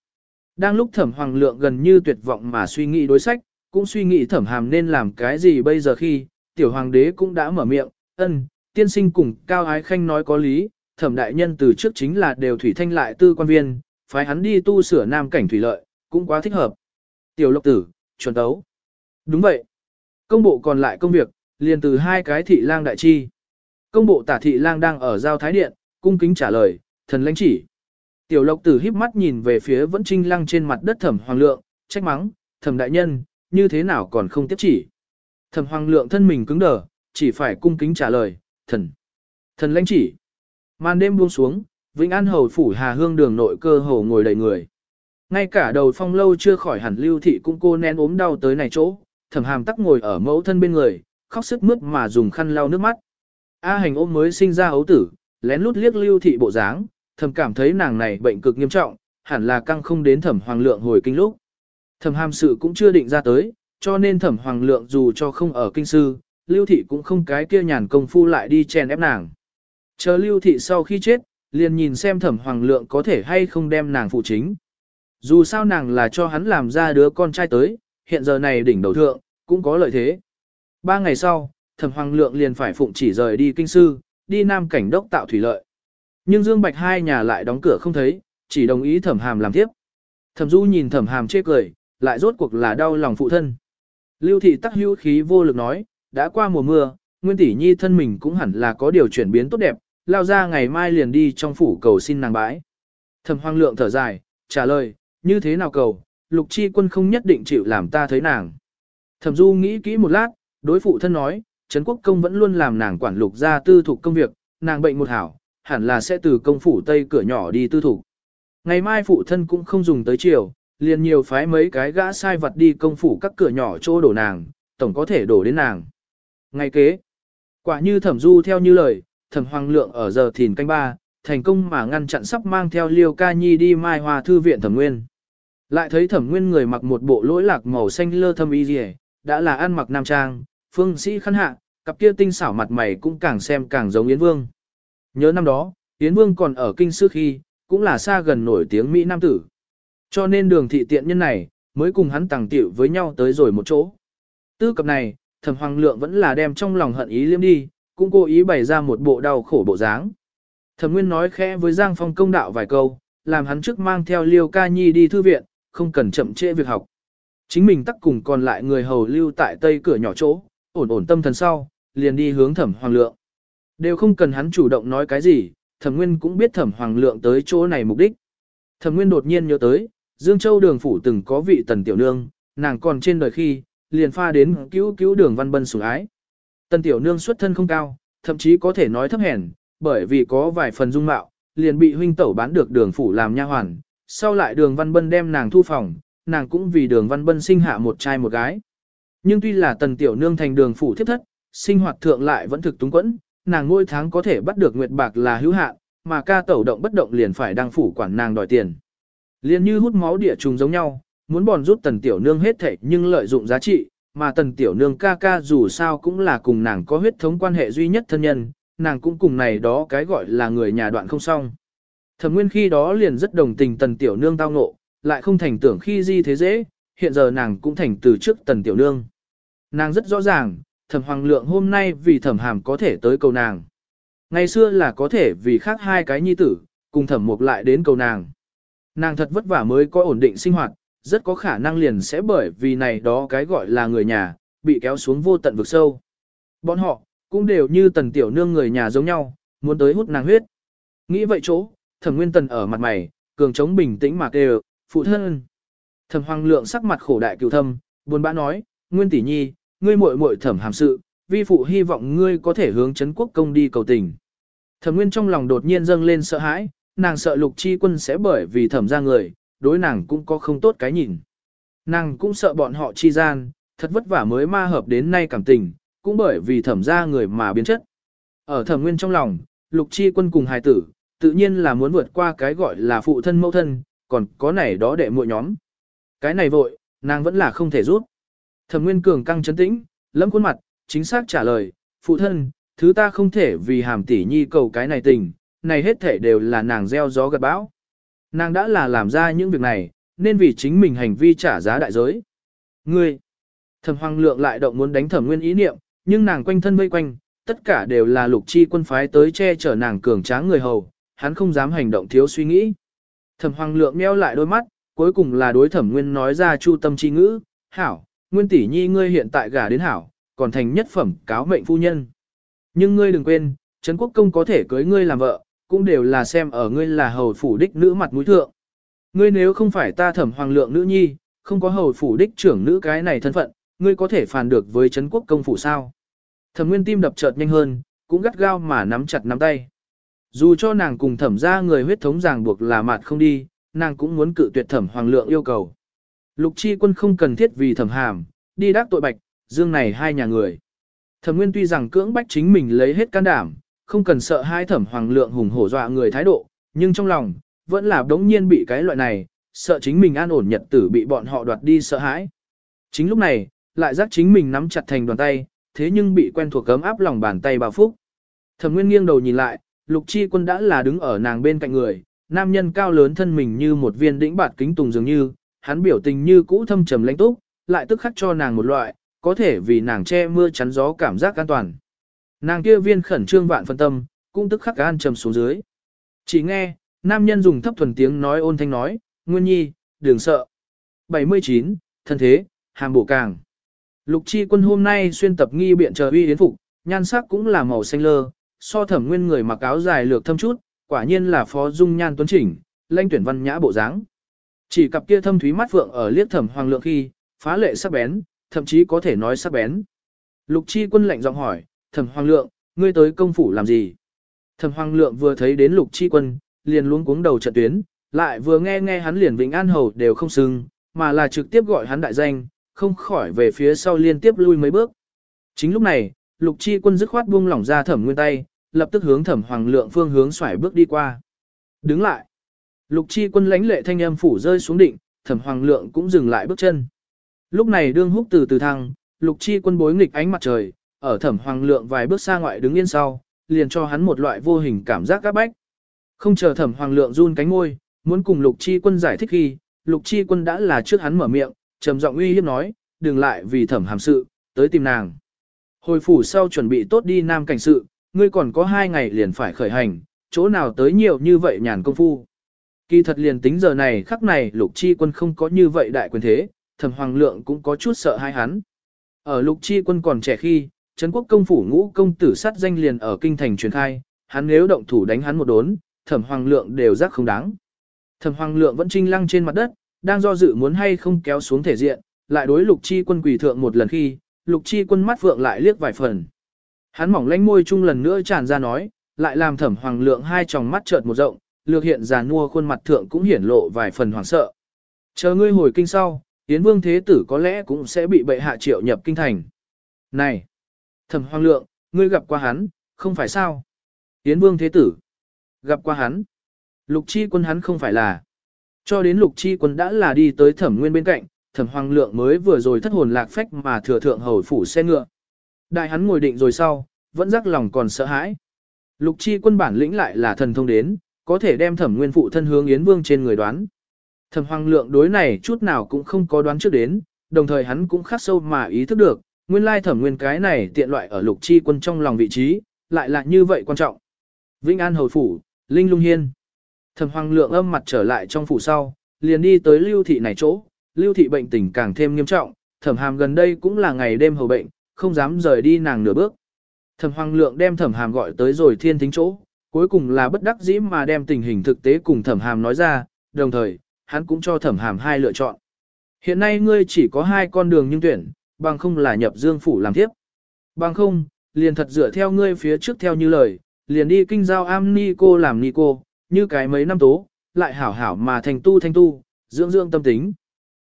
Đang lúc thẩm hoàng lượng gần như tuyệt vọng mà suy nghĩ đối sách, cũng suy nghĩ thẩm hàm nên làm cái gì bây giờ khi, tiểu hoàng đế cũng đã mở miệng, ân, tiên sinh cùng cao ái khanh nói có lý, thẩm đại nhân từ trước chính là đều thủy thanh lại tư quan viên, phái hắn đi tu sửa nam cảnh thủy lợi, cũng quá thích hợp. Tiểu lộc tử, chuẩn tấu. Đúng vậy. Công bộ còn lại công việc, liền từ hai cái thị lang đại chi. Công bộ tả thị lang đang ở giao thái điện, cung kính trả lời, thần lãnh chỉ. Tiểu lộc tử híp mắt nhìn về phía vẫn trinh lăng trên mặt đất thẩm hoàng lượng, trách mắng, thẩm đại nhân, như thế nào còn không tiếp chỉ. Thẩm hoàng lượng thân mình cứng đờ, chỉ phải cung kính trả lời, thần, thần lãnh chỉ. Màn đêm buông xuống, Vĩnh An hầu phủ Hà Hương đường nội cơ hồ ngồi đầy người. Ngay cả đầu phong lâu chưa khỏi hẳn lưu thị cũng cô nén ốm đau tới này chỗ, thẩm hàm tắc ngồi ở mẫu thân bên người, khóc sức mướt mà dùng khăn lau nước mắt. A hành ôm mới sinh ra ấu tử, lén lút liếc lưu thị bộ dáng, thầm cảm thấy nàng này bệnh cực nghiêm trọng, hẳn là căng không đến thẩm hoàng lượng hồi kinh lúc. Thẩm hàm sự cũng chưa định ra tới, cho nên thẩm hoàng lượng dù cho không ở kinh sư, lưu thị cũng không cái kia nhàn công phu lại đi chèn ép nàng. Chờ lưu thị sau khi chết, liền nhìn xem thẩm hoàng lượng có thể hay không đem nàng phụ chính. Dù sao nàng là cho hắn làm ra đứa con trai tới, hiện giờ này đỉnh đầu thượng, cũng có lợi thế. Ba ngày sau, thẩm hoàng lượng liền phải phụng chỉ rời đi kinh sư, đi nam cảnh đốc tạo thủy lợi. Nhưng Dương Bạch hai nhà lại đóng cửa không thấy, chỉ đồng ý thẩm hàm làm tiếp. Thẩm du nhìn thẩm hàm chê cười, lại rốt cuộc là đau lòng phụ thân. Lưu thị tắc hữu khí vô lực nói, đã qua mùa mưa, Nguyên tỷ nhi thân mình cũng hẳn là có điều chuyển biến tốt đẹp, lao ra ngày mai liền đi trong phủ cầu xin nàng bãi. Thẩm hoang lượng thở dài, trả lời, như thế nào cầu, lục chi quân không nhất định chịu làm ta thấy nàng. Thẩm du nghĩ kỹ một lát, đối phụ thân nói, Trấn quốc công vẫn luôn làm nàng quản lục ra tư thục công việc, nàng bệnh một hảo, hẳn là sẽ từ công phủ tây cửa nhỏ đi tư thục. Ngày mai phụ thân cũng không dùng tới chiều, liền nhiều phái mấy cái gã sai vật đi công phủ các cửa nhỏ chỗ đổ nàng, tổng có thể đổ đến nàng. Ngày kế, quả như thẩm du theo như lời, thẩm hoàng lượng ở giờ thìn canh ba, thành công mà ngăn chặn sắp mang theo liêu ca nhi đi mai hòa thư viện thẩm nguyên. Lại thấy thẩm nguyên người mặc một bộ lỗi lạc màu xanh lơ thâm y rìa, đã là ăn mặc nam trang, phương sĩ khăn hạ, cặp kia tinh xảo mặt mày cũng càng xem càng giống Yến Vương. Nhớ năm đó, Yến Vương còn ở kinh sư khi, cũng là xa gần nổi tiếng Mỹ Nam tử. Cho nên đường thị tiện nhân này, mới cùng hắn tàng tiểu với nhau tới rồi một chỗ. Tư cập này, thẩm hoàng lượng vẫn là đem trong lòng hận ý liếm đi, cũng cố ý bày ra một bộ đau khổ bộ dáng. Thẩm Nguyên nói khẽ với Giang Phong công đạo vài câu, làm hắn trước mang theo Liêu Ca Nhi đi thư viện, không cần chậm trễ việc học. Chính mình tắc cùng còn lại người hầu lưu tại tây cửa nhỏ chỗ, ổn ổn tâm thần sau, liền đi hướng thẩm hoàng lượng. Đều không cần hắn chủ động nói cái gì, thẩm nguyên cũng biết thẩm hoàng lượng tới chỗ này mục đích. Thẩm nguyên đột nhiên nhớ tới, Dương Châu đường phủ từng có vị tần tiểu nương, nàng còn trên đời khi, liền pha đến cứu cứu đường văn bân sủng ái. Tần tiểu nương xuất thân không cao, thậm chí có thể nói thấp hèn, bởi vì có vài phần dung mạo, liền bị huynh tẩu bán được đường phủ làm nha hoàn, sau lại đường văn bân đem nàng thu phòng, nàng cũng vì đường văn bân sinh hạ một trai một gái. Nhưng tuy là tần tiểu nương thành đường phủ thiếp thất, sinh hoạt thượng lại vẫn thực túng quẫn, nàng mỗi tháng có thể bắt được nguyệt bạc là hữu hạn, mà ca tẩu động bất động liền phải đăng phủ quản nàng đòi tiền. Liền như hút máu địa trùng giống nhau, muốn bòn rút tần tiểu nương hết thảy nhưng lợi dụng giá trị, mà tần tiểu nương ca ca dù sao cũng là cùng nàng có huyết thống quan hệ duy nhất thân nhân, nàng cũng cùng này đó cái gọi là người nhà đoạn không xong. Thẩm nguyên khi đó liền rất đồng tình tần tiểu nương tao ngộ, lại không thành tưởng khi di thế dễ, hiện giờ nàng cũng thành từ trước tần tiểu nương. Nàng rất rõ ràng, thẩm hoàng lượng hôm nay vì thẩm hàm có thể tới cầu nàng. Ngày xưa là có thể vì khác hai cái nhi tử, cùng thẩm mục lại đến cầu nàng. Nàng thật vất vả mới có ổn định sinh hoạt, rất có khả năng liền sẽ bởi vì này đó cái gọi là người nhà, bị kéo xuống vô tận vực sâu. Bọn họ, cũng đều như tần tiểu nương người nhà giống nhau, muốn tới hút nàng huyết. Nghĩ vậy chỗ, thẩm nguyên tần ở mặt mày, cường chống bình tĩnh mà kêu, phụ thân. Thẩm hoàng lượng sắc mặt khổ đại cựu thâm, buồn bã nói, nguyên tỷ nhi, ngươi muội muội thẩm hàm sự, vi phụ hy vọng ngươi có thể hướng chấn quốc công đi cầu tình. Thẩm nguyên trong lòng đột nhiên dâng lên sợ hãi, nàng sợ lục chi quân sẽ bởi vì thẩm ra người, đối nàng cũng có không tốt cái nhìn. Nàng cũng sợ bọn họ chi gian, thật vất vả mới ma hợp đến nay cảm tình, cũng bởi vì thẩm ra người mà biến chất. Ở thẩm nguyên trong lòng, lục chi quân cùng hài tử, tự nhiên là muốn vượt qua cái gọi là phụ thân mẫu thân, còn có này đó đệ muội nhóm. Cái này vội, nàng vẫn là không thể rút. Thẩm Nguyên Cường căng chấn tĩnh, lẫm khuôn mặt, chính xác trả lời, phụ thân, thứ ta không thể vì hàm tỷ nhi cầu cái này tình, này hết thể đều là nàng gieo gió gặt bão. Nàng đã là làm ra những việc này, nên vì chính mình hành vi trả giá đại giới. Ngươi, thẩm hoàng lượng lại động muốn đánh thẩm nguyên ý niệm, nhưng nàng quanh thân vây quanh, tất cả đều là lục chi quân phái tới che chở nàng cường tráng người hầu, hắn không dám hành động thiếu suy nghĩ. Thẩm hoàng lượng meo lại đôi mắt, cuối cùng là đối thẩm nguyên nói ra chu tâm chi ngữ, hảo, nguyên tỷ nhi ngươi hiện tại gả đến hảo, còn thành nhất phẩm cáo mệnh phu nhân. Nhưng ngươi đừng quên, Trấn Quốc Công có thể cưới ngươi làm vợ, cũng đều là xem ở ngươi là hầu phủ đích nữ mặt mũi thượng. Ngươi nếu không phải ta thẩm hoàng lượng nữ nhi, không có hầu phủ đích trưởng nữ cái này thân phận, ngươi có thể phản được với Trấn quốc công phủ sao. Thẩm nguyên tim đập chợt nhanh hơn, cũng gắt gao mà nắm chặt nắm tay. Dù cho nàng cùng thẩm ra người huyết thống ràng buộc là mặt không đi, nàng cũng muốn cự tuyệt thẩm hoàng lượng yêu cầu. Lục chi quân không cần thiết vì thẩm hàm, đi đắc tội bạch, dương này hai nhà người. Thẩm nguyên tuy rằng cưỡng bách chính mình lấy hết can đảm, không cần sợ hai thẩm hoàng lượng hùng hổ dọa người thái độ, nhưng trong lòng, vẫn là đống nhiên bị cái loại này, sợ chính mình an ổn nhật tử bị bọn họ đoạt đi sợ hãi. Chính lúc này, lại giác chính mình nắm chặt thành đoàn tay, thế nhưng bị quen thuộc cấm áp lòng bàn tay bao phúc. Thẩm Nguyên nghiêng đầu nhìn lại, Lục Chi Quân đã là đứng ở nàng bên cạnh người, nam nhân cao lớn thân mình như một viên đĩnh bạt kính tùng dường như, hắn biểu tình như cũ thâm trầm lãnh túc, lại tức khắc cho nàng một loại, có thể vì nàng che mưa chắn gió cảm giác an toàn. Nàng kia viên khẩn trương vạn phân tâm, cũng tức khắc an trầm xuống dưới. Chỉ nghe, nam nhân dùng thấp thuần tiếng nói ôn thanh nói, Nguyên Nhi, đừng sợ. 79, thân thế, hàm bổ càng. Lục chi quân hôm nay xuyên tập nghi biện chờ uy yến phục, nhan sắc cũng là màu xanh lơ, so thẩm nguyên người mặc áo dài lược thâm chút, quả nhiên là phó dung nhan tuấn chỉnh, lanh tuyển văn nhã bộ dáng. Chỉ cặp kia thâm thúy mắt vượng ở liếc thẩm hoàng lượng khi, phá lệ sắc bén, thậm chí có thể nói sắc bén. Lục chi quân lạnh giọng hỏi, thẩm hoàng lượng, ngươi tới công phủ làm gì? Thẩm hoàng lượng vừa thấy đến lục chi quân, liền luống cuống đầu trận tuyến, lại vừa nghe nghe hắn liền vĩnh an hầu đều không xưng, mà là trực tiếp gọi hắn đại danh, không khỏi về phía sau liên tiếp lui mấy bước. Chính lúc này, lục chi quân dứt khoát buông lỏng ra thẩm nguyên tay, lập tức hướng thẩm hoàng lượng phương hướng xoải bước đi qua. Đứng lại. Lục chi quân lãnh lệ thanh âm phủ rơi xuống định, thẩm hoàng lượng cũng dừng lại bước chân. Lúc này đương húc từ từ thăng, lục chi quân bối nghịch ánh mặt trời, ở thẩm hoàng lượng vài bước xa ngoại đứng yên sau, liền cho hắn một loại vô hình cảm giác các bách. Không chờ thẩm hoàng lượng run cánh ngôi, muốn cùng lục chi quân giải thích khi, lục chi quân đã là trước hắn mở miệng, trầm giọng uy hiếp nói, đừng lại vì thẩm hàm sự, tới tìm nàng. Hồi phủ sau chuẩn bị tốt đi nam cảnh sự, ngươi còn có hai ngày liền phải khởi hành, chỗ nào tới nhiều như vậy nhàn công phu. Kỳ thật liền tính giờ này khắc này lục chi quân không có như vậy đại quyền thế, thẩm hoàng lượng cũng có chút sợ hai hắn. Ở lục chi quân còn trẻ khi, Trấn quốc công phủ ngũ công tử sát danh liền ở kinh thành truyền khai, hắn nếu động thủ đánh hắn một đốn, thẩm hoàng lượng đều giác không đáng. Thẩm hoàng lượng vẫn trinh lăng trên mặt đất, đang do dự muốn hay không kéo xuống thể diện, lại đối lục chi quân quỳ thượng một lần khi, lục chi quân mắt vượng lại liếc vài phần. Hắn mỏng lánh môi chung lần nữa tràn ra nói, lại làm thẩm hoàng lượng hai tròng mắt chợt một rộng, lược hiện già nua khuôn mặt thượng cũng hiển lộ vài phần hoảng sợ. Chờ ngươi hồi kinh sau, Yến Vương Thế Tử có lẽ cũng sẽ bị bệ hạ triệu nhập kinh thành. Này! Thẩm Hoàng Lượng, ngươi gặp qua hắn, không phải sao? Yến Vương Thế Tử! Gặp qua hắn! Lục chi quân hắn không phải là... Cho đến lục chi quân đã là đi tới thẩm nguyên bên cạnh, thẩm hoàng lượng mới vừa rồi thất hồn lạc phách mà thừa thượng hầu phủ xe ngựa. Đại hắn ngồi định rồi sau, vẫn rắc lòng còn sợ hãi. Lục chi quân bản lĩnh lại là thần thông đến, có thể đem thẩm nguyên phụ thân hướng Yến Vương trên người đoán. Thẩm hoàng lượng đối này chút nào cũng không có đoán trước đến, đồng thời hắn cũng khắc sâu mà ý thức được, nguyên lai thẩm nguyên cái này tiện loại ở lục chi quân trong lòng vị trí, lại là như vậy quan trọng. Vĩnh An Hầu Phủ, Linh Lung Hiên. Thẩm hoàng lượng âm mặt trở lại trong phủ sau, liền đi tới lưu thị này chỗ, lưu thị bệnh tình càng thêm nghiêm trọng, thẩm hàm gần đây cũng là ngày đêm hầu bệnh, không dám rời đi nàng nửa bước. Thẩm hoàng lượng đem thẩm hàm gọi tới rồi thiên thính chỗ, cuối cùng là bất đắc dĩ mà đem tình hình thực tế cùng thẩm hàm nói ra, đồng thời, hắn cũng cho thẩm hàm hai lựa chọn. Hiện nay ngươi chỉ có hai con đường nhưng tuyển, bằng không là nhập dương phủ làm tiếp. Bằng không, liền thật dựa theo ngươi phía trước theo như lời, liền đi kinh giao am ni cô làm ni cô, như cái mấy năm tố, lại hảo hảo mà thành tu thanh tu, dưỡng dưỡng tâm tính.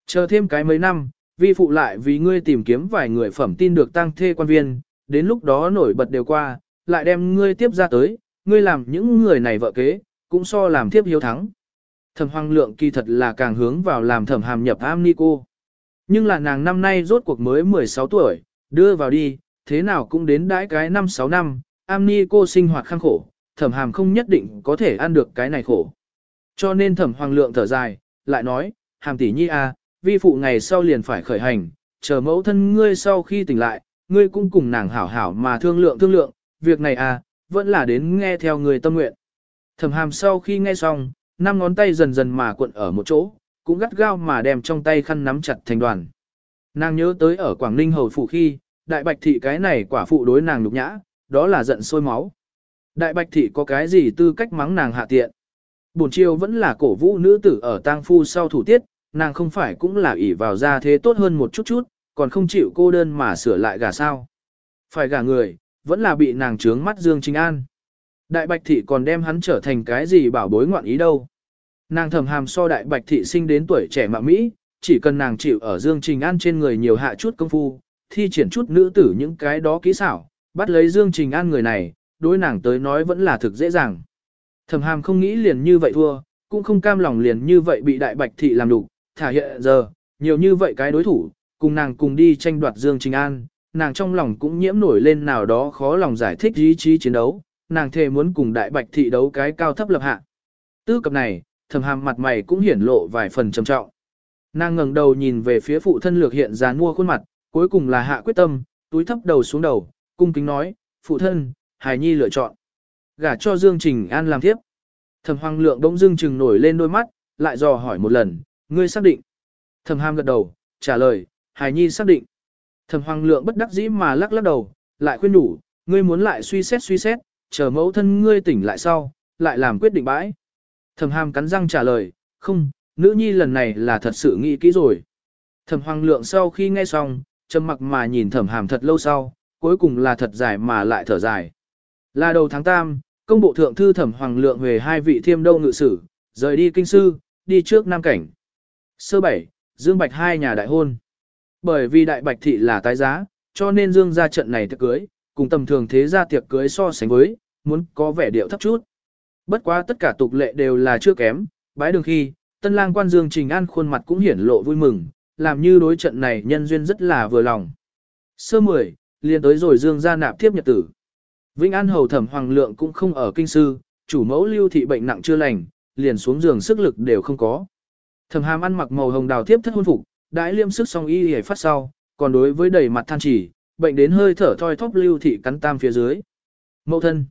Chờ thêm cái mấy năm, vi phụ lại vì ngươi tìm kiếm vài người phẩm tin được tăng thê quan viên, đến lúc đó nổi bật đều qua, lại đem ngươi tiếp ra tới, ngươi làm những người này vợ kế, cũng so làm thiếp hiếu thắng. Thẩm Hoàng Lượng kỳ thật là càng hướng vào làm thẩm hàm nhập am ni cô. Nhưng là nàng năm nay rốt cuộc mới 16 tuổi, đưa vào đi, thế nào cũng đến đãi cái 5-6 năm, am ni cô sinh hoạt khăng khổ, thẩm hàm không nhất định có thể ăn được cái này khổ. Cho nên thẩm hoàng lượng thở dài, lại nói, hàm tỷ nhi a, à, vi phụ ngày sau liền phải khởi hành, chờ mẫu thân ngươi sau khi tỉnh lại, ngươi cũng cùng nàng hảo hảo mà thương lượng thương lượng, việc này à, vẫn là đến nghe theo người tâm nguyện. Thẩm hàm sau khi nghe xong, năm ngón tay dần dần mà cuộn ở một chỗ, cũng gắt gao mà đem trong tay khăn nắm chặt thành đoàn. Nàng nhớ tới ở Quảng Ninh hầu phủ khi, đại bạch thị cái này quả phụ đối nàng nhục nhã, đó là giận sôi máu. Đại bạch thị có cái gì tư cách mắng nàng hạ tiện. Bổn chiêu vẫn là cổ vũ nữ tử ở tang phu sau thủ tiết, nàng không phải cũng là ỷ vào ra thế tốt hơn một chút chút, còn không chịu cô đơn mà sửa lại gà sao. Phải gả người, vẫn là bị nàng trướng mắt Dương Trình An. Đại bạch thị còn đem hắn trở thành cái gì bảo bối ngoạn ý đâu. Nàng thầm hàm so đại bạch thị sinh đến tuổi trẻ mạ Mỹ, chỉ cần nàng chịu ở Dương Trình An trên người nhiều hạ chút công phu, thi triển chút nữ tử những cái đó kỹ xảo, bắt lấy Dương Trình An người này, đối nàng tới nói vẫn là thực dễ dàng. Thẩm hàm không nghĩ liền như vậy thua, cũng không cam lòng liền như vậy bị đại bạch thị làm đủ, thả hiện giờ, nhiều như vậy cái đối thủ, cùng nàng cùng đi tranh đoạt Dương Trình An, nàng trong lòng cũng nhiễm nổi lên nào đó khó lòng giải thích ý chí chiến đấu, nàng thề muốn cùng đại bạch thị đấu cái cao thấp lập hạ. Tư cập này, thầm hàm mặt mày cũng hiển lộ vài phần trầm trọng. Nàng ngẩng đầu nhìn về phía phụ thân lược hiện ra mua khuôn mặt, cuối cùng là hạ quyết tâm, túi thấp đầu xuống đầu, cung kính nói, phụ thân, hài nhi lựa chọn. Gả cho Dương Trình An làm tiếp. Thẩm Hoàng Lượng bỗng dưng chừng nổi lên đôi mắt, lại dò hỏi một lần, ngươi xác định. Thẩm Hàm gật đầu, trả lời, hài nhi xác định. Thẩm Hoàng Lượng bất đắc dĩ mà lắc lắc đầu, lại khuyên đủ, ngươi muốn lại suy xét suy xét, chờ mẫu thân ngươi tỉnh lại sau, lại làm quyết định bãi. Thẩm Hàm cắn răng trả lời, không, nữ nhi lần này là thật sự nghĩ kỹ rồi. Thẩm Hoàng Lượng sau khi nghe xong, trầm mặc mà nhìn Thẩm Hàm thật lâu sau, cuối cùng là thật dài mà lại thở dài. Là đầu tháng tam, công bộ thượng thư Thẩm Hoàng Lượng về hai vị thiêm đâu ngự sử, rời đi kinh sư, đi trước Nam Cảnh. Sơ bảy, Dương Bạch hai nhà đại hôn. Bởi vì đại bạch thị là tái giá, cho nên Dương ra trận này tiệc cưới, cùng tầm thường thế gia tiệc cưới so sánh với, muốn có vẻ điệu thấp chút. Bất quá tất cả tục lệ đều là chưa kém, bái đường khi, tân lang quan Dương Trình An khuôn mặt cũng hiển lộ vui mừng, làm như đối trận này nhân duyên rất là vừa lòng. Sơ mười, liền tới rồi Dương ra nạp tiếp nhật tử. Vĩnh An hầu thẩm hoàng lượng cũng không ở kinh sư, chủ mẫu lưu thị bệnh nặng chưa lành, liền xuống giường sức lực đều không có. Thẩm hàm ăn mặc màu hồng đào tiếp thất hôn phục, đãi liêm sức song y hề phát sau, còn đối với đầy mặt than chỉ, bệnh đến hơi thở thoi thóp lưu thị cắn tam phía dưới. Mẫu thân.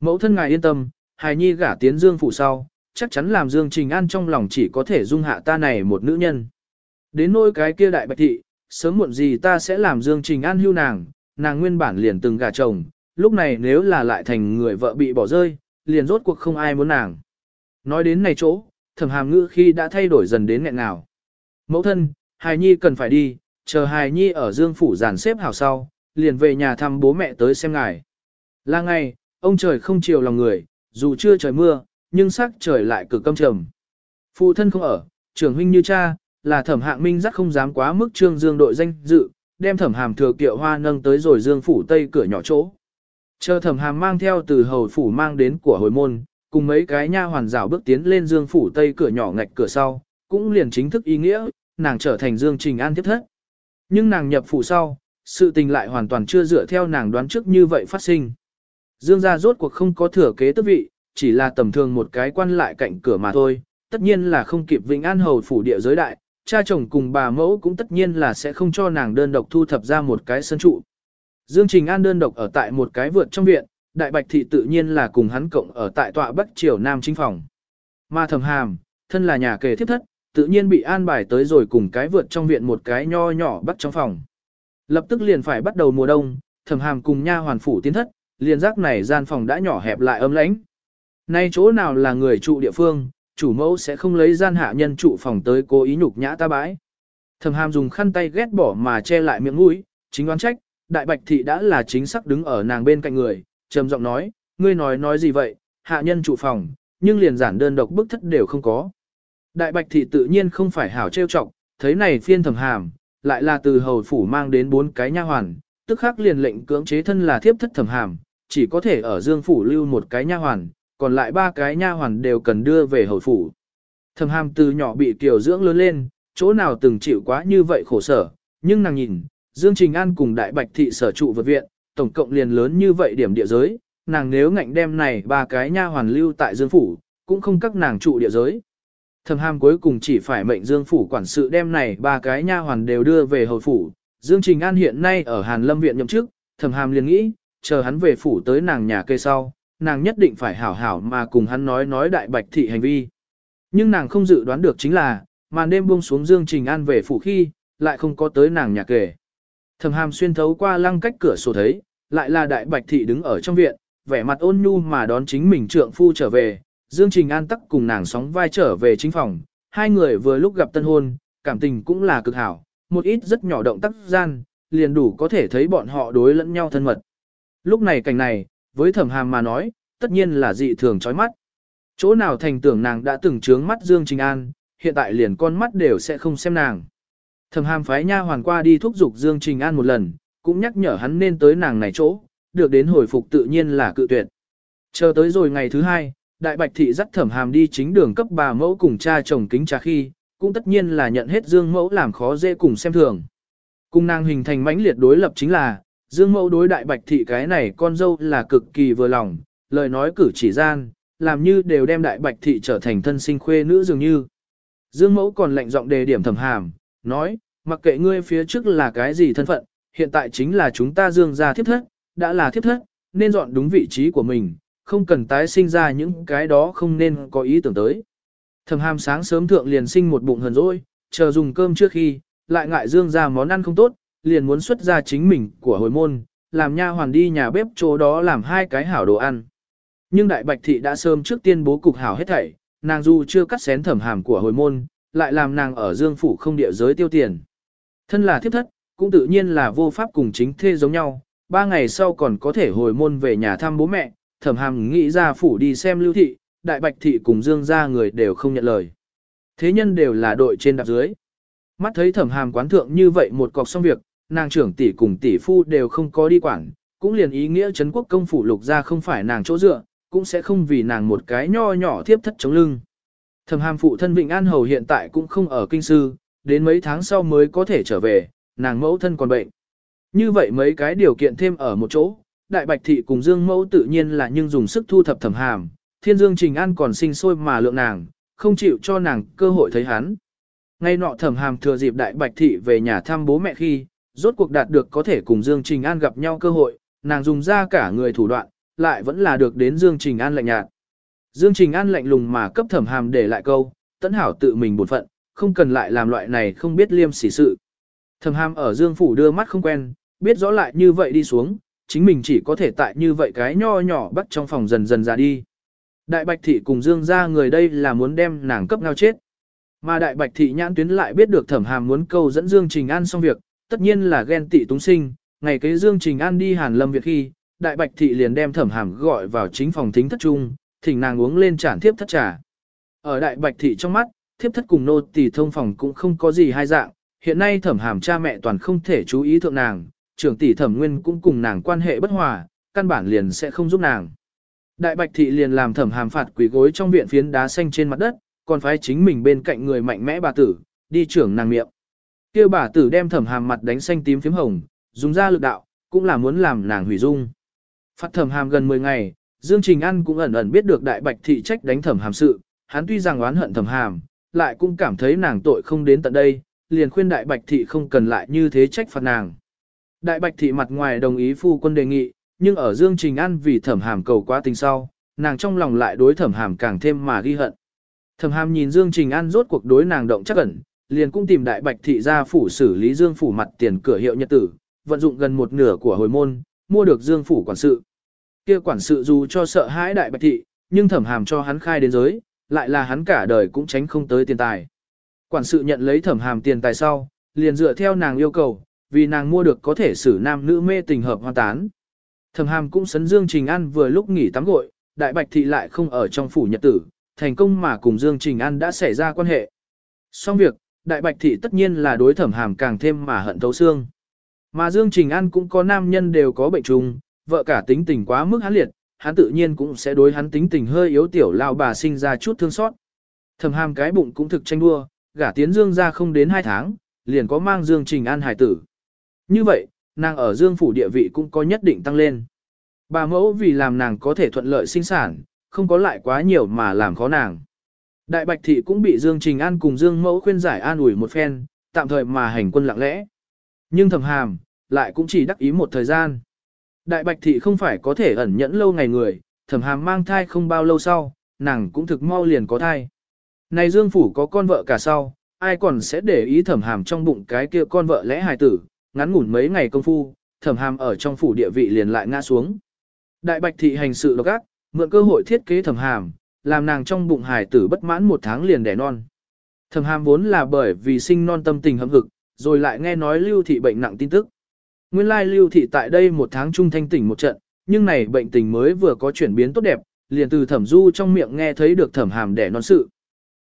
Mẫu thân ngài yên tâm, hài nhi gả tiến dương phủ sau, chắc chắn làm dương trình an trong lòng chỉ có thể dung hạ ta này một nữ nhân. Đến nỗi cái kia đại bạch thị, sớm muộn gì ta sẽ làm dương trình an hưu nàng, nàng nguyên bản liền từng gả chồng, lúc này nếu là lại thành người vợ bị bỏ rơi, liền rốt cuộc không ai muốn nàng. Nói đến này chỗ, thẩm hàm ngữ khi đã thay đổi dần đến nghẹn nào. Mẫu thân, hài nhi cần phải đi, chờ hài nhi ở dương phủ giàn xếp hảo sau, liền về nhà thăm bố mẹ tới xem ngài. Là ngày, ông trời không chiều lòng người, dù chưa trời mưa, nhưng sắc trời lại cực căm trầm. Phụ thân không ở, trưởng huynh như cha, là thẩm hạng minh rất không dám quá mức trương dương đội danh dự, đem thẩm hàm thừa kiệu hoa nâng tới rồi dương phủ tây cửa nhỏ chỗ. Chờ thẩm hàm mang theo từ hầu phủ mang đến của hồi môn, cùng mấy cái nha hoàn rảo bước tiến lên dương phủ tây cửa nhỏ ngạch cửa sau, cũng liền chính thức ý nghĩa, nàng trở thành dương trình an tiếp thất. Nhưng nàng nhập phủ sau, sự tình lại hoàn toàn chưa dựa theo nàng đoán trước như vậy phát sinh. Dương gia rốt cuộc không có thừa kế tước vị, chỉ là tầm thường một cái quan lại cạnh cửa mà thôi, tất nhiên là không kịp Vĩnh An hầu phủ địa giới đại, cha chồng cùng bà mẫu cũng tất nhiên là sẽ không cho nàng đơn độc thu thập ra một cái sân trụ. Dương Trình An đơn độc ở tại một cái vượt trong viện, đại bạch thị tự nhiên là cùng hắn cộng ở tại tọa bắc triều nam chính phòng. Mà thẩm hàm, thân là nhà kề thiết thất, tự nhiên bị an bài tới rồi cùng cái vượt trong viện một cái nho nhỏ bắc trong phòng. Lập tức liền phải bắt đầu mùa đông, Thẩm hàm cùng nha hoàn phủ tiến thất, liền giác này gian phòng đã nhỏ hẹp lại ấm lãnh. Nay chỗ nào là người trụ địa phương, chủ mẫu sẽ không lấy gian hạ nhân trụ phòng tới cố ý nhục nhã ta bãi. Thẩm hàm dùng khăn tay ghét bỏ mà che lại miệng mũi, chính đoán trách, đại bạch thị đã là chính xác đứng ở nàng bên cạnh người, trầm giọng nói, ngươi nói nói gì vậy, hạ nhân trụ phòng, nhưng liền giản đơn độc bức thất đều không có. Đại bạch thị tự nhiên không phải hảo trêu chọc, thấy này phiên thẩm hàm, lại là từ hầu phủ mang đến bốn cái nha hoàn, tức khắc liền lệnh cưỡng chế thân là thiếp thất thẩm hàm, chỉ có thể ở Dương phủ lưu một cái nha hoàn, còn lại ba cái nha hoàn đều cần đưa về hầu phủ. Thẩm Hàm từ nhỏ bị tiểu dưỡng lớn lên, chỗ nào từng chịu quá như vậy khổ sở, nhưng nàng nhìn, Dương Trình An cùng Đại Bạch thị sở trụ vật viện, tổng cộng liền lớn như vậy điểm địa giới, nàng nếu ngạnh đem này ba cái nha hoàn lưu tại Dương phủ, cũng không các nàng trụ địa giới. Thẩm Hàm cuối cùng chỉ phải mệnh Dương phủ quản sự đem này ba cái nha hoàn đều đưa về hầu phủ. Dương Trình An hiện nay ở Hàn Lâm viện nhậm chức, Thẩm Hàm liền nghĩ, chờ hắn về phủ tới nàng nhà cây sau, nàng nhất định phải hảo hảo mà cùng hắn nói nói đại bạch thị hành vi. Nhưng nàng không dự đoán được chính là, màn đêm buông xuống Dương Trình An về phủ khi, lại không có tới nàng nhà kê. Thẩm hàm xuyên thấu qua lăng cách cửa sổ thấy, lại là đại bạch thị đứng ở trong viện, vẻ mặt ôn nhu mà đón chính mình trượng phu trở về, Dương Trình An tắc cùng nàng sóng vai trở về chính phòng, hai người vừa lúc gặp tân hôn, cảm tình cũng là cực hảo, một ít rất nhỏ động tác gian, liền đủ có thể thấy bọn họ đối lẫn nhau thân mật. Lúc này cảnh này, với thẩm hàm mà nói, tất nhiên là dị thường chói mắt. Chỗ nào thành tưởng nàng đã từng trướng mắt Dương Trình An, hiện tại liền con mắt đều sẽ không xem nàng. Thẩm hàm phái nha hoàn qua đi thúc giục Dương Trình An một lần, cũng nhắc nhở hắn nên tới nàng này chỗ, được đến hồi phục tự nhiên là cự tuyệt. Chờ tới rồi ngày thứ hai, Đại Bạch Thị dắt thẩm hàm đi chính đường cấp bà mẫu cùng cha chồng kính trà khi, cũng tất nhiên là nhận hết Dương mẫu làm khó dễ cùng xem thường. Cung nàng hình thành mãnh liệt đối lập chính là, Dương mẫu đối Đại Bạch Thị cái này con dâu là cực kỳ vừa lòng, lời nói cử chỉ gian, làm như đều đem Đại Bạch Thị trở thành thân sinh khuê nữ dường như. Dương mẫu còn lệnh giọng đề điểm thầm hàm, nói, mặc kệ ngươi phía trước là cái gì thân phận, hiện tại chính là chúng ta dương gia thiếp thất, đã là thiếp thất, nên dọn đúng vị trí của mình, không cần tái sinh ra những cái đó không nên có ý tưởng tới. Thầm hàm sáng sớm thượng liền sinh một bụng hờn rỗi, chờ dùng cơm trước khi, lại ngại dương gia món ăn không tốt, liền muốn xuất ra chính mình của hồi môn, làm nha hoàn đi nhà bếp chỗ đó làm hai cái hảo đồ ăn. Nhưng đại bạch thị đã sớm trước tiên bố cục hảo hết thảy, nàng dù chưa cắt xén thẩm hàm của hồi môn, lại làm nàng ở dương phủ không địa giới tiêu tiền. Thân là thiếp thất, cũng tự nhiên là vô pháp cùng chính thê giống nhau, ba ngày sau còn có thể hồi môn về nhà thăm bố mẹ, thẩm hàm nghĩ ra phủ đi xem lưu thị, đại bạch thị cùng dương ra người đều không nhận lời. Thế nhân đều là đội trên đạp dưới. Mắt thấy thẩm hàm quán thượng như vậy một cọc xong việc, nàng trưởng tỷ cùng tỷ phu đều không có đi quản, cũng liền ý nghĩa Trấn quốc công phủ lục ra không phải nàng chỗ dựa, cũng sẽ không vì nàng một cái nho nhỏ thiếp thất chống lưng. Thẩm hàm phụ thân Vịnh An Hầu hiện tại cũng không ở kinh sư, đến mấy tháng sau mới có thể trở về, nàng mẫu thân còn bệnh. Như vậy mấy cái điều kiện thêm ở một chỗ, Đại Bạch Thị cùng Dương Mẫu tự nhiên là nhưng dùng sức thu thập thẩm hàm, Thiên Dương Trình An còn sinh sôi mà lượng nàng, không chịu cho nàng cơ hội thấy hắn. Ngay nọ thẩm hàm thừa dịp Đại Bạch Thị về nhà thăm bố mẹ khi, rốt cuộc đạt được có thể cùng Dương Trình An gặp nhau cơ hội, nàng dùng ra cả người thủ đoạn, lại vẫn là được đến Dương Trình An lạnh nhạt. Dương Trình An lạnh lùng mà cấp thẩm hàm để lại câu, tấn hảo tự mình buồn phận, không cần lại làm loại này không biết liêm sỉ sự. Thẩm hàm ở Dương Phủ đưa mắt không quen, biết rõ lại như vậy đi xuống, chính mình chỉ có thể tại như vậy cái nho nhỏ bắt trong phòng dần dần ra đi. Đại Bạch Thị cùng Dương ra người đây là muốn đem nàng cấp ngao chết. Mà Đại Bạch Thị nhãn tuyến lại biết được thẩm hàm muốn câu dẫn Dương Trình An xong việc, tất nhiên là ghen tị túng sinh, ngày kế Dương Trình An đi Hàn Lâm việc khi, Đại Bạch Thị liền đem thẩm hàm gọi vào chính phòng thính thất trung, thỉnh nàng uống lên tràn thiếp thất trà. Ở Đại Bạch Thị trong mắt, thiếp thất cùng nô tỳ thông phòng cũng không có gì hai dạng, hiện nay thẩm hàm cha mẹ toàn không thể chú ý thượng nàng, trưởng tỷ thẩm nguyên cũng cùng nàng quan hệ bất hòa, căn bản liền sẽ không giúp nàng. Đại bạch thị liền làm thẩm hàm phạt quỷ gối trong viện phiến đá xanh trên mặt đất, còn phải chính mình bên cạnh người mạnh mẽ bà tử, đi trưởng nàng miệng. Kia bà tử đem thẩm hàm mặt đánh xanh tím phím hồng, dùng ra lực đạo, cũng là muốn làm nàng hủy dung. Phạt thẩm hàm gần 10 ngày, Dương Trình An cũng ẩn ẩn biết được đại bạch thị trách đánh thẩm hàm sự, hắn tuy rằng oán hận thẩm hàm, lại cũng cảm thấy nàng tội không đến tận đây, liền khuyên đại bạch thị không cần lại như thế trách phạt nàng. Đại bạch thị mặt ngoài đồng ý phu quân đề nghị, nhưng ở Dương Trình An vì thẩm hàm cầu quá tình sau, nàng trong lòng lại đối thẩm hàm càng thêm mà ghi hận. Thẩm hàm nhìn Dương Trình An rốt cuộc đối nàng động chắc ẩn, liền cũng tìm đại bạch thị ra phủ xử lý Dương phủ mặt tiền cửa hiệu nhật tử, vận dụng gần một nửa của hồi môn, mua được Dương phủ quản sự. Kia quản sự dù cho sợ hãi đại bạch thị, nhưng thẩm hàm cho hắn khai đến giới, lại là hắn cả đời cũng tránh không tới tiền tài. Quản sự nhận lấy thẩm hàm tiền tài sau, liền dựa theo nàng yêu cầu, vì nàng mua được có thể xử nam nữ mê tình hợp hoa tán. Thẩm hàm cũng sấn Dương Trình An vừa lúc nghỉ tắm gội, đại bạch thị lại không ở trong phủ nhật tử, thành công mà cùng Dương Trình An đã xảy ra quan hệ. Xong việc, đại bạch thị tất nhiên là đối thẩm hàm càng thêm mà hận thấu xương. Mà Dương Trình An cũng có nam nhân đều có bệnh trùng, vợ cả tính tình quá mức hắn liệt, hắn tự nhiên cũng sẽ đối hắn tính tình hơi yếu tiểu lao bà sinh ra chút thương xót. Thẩm hàm cái bụng cũng thực tranh đua, gả tiến Dương ra không đến 2 tháng, liền có mang Dương Trình An hải tử. Như vậy, nàng ở Dương phủ địa vị cũng có nhất định tăng lên. Bà mẫu vì làm nàng có thể thuận lợi sinh sản, không có lại quá nhiều mà làm khó nàng. Đại Bạch Thị cũng bị Dương Trình An cùng Dương Mẫu khuyên giải an ủi một phen, tạm thời mà hành quân lặng lẽ. Nhưng thầm hàm, lại cũng chỉ đắc ý một thời gian. Đại Bạch Thị không phải có thể ẩn nhẫn lâu ngày người, thầm hàm mang thai không bao lâu sau, nàng cũng thực mau liền có thai. Này Dương Phủ có con vợ cả sau, ai còn sẽ để ý thẩm hàm trong bụng cái kia con vợ lẽ hài tử, ngắn ngủn mấy ngày công phu, thẩm hàm ở trong phủ địa vị liền lại ngã xuống. Đại bạch thị hành sự độc ác, mượn cơ hội thiết kế thẩm hàm, làm nàng trong bụng hải tử bất mãn một tháng liền đẻ non. Thẩm hàm vốn là bởi vì sinh non tâm tình hâm hực, rồi lại nghe nói lưu thị bệnh nặng tin tức. Nguyên lai lưu thị tại đây một tháng trung thanh tỉnh một trận, nhưng này bệnh tình mới vừa có chuyển biến tốt đẹp, liền từ thẩm du trong miệng nghe thấy được thẩm hàm đẻ non sự.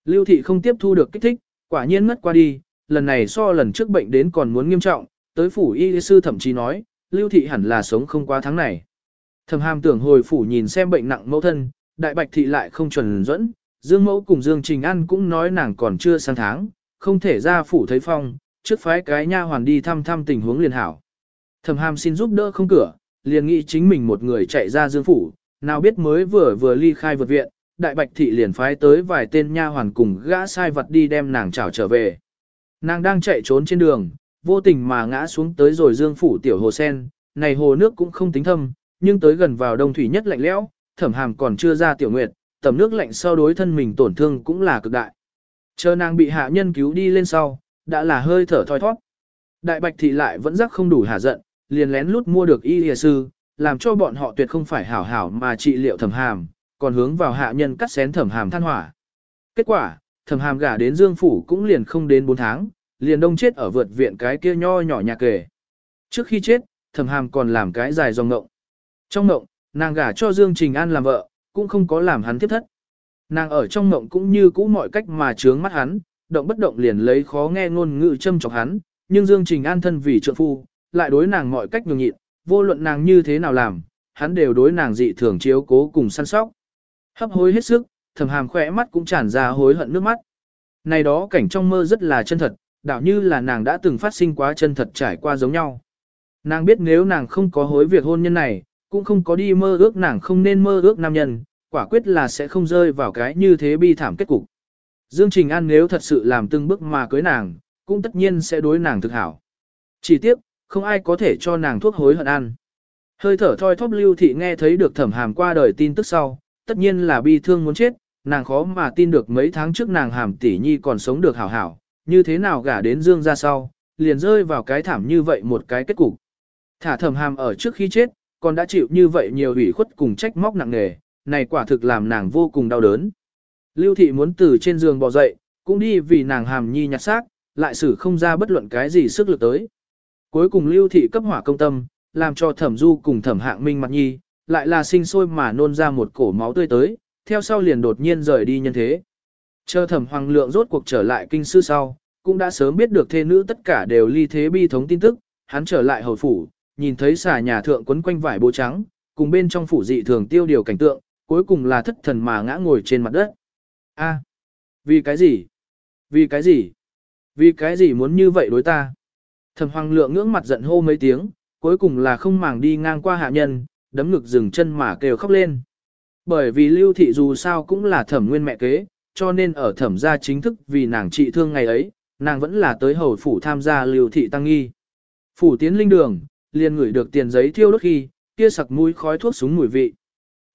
Lưu thị không tiếp thu được kích thích, quả nhiên ngất qua đi, lần này so lần trước bệnh đến còn muốn nghiêm trọng, tới phủ y sư thậm chí nói, lưu thị hẳn là sống không qua tháng này. Thẩm hàm tưởng hồi phủ nhìn xem bệnh nặng mẫu thân, đại bạch thị lại không chuẩn dẫn, Dương mẫu cùng Dương Trình An cũng nói nàng còn chưa sang tháng, không thể ra phủ thấy phong, trước phái cái nha hoàn đi thăm thăm tình huống liền hảo. Thẩm hàm xin giúp đỡ không cửa, liền nghĩ chính mình một người chạy ra Dương phủ, nào biết mới vừa vừa ly khai vượt viện, đại bạch thị liền phái tới vài tên nha hoàn cùng gã sai vật đi đem nàng trảo trở về. Nàng đang chạy trốn trên đường, vô tình mà ngã xuống tới rồi Dương phủ tiểu hồ sen, này hồ nước cũng không tính thâm, nhưng tới gần vào đông thủy nhất lạnh lẽo, thẩm hàm còn chưa ra tiểu nguyệt, tầm nước lạnh sau đối thân mình tổn thương cũng là cực đại. Chờ nàng bị hạ nhân cứu đi lên sau, đã là hơi thở thoi thoát. Đại bạch thị lại vẫn rắc không đủ hả giận, liền lén lút mua được y lìa sư, làm cho bọn họ tuyệt không phải hảo hảo mà trị liệu thẩm hàm, còn hướng vào hạ nhân cắt xén thẩm hàm than hỏa. Kết quả, thẩm hàm gả đến Dương Phủ cũng liền không đến 4 tháng, liền đông chết ở vượt viện cái kia nho nhỏ nhà kề. Trước khi chết, thẩm hàm còn làm cái dài dòng ngộng. Trong ngộng, nàng gả cho Dương Trình An làm vợ, cũng không có làm hắn tiếp thất. Nàng ở trong mộng cũng như cũ mọi cách mà trướng mắt hắn, động bất động liền lấy khó nghe ngôn ngữ châm chọc hắn, nhưng Dương Trình An thân vì trượng phu, lại đối nàng mọi cách nhường nhịn, vô luận nàng như thế nào làm, hắn đều đối nàng dị thường chiếu cố cùng săn sóc. Hấp hối hết sức, thầm hàm khỏe mắt cũng tràn ra hối hận nước mắt. Này đó cảnh trong mơ rất là chân thật, đạo như là nàng đã từng phát sinh quá chân thật trải qua giống nhau. Nàng biết nếu nàng không có hối việc hôn nhân này, cũng không có đi mơ ước nàng không nên mơ ước nam nhân, quả quyết là sẽ không rơi vào cái như thế bi thảm kết cục. Dương Trình An nếu thật sự làm từng bước mà cưới nàng, cũng tất nhiên sẽ đối nàng thực hảo. Chỉ tiếc, không ai có thể cho nàng thuốc hối hận ăn. Hơi thở thoi thóp lưu thị nghe thấy được thẩm hàm qua đời tin tức sau, tất nhiên là bi thương muốn chết, nàng khó mà tin được mấy tháng trước nàng hàm tỷ nhi còn sống được hảo hảo, như thế nào gả đến dương ra sau, liền rơi vào cái thảm như vậy một cái kết cục. Thả thẩm hàm ở trước khi chết, còn đã chịu như vậy nhiều ủy khuất cùng trách móc nặng nề, này quả thực làm nàng vô cùng đau đớn. Lưu thị muốn từ trên giường bò dậy, cũng đi vì nàng hàm nhi nhặt xác, lại xử không ra bất luận cái gì sức lực tới. Cuối cùng lưu thị cấp hỏa công tâm, làm cho thẩm du cùng thẩm hạng minh mặt nhi, lại là sinh sôi mà nôn ra một cổ máu tươi tới, theo sau liền đột nhiên rời đi nhân thế. Chờ thẩm hoàng lượng rốt cuộc trở lại kinh sư sau, cũng đã sớm biết được thê nữ tất cả đều ly thế bi thống tin tức, hắn trở lại hầu phủ, nhìn thấy xà nhà thượng quấn quanh vải bố trắng, cùng bên trong phủ dị thường tiêu điều cảnh tượng, cuối cùng là thất thần mà ngã ngồi trên mặt đất. A, vì cái gì? Vì cái gì? Vì cái gì muốn như vậy đối ta? Thẩm Hoàng Lượng ngưỡng mặt giận hô mấy tiếng, cuối cùng là không màng đi ngang qua hạ nhân, đấm ngực dừng chân mà kêu khóc lên. Bởi vì Lưu thị dù sao cũng là thẩm nguyên mẹ kế, cho nên ở thẩm gia chính thức vì nàng trị thương ngày ấy, nàng vẫn là tới hầu phủ tham gia Lưu thị tăng nghi. Phủ tiến linh đường, liền ngửi được tiền giấy thiêu đốt khi, kia sặc mũi khói thuốc súng mùi vị.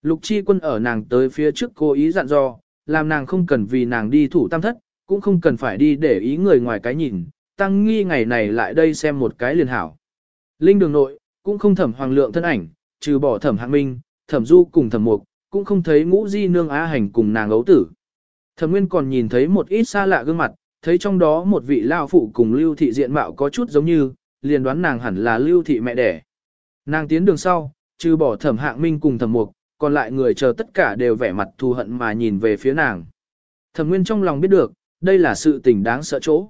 Lục chi quân ở nàng tới phía trước cố ý dặn dò, làm nàng không cần vì nàng đi thủ tam thất, cũng không cần phải đi để ý người ngoài cái nhìn, tăng nghi ngày này lại đây xem một cái liền hảo. Linh đường nội, cũng không thẩm hoàng lượng thân ảnh, trừ bỏ thẩm hạng minh, thẩm du cùng thẩm mục, cũng không thấy ngũ di nương á hành cùng nàng ấu tử. Thẩm nguyên còn nhìn thấy một ít xa lạ gương mặt, thấy trong đó một vị lao phụ cùng lưu thị diện mạo có chút giống như, liền đoán nàng hẳn là lưu thị mẹ đẻ. Nàng tiến đường sau, trừ bỏ thẩm hạng minh cùng thẩm mục, còn lại người chờ tất cả đều vẻ mặt thù hận mà nhìn về phía nàng. Thẩm nguyên trong lòng biết được, đây là sự tình đáng sợ chỗ.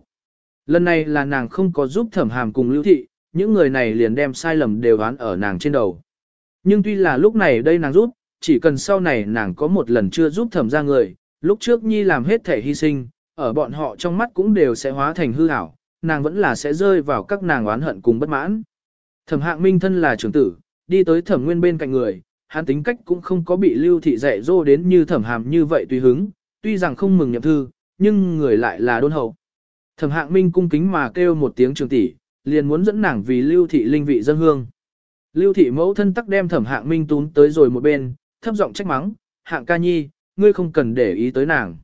Lần này là nàng không có giúp thẩm hàm cùng lưu thị, những người này liền đem sai lầm đều đoán ở nàng trên đầu. Nhưng tuy là lúc này đây nàng giúp, chỉ cần sau này nàng có một lần chưa giúp thẩm ra người, lúc trước nhi làm hết thể hy sinh, ở bọn họ trong mắt cũng đều sẽ hóa thành hư ảo, nàng vẫn là sẽ rơi vào các nàng oán hận cùng bất mãn. Thẩm hạng minh thân là trưởng tử, đi tới thẩm nguyên bên cạnh người, hắn tính cách cũng không có bị lưu thị dạy dỗ đến như thẩm hàm như vậy tùy hứng, tuy rằng không mừng nhậm thư, nhưng người lại là đôn hậu. Thẩm hạng minh cung kính mà kêu một tiếng trường tỷ, liền muốn dẫn nàng vì lưu thị linh vị dân hương. Lưu thị mẫu thân tắc đem thẩm hạng minh tún tới rồi một bên, thấp giọng trách mắng, hạng ca nhi, ngươi không cần để ý tới nàng.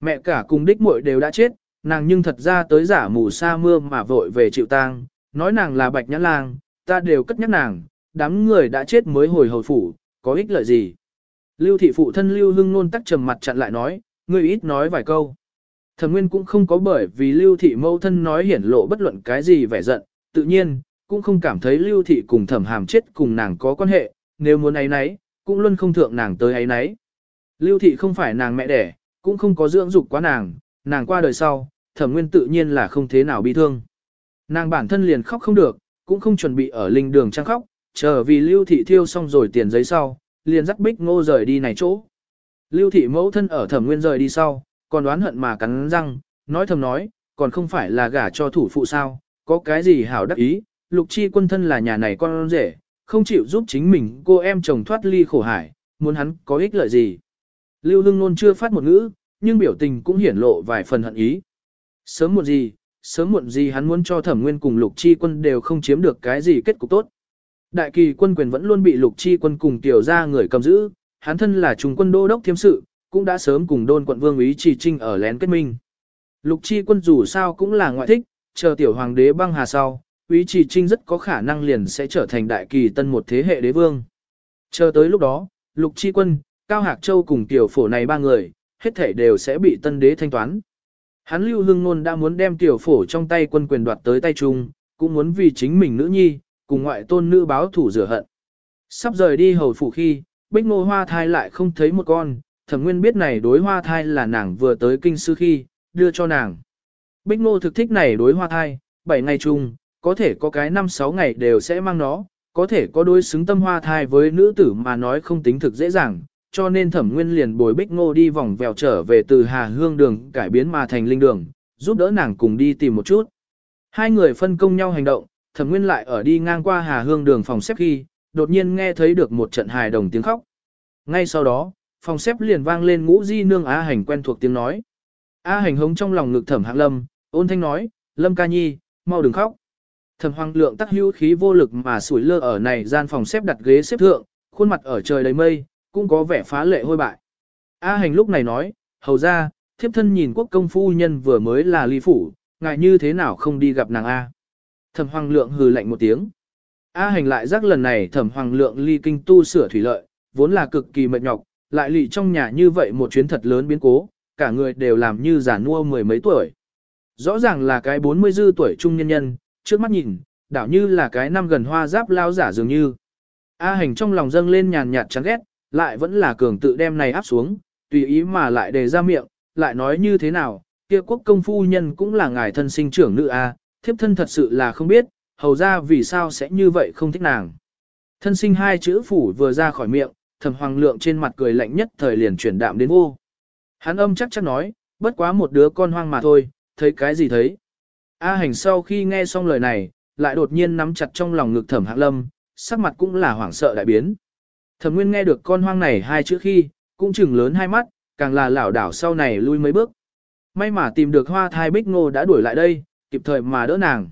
Mẹ cả cùng đích muội đều đã chết, nàng nhưng thật ra tới giả mù sa mưa mà vội về chịu tang, nói nàng là bạch nhãn lang, ta đều cất nhắc nàng, đám người đã chết mới hồi hồi phủ, có ích lợi gì? Lưu thị phụ thân Lưu Hưng nôn tắc trầm mặt chặn lại nói, ngươi ít nói vài câu. Thẩm Nguyên cũng không có bởi vì Lưu thị mâu thân nói hiển lộ bất luận cái gì vẻ giận, tự nhiên, cũng không cảm thấy Lưu thị cùng Thẩm Hàm chết cùng nàng có quan hệ, nếu muốn ấy nấy, cũng luôn không thượng nàng tới ấy nấy. Lưu thị không phải nàng mẹ đẻ, cũng không có dưỡng dục quá nàng, nàng qua đời sau, Thẩm Nguyên tự nhiên là không thế nào bị thương. Nàng bản thân liền khóc không được, cũng không chuẩn bị ở linh đường trang khóc, chờ vì Lưu thị thiêu xong rồi tiền giấy sau, liền dắt Bích Ngô rời đi này chỗ. Lưu thị mẫu thân ở Thẩm Nguyên rời đi sau, còn đoán hận mà cắn răng, nói thầm nói, còn không phải là gả cho thủ phụ sao, có cái gì hảo đắc ý, lục chi quân thân là nhà này con rể, không chịu giúp chính mình cô em chồng thoát ly khổ hải, muốn hắn có ích lợi gì. Lưu Hưng Nôn chưa phát một ngữ, nhưng biểu tình cũng hiển lộ vài phần hận ý. Sớm muộn gì, sớm muộn gì hắn muốn cho thẩm nguyên cùng lục chi quân đều không chiếm được cái gì kết cục tốt. Đại kỳ quân quyền vẫn luôn bị lục chi quân cùng tiểu ra người cầm giữ, hắn thân là trung quân đô đốc thiêm sự, cũng đã sớm cùng đôn quận vương ý chỉ trinh ở lén kết minh. Lục chi quân dù sao cũng là ngoại thích, chờ tiểu hoàng đế băng hà sau, ý chỉ trinh rất có khả năng liền sẽ trở thành đại kỳ tân một thế hệ đế vương. Chờ tới lúc đó, lục chi quân, cao hạc châu cùng tiểu phổ này ba người, hết thể đều sẽ bị tân đế thanh toán. Hắn lưu hưng nôn đã muốn đem tiểu phổ trong tay quân quyền đoạt tới tay chung, cũng muốn vì chính mình nữ nhi, cùng ngoại tôn nữ báo thủ rửa hận. Sắp rời đi hầu phủ khi, bích ngô hoa thai lại không thấy một con, thẩm nguyên biết này đối hoa thai là nàng vừa tới kinh sư khi, đưa cho nàng. Bích ngô thực thích này đối hoa thai, 7 ngày chung, có thể có cái 5-6 ngày đều sẽ mang nó, có thể có đối xứng tâm hoa thai với nữ tử mà nói không tính thực dễ dàng, cho nên thẩm nguyên liền bồi bích ngô đi vòng vèo trở về từ Hà Hương đường cải biến mà thành linh đường, giúp đỡ nàng cùng đi tìm một chút. Hai người phân công nhau hành động, thẩm nguyên lại ở đi ngang qua Hà Hương đường phòng xếp khi, đột nhiên nghe thấy được một trận hài đồng tiếng khóc. Ngay sau đó, phòng xếp liền vang lên ngũ di nương A hành quen thuộc tiếng nói. A hành hống trong lòng ngực thẩm hạng lâm, ôn thanh nói, lâm ca nhi, mau đừng khóc. Thẩm hoàng lượng tắc hữu khí vô lực mà sủi lơ ở này gian phòng xếp đặt ghế xếp thượng, khuôn mặt ở trời đầy mây, cũng có vẻ phá lệ hôi bại. A hành lúc này nói, hầu ra, thiếp thân nhìn quốc công phu nhân vừa mới là ly phủ, ngại như thế nào không đi gặp nàng A. Thẩm hoàng lượng hừ lạnh một tiếng. A hành lại giác lần này thẩm hoàng lượng ly kinh tu sửa thủy lợi, vốn là cực kỳ mệt nhọc, lại lị trong nhà như vậy một chuyến thật lớn biến cố, cả người đều làm như giả nua mười mấy tuổi. Rõ ràng là cái 40 dư tuổi trung nhân nhân, trước mắt nhìn, đảo như là cái năm gần hoa giáp lao giả dường như. A hành trong lòng dâng lên nhàn nhạt chán ghét, lại vẫn là cường tự đem này áp xuống, tùy ý mà lại đề ra miệng, lại nói như thế nào, kia quốc công phu nhân cũng là ngài thân sinh trưởng nữ A, thiếp thân thật sự là không biết, hầu ra vì sao sẽ như vậy không thích nàng. Thân sinh hai chữ phủ vừa ra khỏi miệng, thẩm hoàng lượng trên mặt cười lạnh nhất thời liền chuyển đạm đến vô. Hắn âm chắc chắc nói, bất quá một đứa con hoang mà thôi, thấy cái gì thấy. A hành sau khi nghe xong lời này, lại đột nhiên nắm chặt trong lòng ngực thẩm hạng lâm, sắc mặt cũng là hoảng sợ đại biến. Thẩm nguyên nghe được con hoang này hai chữ khi, cũng chừng lớn hai mắt, càng là lảo đảo sau này lui mấy bước. May mà tìm được hoa thai bích ngô đã đuổi lại đây, kịp thời mà đỡ nàng.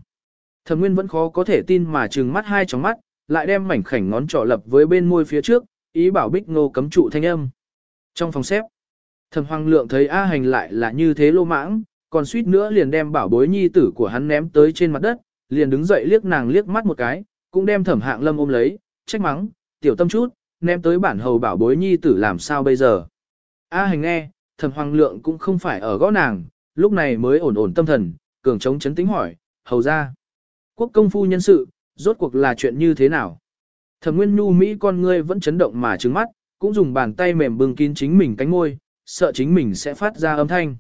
Thẩm nguyên vẫn khó có thể tin mà trừng mắt hai tròng mắt, lại đem mảnh khảnh ngón trỏ lập với bên môi phía trước, ý bảo bích ngô cấm trụ thanh âm. Trong phòng xếp, thẩm hoàng lượng thấy A hành lại là như thế lô mãng, còn suýt nữa liền đem bảo bối nhi tử của hắn ném tới trên mặt đất, liền đứng dậy liếc nàng liếc mắt một cái, cũng đem thẩm hạng lâm ôm lấy, trách mắng, tiểu tâm chút, ném tới bản hầu bảo bối nhi tử làm sao bây giờ. A hành nghe, thẩm hoàng lượng cũng không phải ở gõ nàng, lúc này mới ổn ổn tâm thần, cường chống chấn tính hỏi, hầu ra. Quốc công phu nhân sự, rốt cuộc là chuyện như thế nào? Thẩm Nguyên Nhu Mỹ con ngươi vẫn chấn động mà trứng mắt, cũng dùng bàn tay mềm bưng kín chính mình cánh môi, sợ chính mình sẽ phát ra âm thanh.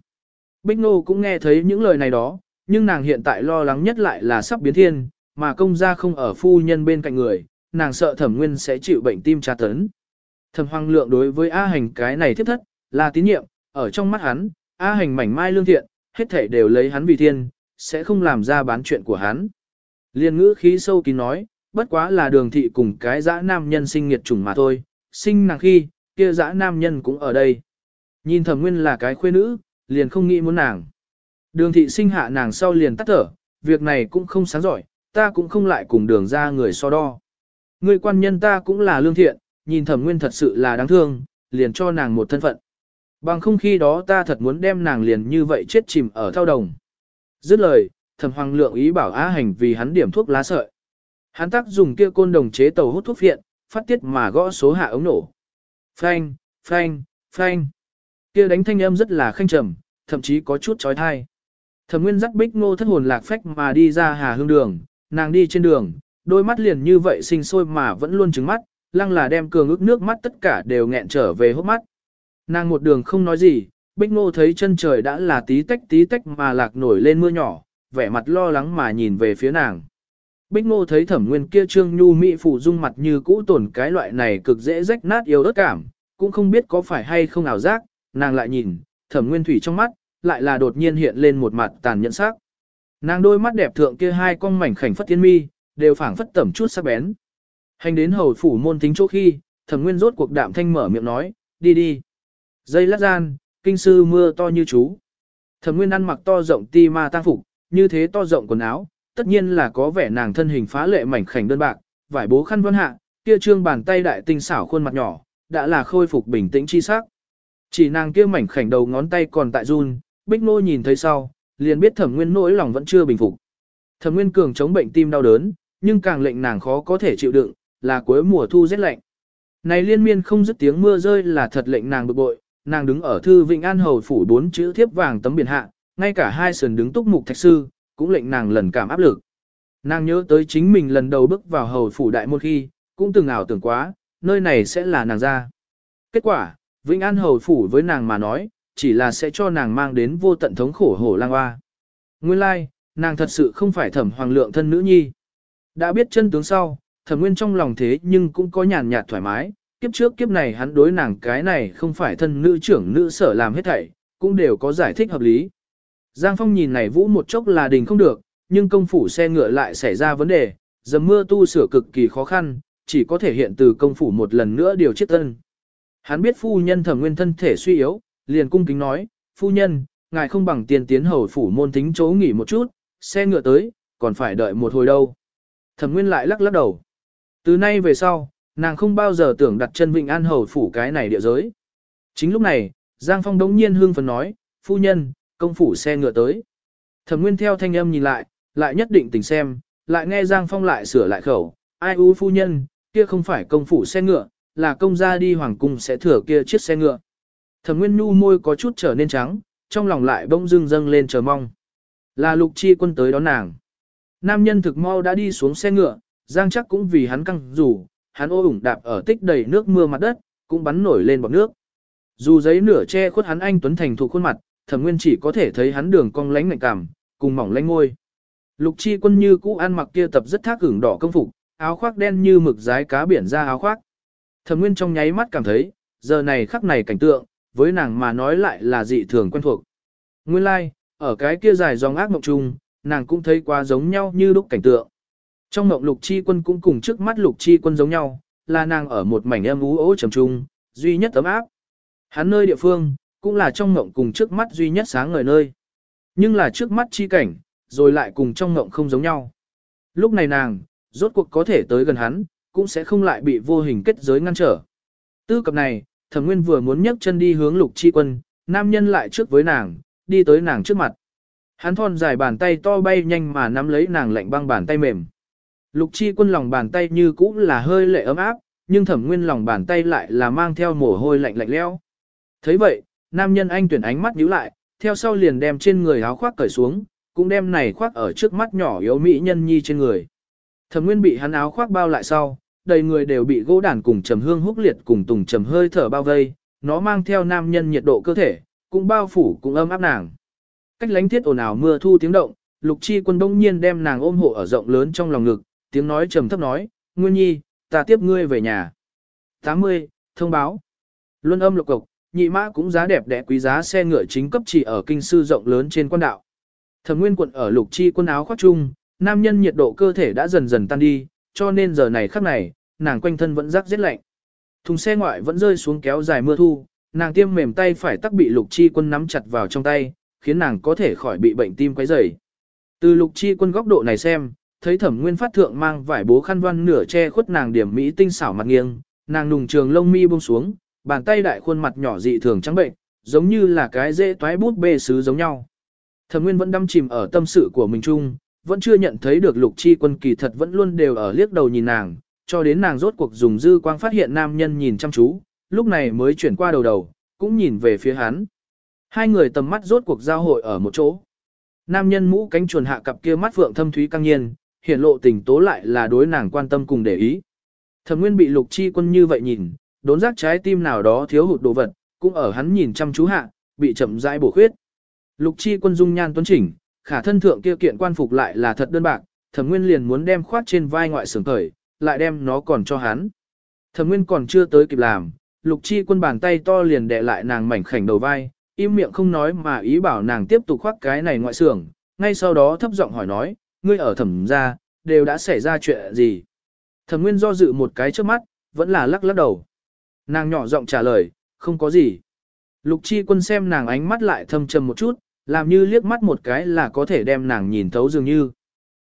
Bích Nô cũng nghe thấy những lời này đó, nhưng nàng hiện tại lo lắng nhất lại là sắp biến thiên, mà công gia không ở phu nhân bên cạnh người, nàng sợ Thẩm Nguyên sẽ chịu bệnh tim tra tấn. Thẩm Hoàng Lượng đối với A Hành cái này thiết thất, là tín nhiệm, ở trong mắt hắn, A Hành mảnh mai lương thiện, hết thể đều lấy hắn vì thiên, sẽ không làm ra bán chuyện của hắn. Liên ngữ khí sâu kín nói, bất quá là đường thị cùng cái dã nam nhân sinh nghiệt chủng mà thôi, sinh nàng khi, kia dã nam nhân cũng ở đây. Nhìn thẩm nguyên là cái khuê nữ, liền không nghĩ muốn nàng. Đường thị sinh hạ nàng sau liền tắt thở, việc này cũng không sáng giỏi, ta cũng không lại cùng đường ra người so đo. Người quan nhân ta cũng là lương thiện, nhìn thẩm nguyên thật sự là đáng thương, liền cho nàng một thân phận. Bằng không khi đó ta thật muốn đem nàng liền như vậy chết chìm ở thao đồng. Dứt lời, thẩm hoàng lượng ý bảo á hành vì hắn điểm thuốc lá sợi. Hắn tác dùng kia côn đồng chế tàu hút thuốc phiện, phát tiết mà gõ số hạ ống nổ. Phanh, phanh, phanh. Kia đánh thanh âm rất là khanh trầm, thậm chí có chút chói tai. Thẩm Nguyên dắt Bích Ngô thất hồn lạc phách mà đi ra Hà Hương đường, nàng đi trên đường, đôi mắt liền như vậy sinh sôi mà vẫn luôn trứng mắt, lăng là đem cường ức nước mắt tất cả đều nghẹn trở về hốc mắt. Nàng một đường không nói gì, Bích Ngô thấy chân trời đã là tí tách tí tách mà lạc nổi lên mưa nhỏ, vẻ mặt lo lắng mà nhìn về phía nàng. Bích Ngô thấy thẩm nguyên kia trương nhu mỹ phủ dung mặt như cũ tổn cái loại này cực dễ rách nát yếu ớt cảm, cũng không biết có phải hay không ảo giác, nàng lại nhìn, thẩm nguyên thủy trong mắt, lại là đột nhiên hiện lên một mặt tàn nhẫn sắc. Nàng đôi mắt đẹp thượng kia hai con mảnh khảnh phất thiên mi, đều phảng phất tẩm chút sắc bén. Hành đến hầu phủ môn tính chỗ khi, thẩm nguyên rốt cuộc đạm thanh mở miệng nói, đi đi. Dây lát gian, kinh sư mưa to như chú. Thẩm nguyên ăn mặc to rộng ti ma tang phục, như thế to rộng quần áo, tất nhiên là có vẻ nàng thân hình phá lệ mảnh khảnh đơn bạc, vải bố khăn vân hạ, kia trương bàn tay đại tinh xảo khuôn mặt nhỏ, đã là khôi phục bình tĩnh chi sắc. Chỉ nàng kia mảnh khảnh đầu ngón tay còn tại run, Bích Nô nhìn thấy sau, liền biết Thẩm Nguyên nỗi lòng vẫn chưa bình phục. Thẩm Nguyên cường chống bệnh tim đau đớn, nhưng càng lệnh nàng khó có thể chịu đựng, là cuối mùa thu rét lạnh. Này liên miên không dứt tiếng mưa rơi là thật lệnh nàng bực bội, nàng đứng ở thư Vịnh An hầu phủ bốn chữ thiếp vàng tấm biển hạ, ngay cả hai sườn đứng túc mục thạch sư, cũng lệnh nàng lần cảm áp lực. Nàng nhớ tới chính mình lần đầu bước vào hầu phủ đại môn khi, cũng từng ảo tưởng quá, nơi này sẽ là nàng ra. Kết quả, Vĩnh An hầu phủ với nàng mà nói, chỉ là sẽ cho nàng mang đến vô tận thống khổ hổ lang hoa. Nguyên lai, like, nàng thật sự không phải thẩm hoàng lượng thân nữ nhi. Đã biết chân tướng sau, thẩm nguyên trong lòng thế nhưng cũng có nhàn nhạt thoải mái, kiếp trước kiếp này hắn đối nàng cái này không phải thân nữ trưởng nữ sở làm hết thảy, cũng đều có giải thích hợp lý. Giang Phong nhìn này vũ một chốc là đình không được, nhưng công phủ xe ngựa lại xảy ra vấn đề, dầm mưa tu sửa cực kỳ khó khăn, chỉ có thể hiện từ công phủ một lần nữa điều chiết tân. Hắn biết phu nhân thẩm nguyên thân thể suy yếu, liền cung kính nói, phu nhân, ngài không bằng tiền tiến hầu phủ môn tính chỗ nghỉ một chút, xe ngựa tới, còn phải đợi một hồi đâu. Thẩm nguyên lại lắc lắc đầu. Từ nay về sau, nàng không bao giờ tưởng đặt chân Vịnh An hầu phủ cái này địa giới. Chính lúc này, Giang Phong đống nhiên hương phấn nói, phu nhân, công phủ xe ngựa tới. Thẩm Nguyên theo thanh âm nhìn lại, lại nhất định tình xem, lại nghe Giang Phong lại sửa lại khẩu, ai u phu nhân, kia không phải công phủ xe ngựa, là công gia đi hoàng cung sẽ thừa kia chiếc xe ngựa. Thẩm Nguyên nhu môi có chút trở nên trắng, trong lòng lại bỗng dưng dâng lên chờ mong. Là Lục Chi quân tới đón nàng. Nam nhân thực mau đã đi xuống xe ngựa, Giang chắc cũng vì hắn căng rủ, hắn ô ủng đạp ở tích đầy nước mưa mặt đất, cũng bắn nổi lên bọt nước. Dù giấy nửa che khuất hắn anh tuấn thành thủ khuôn mặt, thẩm nguyên chỉ có thể thấy hắn đường cong lánh lạnh cảm, cùng mỏng lánh ngôi. Lục chi quân như cũ ăn mặc kia tập rất thác hưởng đỏ công phục, áo khoác đen như mực dái cá biển ra áo khoác. Thẩm nguyên trong nháy mắt cảm thấy, giờ này khắc này cảnh tượng, với nàng mà nói lại là dị thường quen thuộc. Nguyên lai, like, ở cái kia dài dòng ác mộng chung, nàng cũng thấy quá giống nhau như lúc cảnh tượng. Trong mộng lục chi quân cũng cùng trước mắt lục chi quân giống nhau, là nàng ở một mảnh em ú ố trầm trung, duy nhất ấm áp. Hắn nơi địa phương, cũng là trong mộng cùng trước mắt duy nhất sáng ngời nơi. Nhưng là trước mắt chi cảnh, rồi lại cùng trong mộng không giống nhau. Lúc này nàng, rốt cuộc có thể tới gần hắn, cũng sẽ không lại bị vô hình kết giới ngăn trở. Tư cập này, thẩm nguyên vừa muốn nhấc chân đi hướng lục chi quân, nam nhân lại trước với nàng, đi tới nàng trước mặt. Hắn thon dài bàn tay to bay nhanh mà nắm lấy nàng lạnh băng bàn tay mềm. Lục chi quân lòng bàn tay như cũ là hơi lệ ấm áp, nhưng thẩm nguyên lòng bàn tay lại là mang theo mồ hôi lạnh lạnh leo. thấy vậy, nam nhân anh tuyển ánh mắt nhíu lại, theo sau liền đem trên người áo khoác cởi xuống, cũng đem này khoác ở trước mắt nhỏ yếu mỹ nhân nhi trên người. Thẩm Nguyên bị hắn áo khoác bao lại sau, đầy người đều bị gỗ đàn cùng trầm hương húc liệt cùng tùng trầm hơi thở bao vây, nó mang theo nam nhân nhiệt độ cơ thể, cũng bao phủ cũng ấm áp nàng. Cách lánh thiết ồn ào mưa thu tiếng động, Lục Chi Quân đông nhiên đem nàng ôm hộ ở rộng lớn trong lòng ngực, tiếng nói trầm thấp nói, "Nguyên Nhi, ta tiếp ngươi về nhà." 80. Thông báo. Luân âm lục cộc, nhị mã cũng giá đẹp đẽ quý giá xe ngựa chính cấp chỉ ở kinh sư rộng lớn trên quan đạo. Thẩm Nguyên quận ở lục chi quân áo khoác chung, nam nhân nhiệt độ cơ thể đã dần dần tan đi, cho nên giờ này khắc này, nàng quanh thân vẫn rắc rét lạnh. Thùng xe ngoại vẫn rơi xuống kéo dài mưa thu, nàng tiêm mềm tay phải tắc bị lục chi quân nắm chặt vào trong tay, khiến nàng có thể khỏi bị bệnh tim quấy rầy. Từ lục chi quân góc độ này xem, thấy thẩm nguyên phát thượng mang vải bố khăn văn nửa che khuất nàng điểm mỹ tinh xảo mặt nghiêng, nàng nùng trường lông mi buông xuống, bàn tay đại khuôn mặt nhỏ dị thường trắng bệnh, giống như là cái dễ toái bút bê sứ giống nhau. Thẩm Nguyên vẫn đâm chìm ở tâm sự của mình chung, vẫn chưa nhận thấy được Lục Chi Quân kỳ thật vẫn luôn đều ở liếc đầu nhìn nàng, cho đến nàng rốt cuộc dùng dư quang phát hiện nam nhân nhìn chăm chú, lúc này mới chuyển qua đầu đầu, cũng nhìn về phía hắn. Hai người tầm mắt rốt cuộc giao hội ở một chỗ. Nam nhân mũ cánh chuồn hạ cặp kia mắt vượng thâm thúy căng nhiên, hiện lộ tình tố lại là đối nàng quan tâm cùng để ý. Thẩm Nguyên bị Lục Chi Quân như vậy nhìn, đốn giác trái tim nào đó thiếu hụt đồ vật, cũng ở hắn nhìn chăm chú hạ, bị chậm rãi bổ khuyết. Lục Chi Quân dung nhan tuấn chỉnh, khả thân thượng kia kiện quan phục lại là thật đơn bạc, Thẩm Nguyên liền muốn đem khoát trên vai ngoại sườn cởi, lại đem nó còn cho hắn. Thẩm Nguyên còn chưa tới kịp làm, Lục Chi Quân bàn tay to liền đè lại nàng mảnh khảnh đầu vai, im miệng không nói mà ý bảo nàng tiếp tục khoác cái này ngoại sườn, ngay sau đó thấp giọng hỏi nói, ngươi ở thẩm gia, đều đã xảy ra chuyện gì? Thẩm Nguyên do dự một cái trước mắt, vẫn là lắc lắc đầu. Nàng nhỏ giọng trả lời, không có gì. Lục Chi Quân xem nàng ánh mắt lại thâm trầm một chút, làm như liếc mắt một cái là có thể đem nàng nhìn thấu dường như.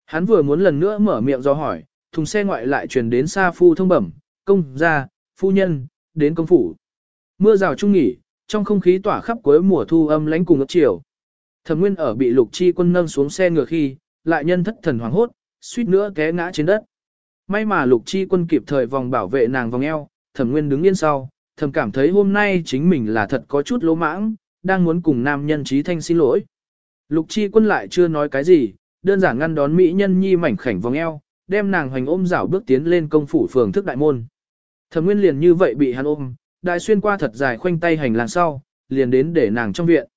Hắn vừa muốn lần nữa mở miệng do hỏi, thùng xe ngoại lại truyền đến xa phu thông bẩm, công gia, phu nhân, đến công phủ. Mưa rào trung nghỉ, trong không khí tỏa khắp cuối mùa thu âm lãnh cùng ấp chiều. Thẩm Nguyên ở bị Lục Chi Quân nâng xuống xe ngựa khi, lại nhân thất thần hoảng hốt, suýt nữa té ngã trên đất. May mà Lục Chi Quân kịp thời vòng bảo vệ nàng vòng eo, Thẩm Nguyên đứng yên sau, thầm cảm thấy hôm nay chính mình là thật có chút lỗ mãng, đang muốn cùng nam nhân trí thanh xin lỗi. Lục Chi Quân lại chưa nói cái gì, đơn giản ngăn đón mỹ nhân nhi mảnh khảnh vòng eo, đem nàng hoành ôm rảo bước tiến lên công phủ phường thức đại môn. Thẩm Nguyên liền như vậy bị hắn ôm, đại xuyên qua thật dài khoanh tay hành lang sau, liền đến để nàng trong viện.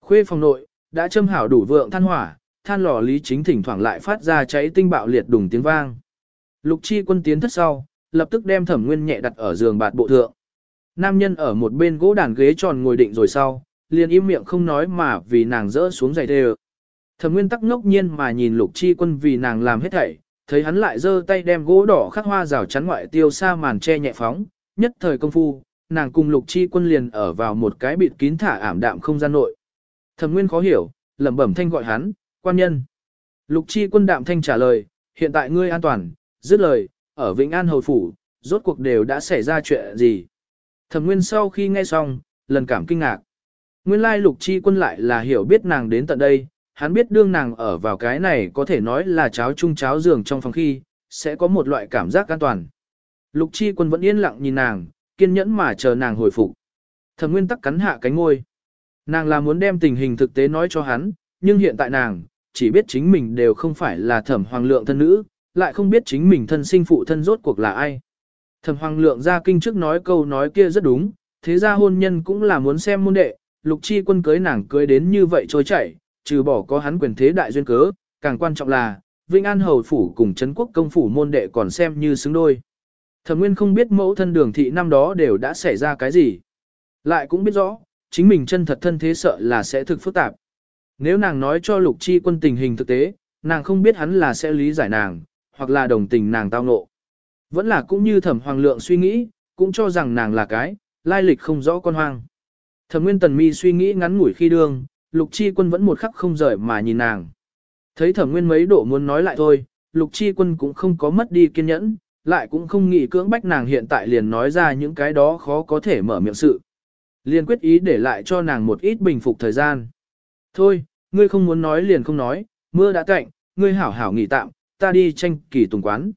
Khuê phòng nội, đã châm hảo đủ vượng than hỏa, than lò lý chính thỉnh thoảng lại phát ra cháy tinh bạo liệt đùng tiếng vang. Lục chi quân tiến thất sau, lập tức đem thẩm nguyên nhẹ đặt ở giường bạt bộ thượng. Nam nhân ở một bên gỗ đàn ghế tròn ngồi định rồi sau, liền im miệng không nói mà vì nàng rỡ xuống giày thề. Thẩm nguyên tắc ngốc nhiên mà nhìn lục chi quân vì nàng làm hết thảy, thấy hắn lại giơ tay đem gỗ đỏ khắc hoa rào chắn ngoại tiêu xa màn che nhẹ phóng, nhất thời công phu, nàng cùng lục chi quân liền ở vào một cái bịt kín thả ảm đạm không gian nội. Thẩm nguyên khó hiểu, lẩm bẩm thanh gọi hắn, quan nhân. Lục chi quân đạm thanh trả lời, hiện tại ngươi an toàn, dứt lời, ở Vĩnh An Hầu Phủ, rốt cuộc đều đã xảy ra chuyện gì. Thẩm nguyên sau khi nghe xong, lần cảm kinh ngạc. Nguyên lai lục chi quân lại là hiểu biết nàng đến tận đây, hắn biết đương nàng ở vào cái này có thể nói là cháo chung cháo giường trong phòng khi, sẽ có một loại cảm giác an toàn. Lục chi quân vẫn yên lặng nhìn nàng, kiên nhẫn mà chờ nàng hồi phục. Thẩm nguyên tắc cắn hạ cánh ngôi. Nàng là muốn đem tình hình thực tế nói cho hắn, nhưng hiện tại nàng, chỉ biết chính mình đều không phải là thẩm hoàng lượng thân nữ, lại không biết chính mình thân sinh phụ thân rốt cuộc là ai. Thẩm hoàng lượng ra kinh trước nói câu nói kia rất đúng, thế ra hôn nhân cũng là muốn xem môn đệ, lục chi quân cưới nàng cưới đến như vậy trôi chảy, trừ bỏ có hắn quyền thế đại duyên cớ, càng quan trọng là, Vinh An Hầu Phủ cùng Trấn Quốc Công Phủ môn đệ còn xem như xứng đôi. Thẩm Nguyên không biết mẫu thân đường thị năm đó đều đã xảy ra cái gì. Lại cũng biết rõ, chính mình chân thật thân thế sợ là sẽ thực phức tạp. Nếu nàng nói cho lục chi quân tình hình thực tế, nàng không biết hắn là sẽ lý giải nàng, hoặc là đồng tình nàng tao ngộ. Vẫn là cũng như thẩm hoàng lượng suy nghĩ, cũng cho rằng nàng là cái, lai lịch không rõ con hoang. Thẩm nguyên tần mi suy nghĩ ngắn ngủi khi đương, lục chi quân vẫn một khắc không rời mà nhìn nàng. Thấy thẩm nguyên mấy độ muốn nói lại thôi, lục chi quân cũng không có mất đi kiên nhẫn, lại cũng không nghĩ cưỡng bách nàng hiện tại liền nói ra những cái đó khó có thể mở miệng sự. Liền quyết ý để lại cho nàng một ít bình phục thời gian. Thôi, ngươi không muốn nói liền không nói, mưa đã cạnh, ngươi hảo hảo nghỉ tạm, ta đi tranh kỳ tùng quán.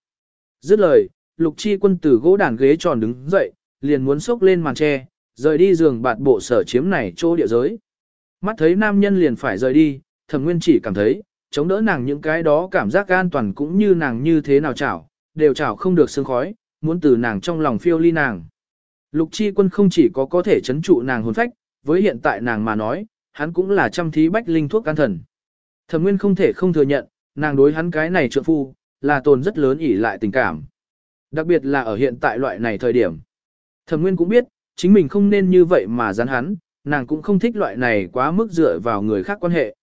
Dứt lời, lục chi quân từ gỗ đàn ghế tròn đứng dậy, liền muốn xốc lên màn tre, rời đi giường bạt bộ sở chiếm này chỗ địa giới. Mắt thấy nam nhân liền phải rời đi, thẩm nguyên chỉ cảm thấy, chống đỡ nàng những cái đó cảm giác an toàn cũng như nàng như thế nào chảo, đều chảo không được sương khói, muốn từ nàng trong lòng phiêu ly nàng. Lục chi quân không chỉ có có thể chấn trụ nàng hồn phách, với hiện tại nàng mà nói, hắn cũng là trăm thí bách linh thuốc can thần. Thẩm Nguyên không thể không thừa nhận, nàng đối hắn cái này trượng phu, là tồn rất lớn ỉ lại tình cảm. Đặc biệt là ở hiện tại loại này thời điểm. Thẩm Nguyên cũng biết, chính mình không nên như vậy mà gián hắn, nàng cũng không thích loại này quá mức dựa vào người khác quan hệ.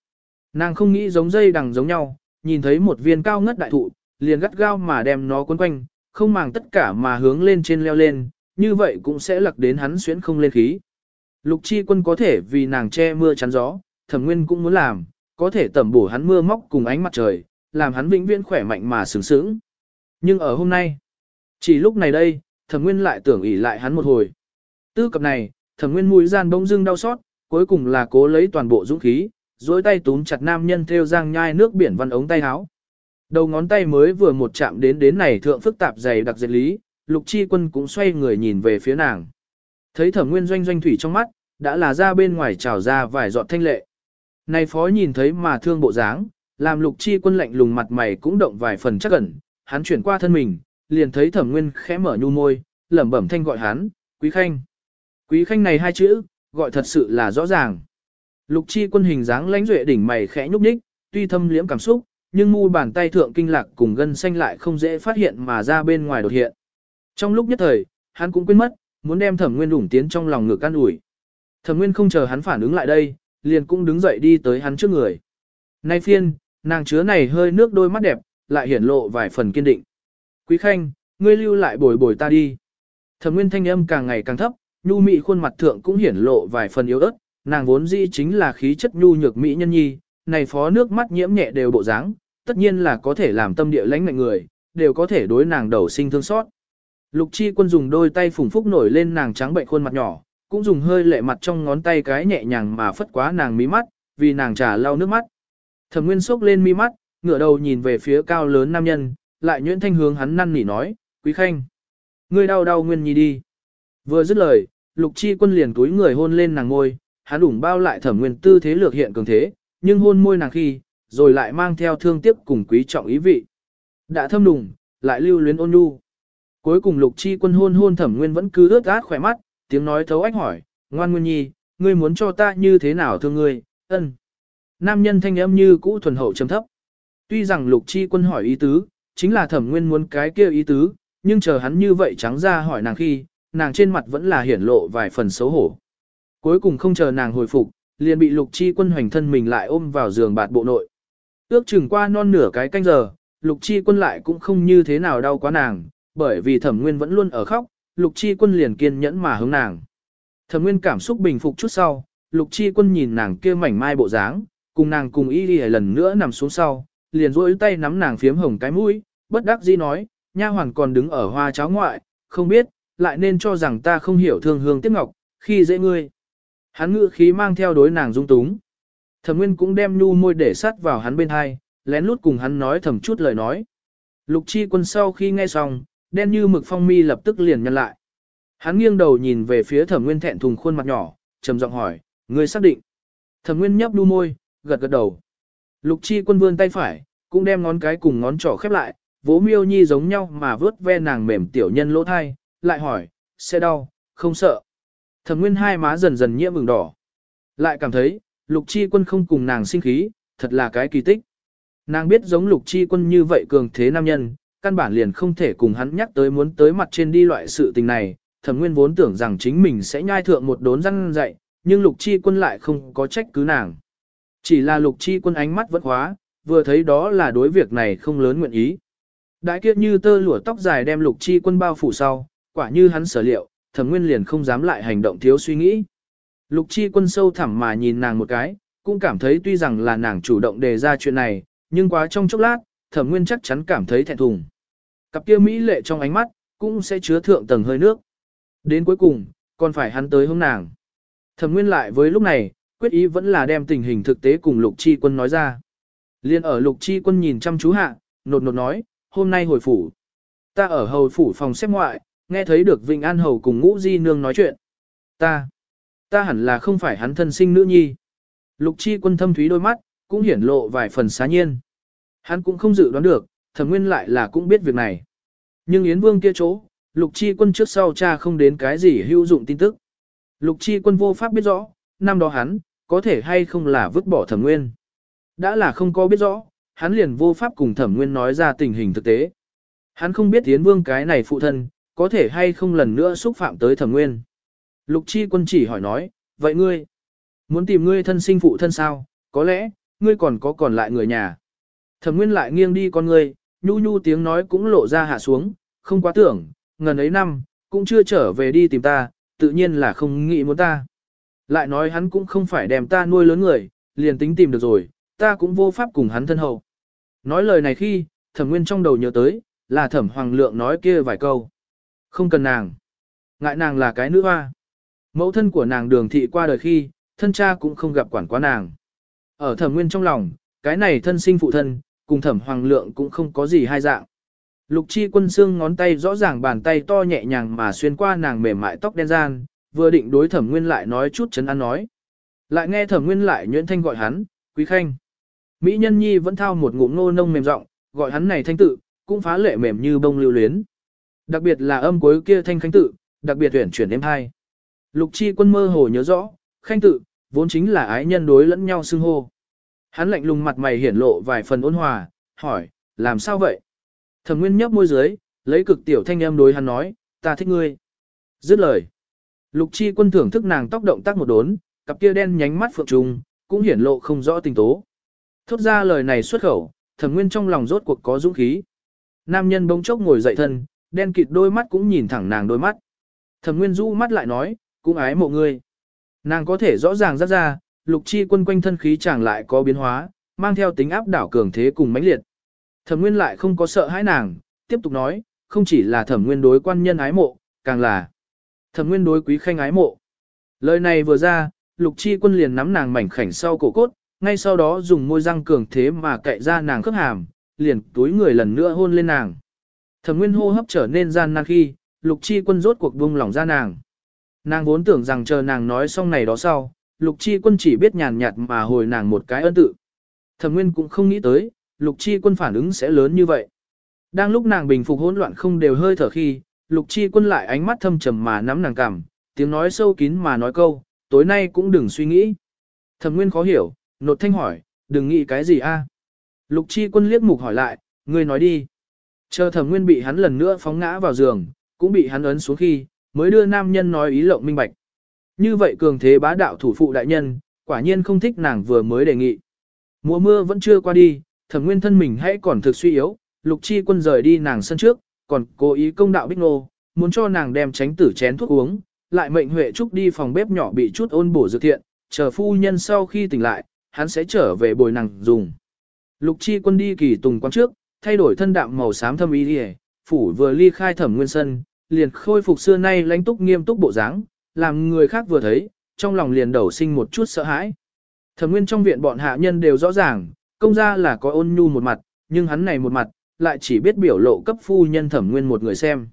Nàng không nghĩ giống dây đằng giống nhau, nhìn thấy một viên cao ngất đại thụ, liền gắt gao mà đem nó quấn quanh, không màng tất cả mà hướng lên trên leo lên, như vậy cũng sẽ lặc đến hắn xuyến không lên khí. Lục chi quân có thể vì nàng che mưa chắn gió, thẩm nguyên cũng muốn làm, có thể tẩm bổ hắn mưa móc cùng ánh mặt trời, làm hắn vĩnh viễn khỏe mạnh mà sướng sướng. Nhưng ở hôm nay, chỉ lúc này đây, thẩm nguyên lại tưởng ỉ lại hắn một hồi. Tư cập này, thẩm nguyên mũi gian bỗng dưng đau xót, cuối cùng là cố lấy toàn bộ dũng khí, dối tay túm chặt nam nhân theo giang nhai nước biển văn ống tay áo. Đầu ngón tay mới vừa một chạm đến đến này thượng phức tạp dày đặc dệt lý, lục chi quân cũng xoay người nhìn về phía nàng. Thấy thẩm nguyên doanh doanh thủy trong mắt, đã là ra bên ngoài trào ra vài giọt thanh lệ. Này phó nhìn thấy mà thương bộ dáng, làm lục chi quân lạnh lùng mặt mày cũng động vài phần chắc ẩn, hắn chuyển qua thân mình, liền thấy thẩm nguyên khẽ mở nhu môi, lẩm bẩm thanh gọi hắn, quý khanh. Quý khanh này hai chữ, gọi thật sự là rõ ràng. Lục chi quân hình dáng lãnh duệ đỉnh mày khẽ nhúc nhích, tuy thâm liễm cảm xúc, nhưng mu bàn tay thượng kinh lạc cùng gân xanh lại không dễ phát hiện mà ra bên ngoài đột hiện. Trong lúc nhất thời, hắn cũng quên mất, muốn đem thẩm nguyên đủng tiến trong lòng ngực can ủi. Thẩm nguyên không chờ hắn phản ứng lại đây, liền cũng đứng dậy đi tới hắn trước người. Nay phiên, nàng chứa này hơi nước đôi mắt đẹp, lại hiển lộ vài phần kiên định. Quý khanh, ngươi lưu lại bồi bồi ta đi. Thẩm nguyên thanh âm càng ngày càng thấp, nhu mị khuôn mặt thượng cũng hiển lộ vài phần yếu ớt, nàng vốn dĩ chính là khí chất nhu nhược mỹ nhân nhi, này phó nước mắt nhiễm nhẹ đều bộ dáng, tất nhiên là có thể làm tâm địa lãnh ngạnh người, đều có thể đối nàng đầu sinh thương xót. Lục chi quân dùng đôi tay phủng phúc nổi lên nàng trắng bệnh khuôn mặt nhỏ, cũng dùng hơi lệ mặt trong ngón tay cái nhẹ nhàng mà phất quá nàng mí mắt, vì nàng trà lau nước mắt. Thẩm Nguyên sốc lên mi mắt, ngửa đầu nhìn về phía cao lớn nam nhân, lại nhuyễn thanh hướng hắn năn nỉ nói, "Quý khanh, ngươi đau đau Nguyên Nhi đi." Vừa dứt lời, Lục Chi Quân liền túi người hôn lên nàng môi, hắn đủng bao lại Thẩm Nguyên tư thế lược hiện cường thế, nhưng hôn môi nàng khi, rồi lại mang theo thương tiếc cùng quý trọng ý vị. Đã thâm đùng, lại lưu luyến ôn nhu. Cuối cùng Lục Chi Quân hôn hôn Thẩm Nguyên vẫn cứ ướt át khỏe mắt, tiếng nói thấu ách hỏi, "Ngoan Nguyên Nhi, ngươi muốn cho ta như thế nào thương ngươi?" Ân. Nam nhân thanh âm như cũ thuần hậu trầm thấp. Tuy rằng lục chi quân hỏi ý tứ, chính là thẩm nguyên muốn cái kia ý tứ, nhưng chờ hắn như vậy trắng ra hỏi nàng khi, nàng trên mặt vẫn là hiển lộ vài phần xấu hổ. Cuối cùng không chờ nàng hồi phục, liền bị lục chi quân hoành thân mình lại ôm vào giường bạt bộ nội. Ước chừng qua non nửa cái canh giờ, lục chi quân lại cũng không như thế nào đau quá nàng, bởi vì thẩm nguyên vẫn luôn ở khóc, lục chi quân liền kiên nhẫn mà hướng nàng. Thẩm nguyên cảm xúc bình phục chút sau, lục chi quân nhìn nàng kia mảnh mai bộ dáng, cùng nàng cùng y đi lần nữa nằm xuống sau, liền duỗi tay nắm nàng phiếm hồng cái mũi, bất đắc dĩ nói, nha hoàn còn đứng ở hoa cháo ngoại, không biết, lại nên cho rằng ta không hiểu thương hương tiếc ngọc, khi dễ ngươi. Hắn ngữ khí mang theo đối nàng dung túng. Thẩm Nguyên cũng đem nhu môi để sát vào hắn bên hai, lén lút cùng hắn nói thầm chút lời nói. Lục Chi Quân sau khi nghe xong, đen như mực phong mi lập tức liền nhăn lại. Hắn nghiêng đầu nhìn về phía Thẩm Nguyên thẹn thùng khuôn mặt nhỏ, trầm giọng hỏi, ngươi xác định? Thẩm Nguyên nhấp nhu môi, gật gật đầu. Lục chi quân vươn tay phải, cũng đem ngón cái cùng ngón trỏ khép lại, vỗ miêu nhi giống nhau mà vớt ve nàng mềm tiểu nhân lỗ thai, lại hỏi, sẽ đau, không sợ. Thẩm nguyên hai má dần dần nhiễm ửng đỏ. Lại cảm thấy, lục chi quân không cùng nàng sinh khí, thật là cái kỳ tích. Nàng biết giống lục chi quân như vậy cường thế nam nhân, căn bản liền không thể cùng hắn nhắc tới muốn tới mặt trên đi loại sự tình này. Thẩm nguyên vốn tưởng rằng chính mình sẽ nhai thượng một đốn răng dậy, nhưng lục chi quân lại không có trách cứ nàng. Chỉ là lục chi quân ánh mắt vẫn hóa, vừa thấy đó là đối việc này không lớn nguyện ý. Đại kiếp như tơ lụa tóc dài đem lục chi quân bao phủ sau, quả như hắn sở liệu, thẩm nguyên liền không dám lại hành động thiếu suy nghĩ. Lục chi quân sâu thẳm mà nhìn nàng một cái, cũng cảm thấy tuy rằng là nàng chủ động đề ra chuyện này, nhưng quá trong chốc lát, thẩm nguyên chắc chắn cảm thấy thẹn thùng. Cặp kia mỹ lệ trong ánh mắt, cũng sẽ chứa thượng tầng hơi nước. Đến cuối cùng, còn phải hắn tới hướng nàng. Thẩm nguyên lại với lúc này, quyết ý vẫn là đem tình hình thực tế cùng lục chi quân nói ra. Liên ở lục chi quân nhìn chăm chú hạ, nột nột nói, hôm nay hồi phủ. Ta ở hầu phủ phòng xếp ngoại, nghe thấy được Vinh An Hầu cùng ngũ di nương nói chuyện. Ta, ta hẳn là không phải hắn thân sinh nữ nhi. Lục chi quân thâm thúy đôi mắt, cũng hiển lộ vài phần xá nhiên. Hắn cũng không dự đoán được, thẩm nguyên lại là cũng biết việc này. Nhưng Yến Vương kia chỗ, lục chi quân trước sau cha không đến cái gì hữu dụng tin tức. Lục chi quân vô pháp biết rõ, năm đó hắn, có thể hay không là vứt bỏ thẩm nguyên. Đã là không có biết rõ, hắn liền vô pháp cùng thẩm nguyên nói ra tình hình thực tế. Hắn không biết Yến vương cái này phụ thân, có thể hay không lần nữa xúc phạm tới thẩm nguyên. Lục chi quân chỉ hỏi nói, vậy ngươi, muốn tìm ngươi thân sinh phụ thân sao, có lẽ, ngươi còn có còn lại người nhà. Thẩm nguyên lại nghiêng đi con ngươi, nhu nhu tiếng nói cũng lộ ra hạ xuống, không quá tưởng, ngần ấy năm, cũng chưa trở về đi tìm ta, tự nhiên là không nghĩ muốn ta. Lại nói hắn cũng không phải đem ta nuôi lớn người, liền tính tìm được rồi, ta cũng vô pháp cùng hắn thân hậu. Nói lời này khi, thẩm nguyên trong đầu nhớ tới, là thẩm hoàng lượng nói kia vài câu. Không cần nàng. Ngại nàng là cái nữ hoa. Mẫu thân của nàng đường thị qua đời khi, thân cha cũng không gặp quản quá nàng. Ở thẩm nguyên trong lòng, cái này thân sinh phụ thân, cùng thẩm hoàng lượng cũng không có gì hai dạng. Lục chi quân xương ngón tay rõ ràng bàn tay to nhẹ nhàng mà xuyên qua nàng mềm mại tóc đen gian, vừa định đối thẩm nguyên lại nói chút chấn an nói. Lại nghe thẩm nguyên lại nhuyễn thanh gọi hắn, quý khanh. Mỹ nhân nhi vẫn thao một ngụm nô nông mềm giọng gọi hắn này thanh tự, cũng phá lệ mềm như bông lưu luyến. Đặc biệt là âm cuối kia thanh khanh tự, đặc biệt tuyển chuyển đêm hai. Lục chi quân mơ hồ nhớ rõ, khanh tự, vốn chính là ái nhân đối lẫn nhau xưng hô. Hắn lạnh lùng mặt mày hiển lộ vài phần ôn hòa, hỏi, làm sao vậy? Thẩm Nguyên nhấp môi dưới, lấy cực tiểu thanh em đối hắn nói, ta thích ngươi. Dứt lời. Lục chi quân thưởng thức nàng tóc động tác một đốn, cặp kia đen nhánh mắt phượng trùng, cũng hiển lộ không rõ tình tố. Thốt ra lời này xuất khẩu, thẩm nguyên trong lòng rốt cuộc có dũng khí. Nam nhân bỗng chốc ngồi dậy thân, đen kịt đôi mắt cũng nhìn thẳng nàng đôi mắt. Thẩm nguyên rũ mắt lại nói, cũng ái mộ ngươi. Nàng có thể rõ ràng rất ra, lục chi quân quanh thân khí chẳng lại có biến hóa, mang theo tính áp đảo cường thế cùng mãnh liệt. Thẩm nguyên lại không có sợ hãi nàng, tiếp tục nói, không chỉ là thẩm nguyên đối quan nhân ái mộ, càng là thẩm nguyên đối quý khanh ái mộ. Lời này vừa ra, lục chi quân liền nắm nàng mảnh khảnh sau cổ cốt, ngay sau đó dùng môi răng cường thế mà cậy ra nàng khớp hàm, liền túi người lần nữa hôn lên nàng. Thẩm nguyên hô hấp trở nên gian nan khi, lục chi quân rốt cuộc buông lỏng ra nàng. Nàng vốn tưởng rằng chờ nàng nói xong này đó sau, lục chi quân chỉ biết nhàn nhạt mà hồi nàng một cái ân tự. Thẩm nguyên cũng không nghĩ tới, lục chi quân phản ứng sẽ lớn như vậy. Đang lúc nàng bình phục hỗn loạn không đều hơi thở khi, lục chi quân lại ánh mắt thâm trầm mà nắm nàng cằm, tiếng nói sâu kín mà nói câu, tối nay cũng đừng suy nghĩ. Thẩm nguyên khó hiểu, nột thanh hỏi, đừng nghĩ cái gì a? Lục chi quân liếc mục hỏi lại, ngươi nói đi. Chờ thẩm nguyên bị hắn lần nữa phóng ngã vào giường, cũng bị hắn ấn xuống khi, mới đưa nam nhân nói ý lộng minh bạch. Như vậy cường thế bá đạo thủ phụ đại nhân, quả nhiên không thích nàng vừa mới đề nghị. Mùa mưa vẫn chưa qua đi, thẩm nguyên thân mình hãy còn thực suy yếu, lục chi quân rời đi nàng sân trước, còn cố ý công đạo bích nô, muốn cho nàng đem tránh tử chén thuốc uống, lại mệnh Huệ Trúc đi phòng bếp nhỏ bị chút ôn bổ dược thiện, chờ phu nhân sau khi tỉnh lại, hắn sẽ trở về bồi nàng dùng. Lục chi quân đi kỳ tùng quán trước, thay đổi thân đạm màu xám thâm y đi phủ vừa ly khai thẩm nguyên sân, liền khôi phục xưa nay lãnh túc nghiêm túc bộ dáng, làm người khác vừa thấy, trong lòng liền đầu sinh một chút sợ hãi. Thẩm nguyên trong viện bọn hạ nhân đều rõ ràng, công gia là có ôn nhu một mặt, nhưng hắn này một mặt, lại chỉ biết biểu lộ cấp phu nhân thẩm nguyên một người xem.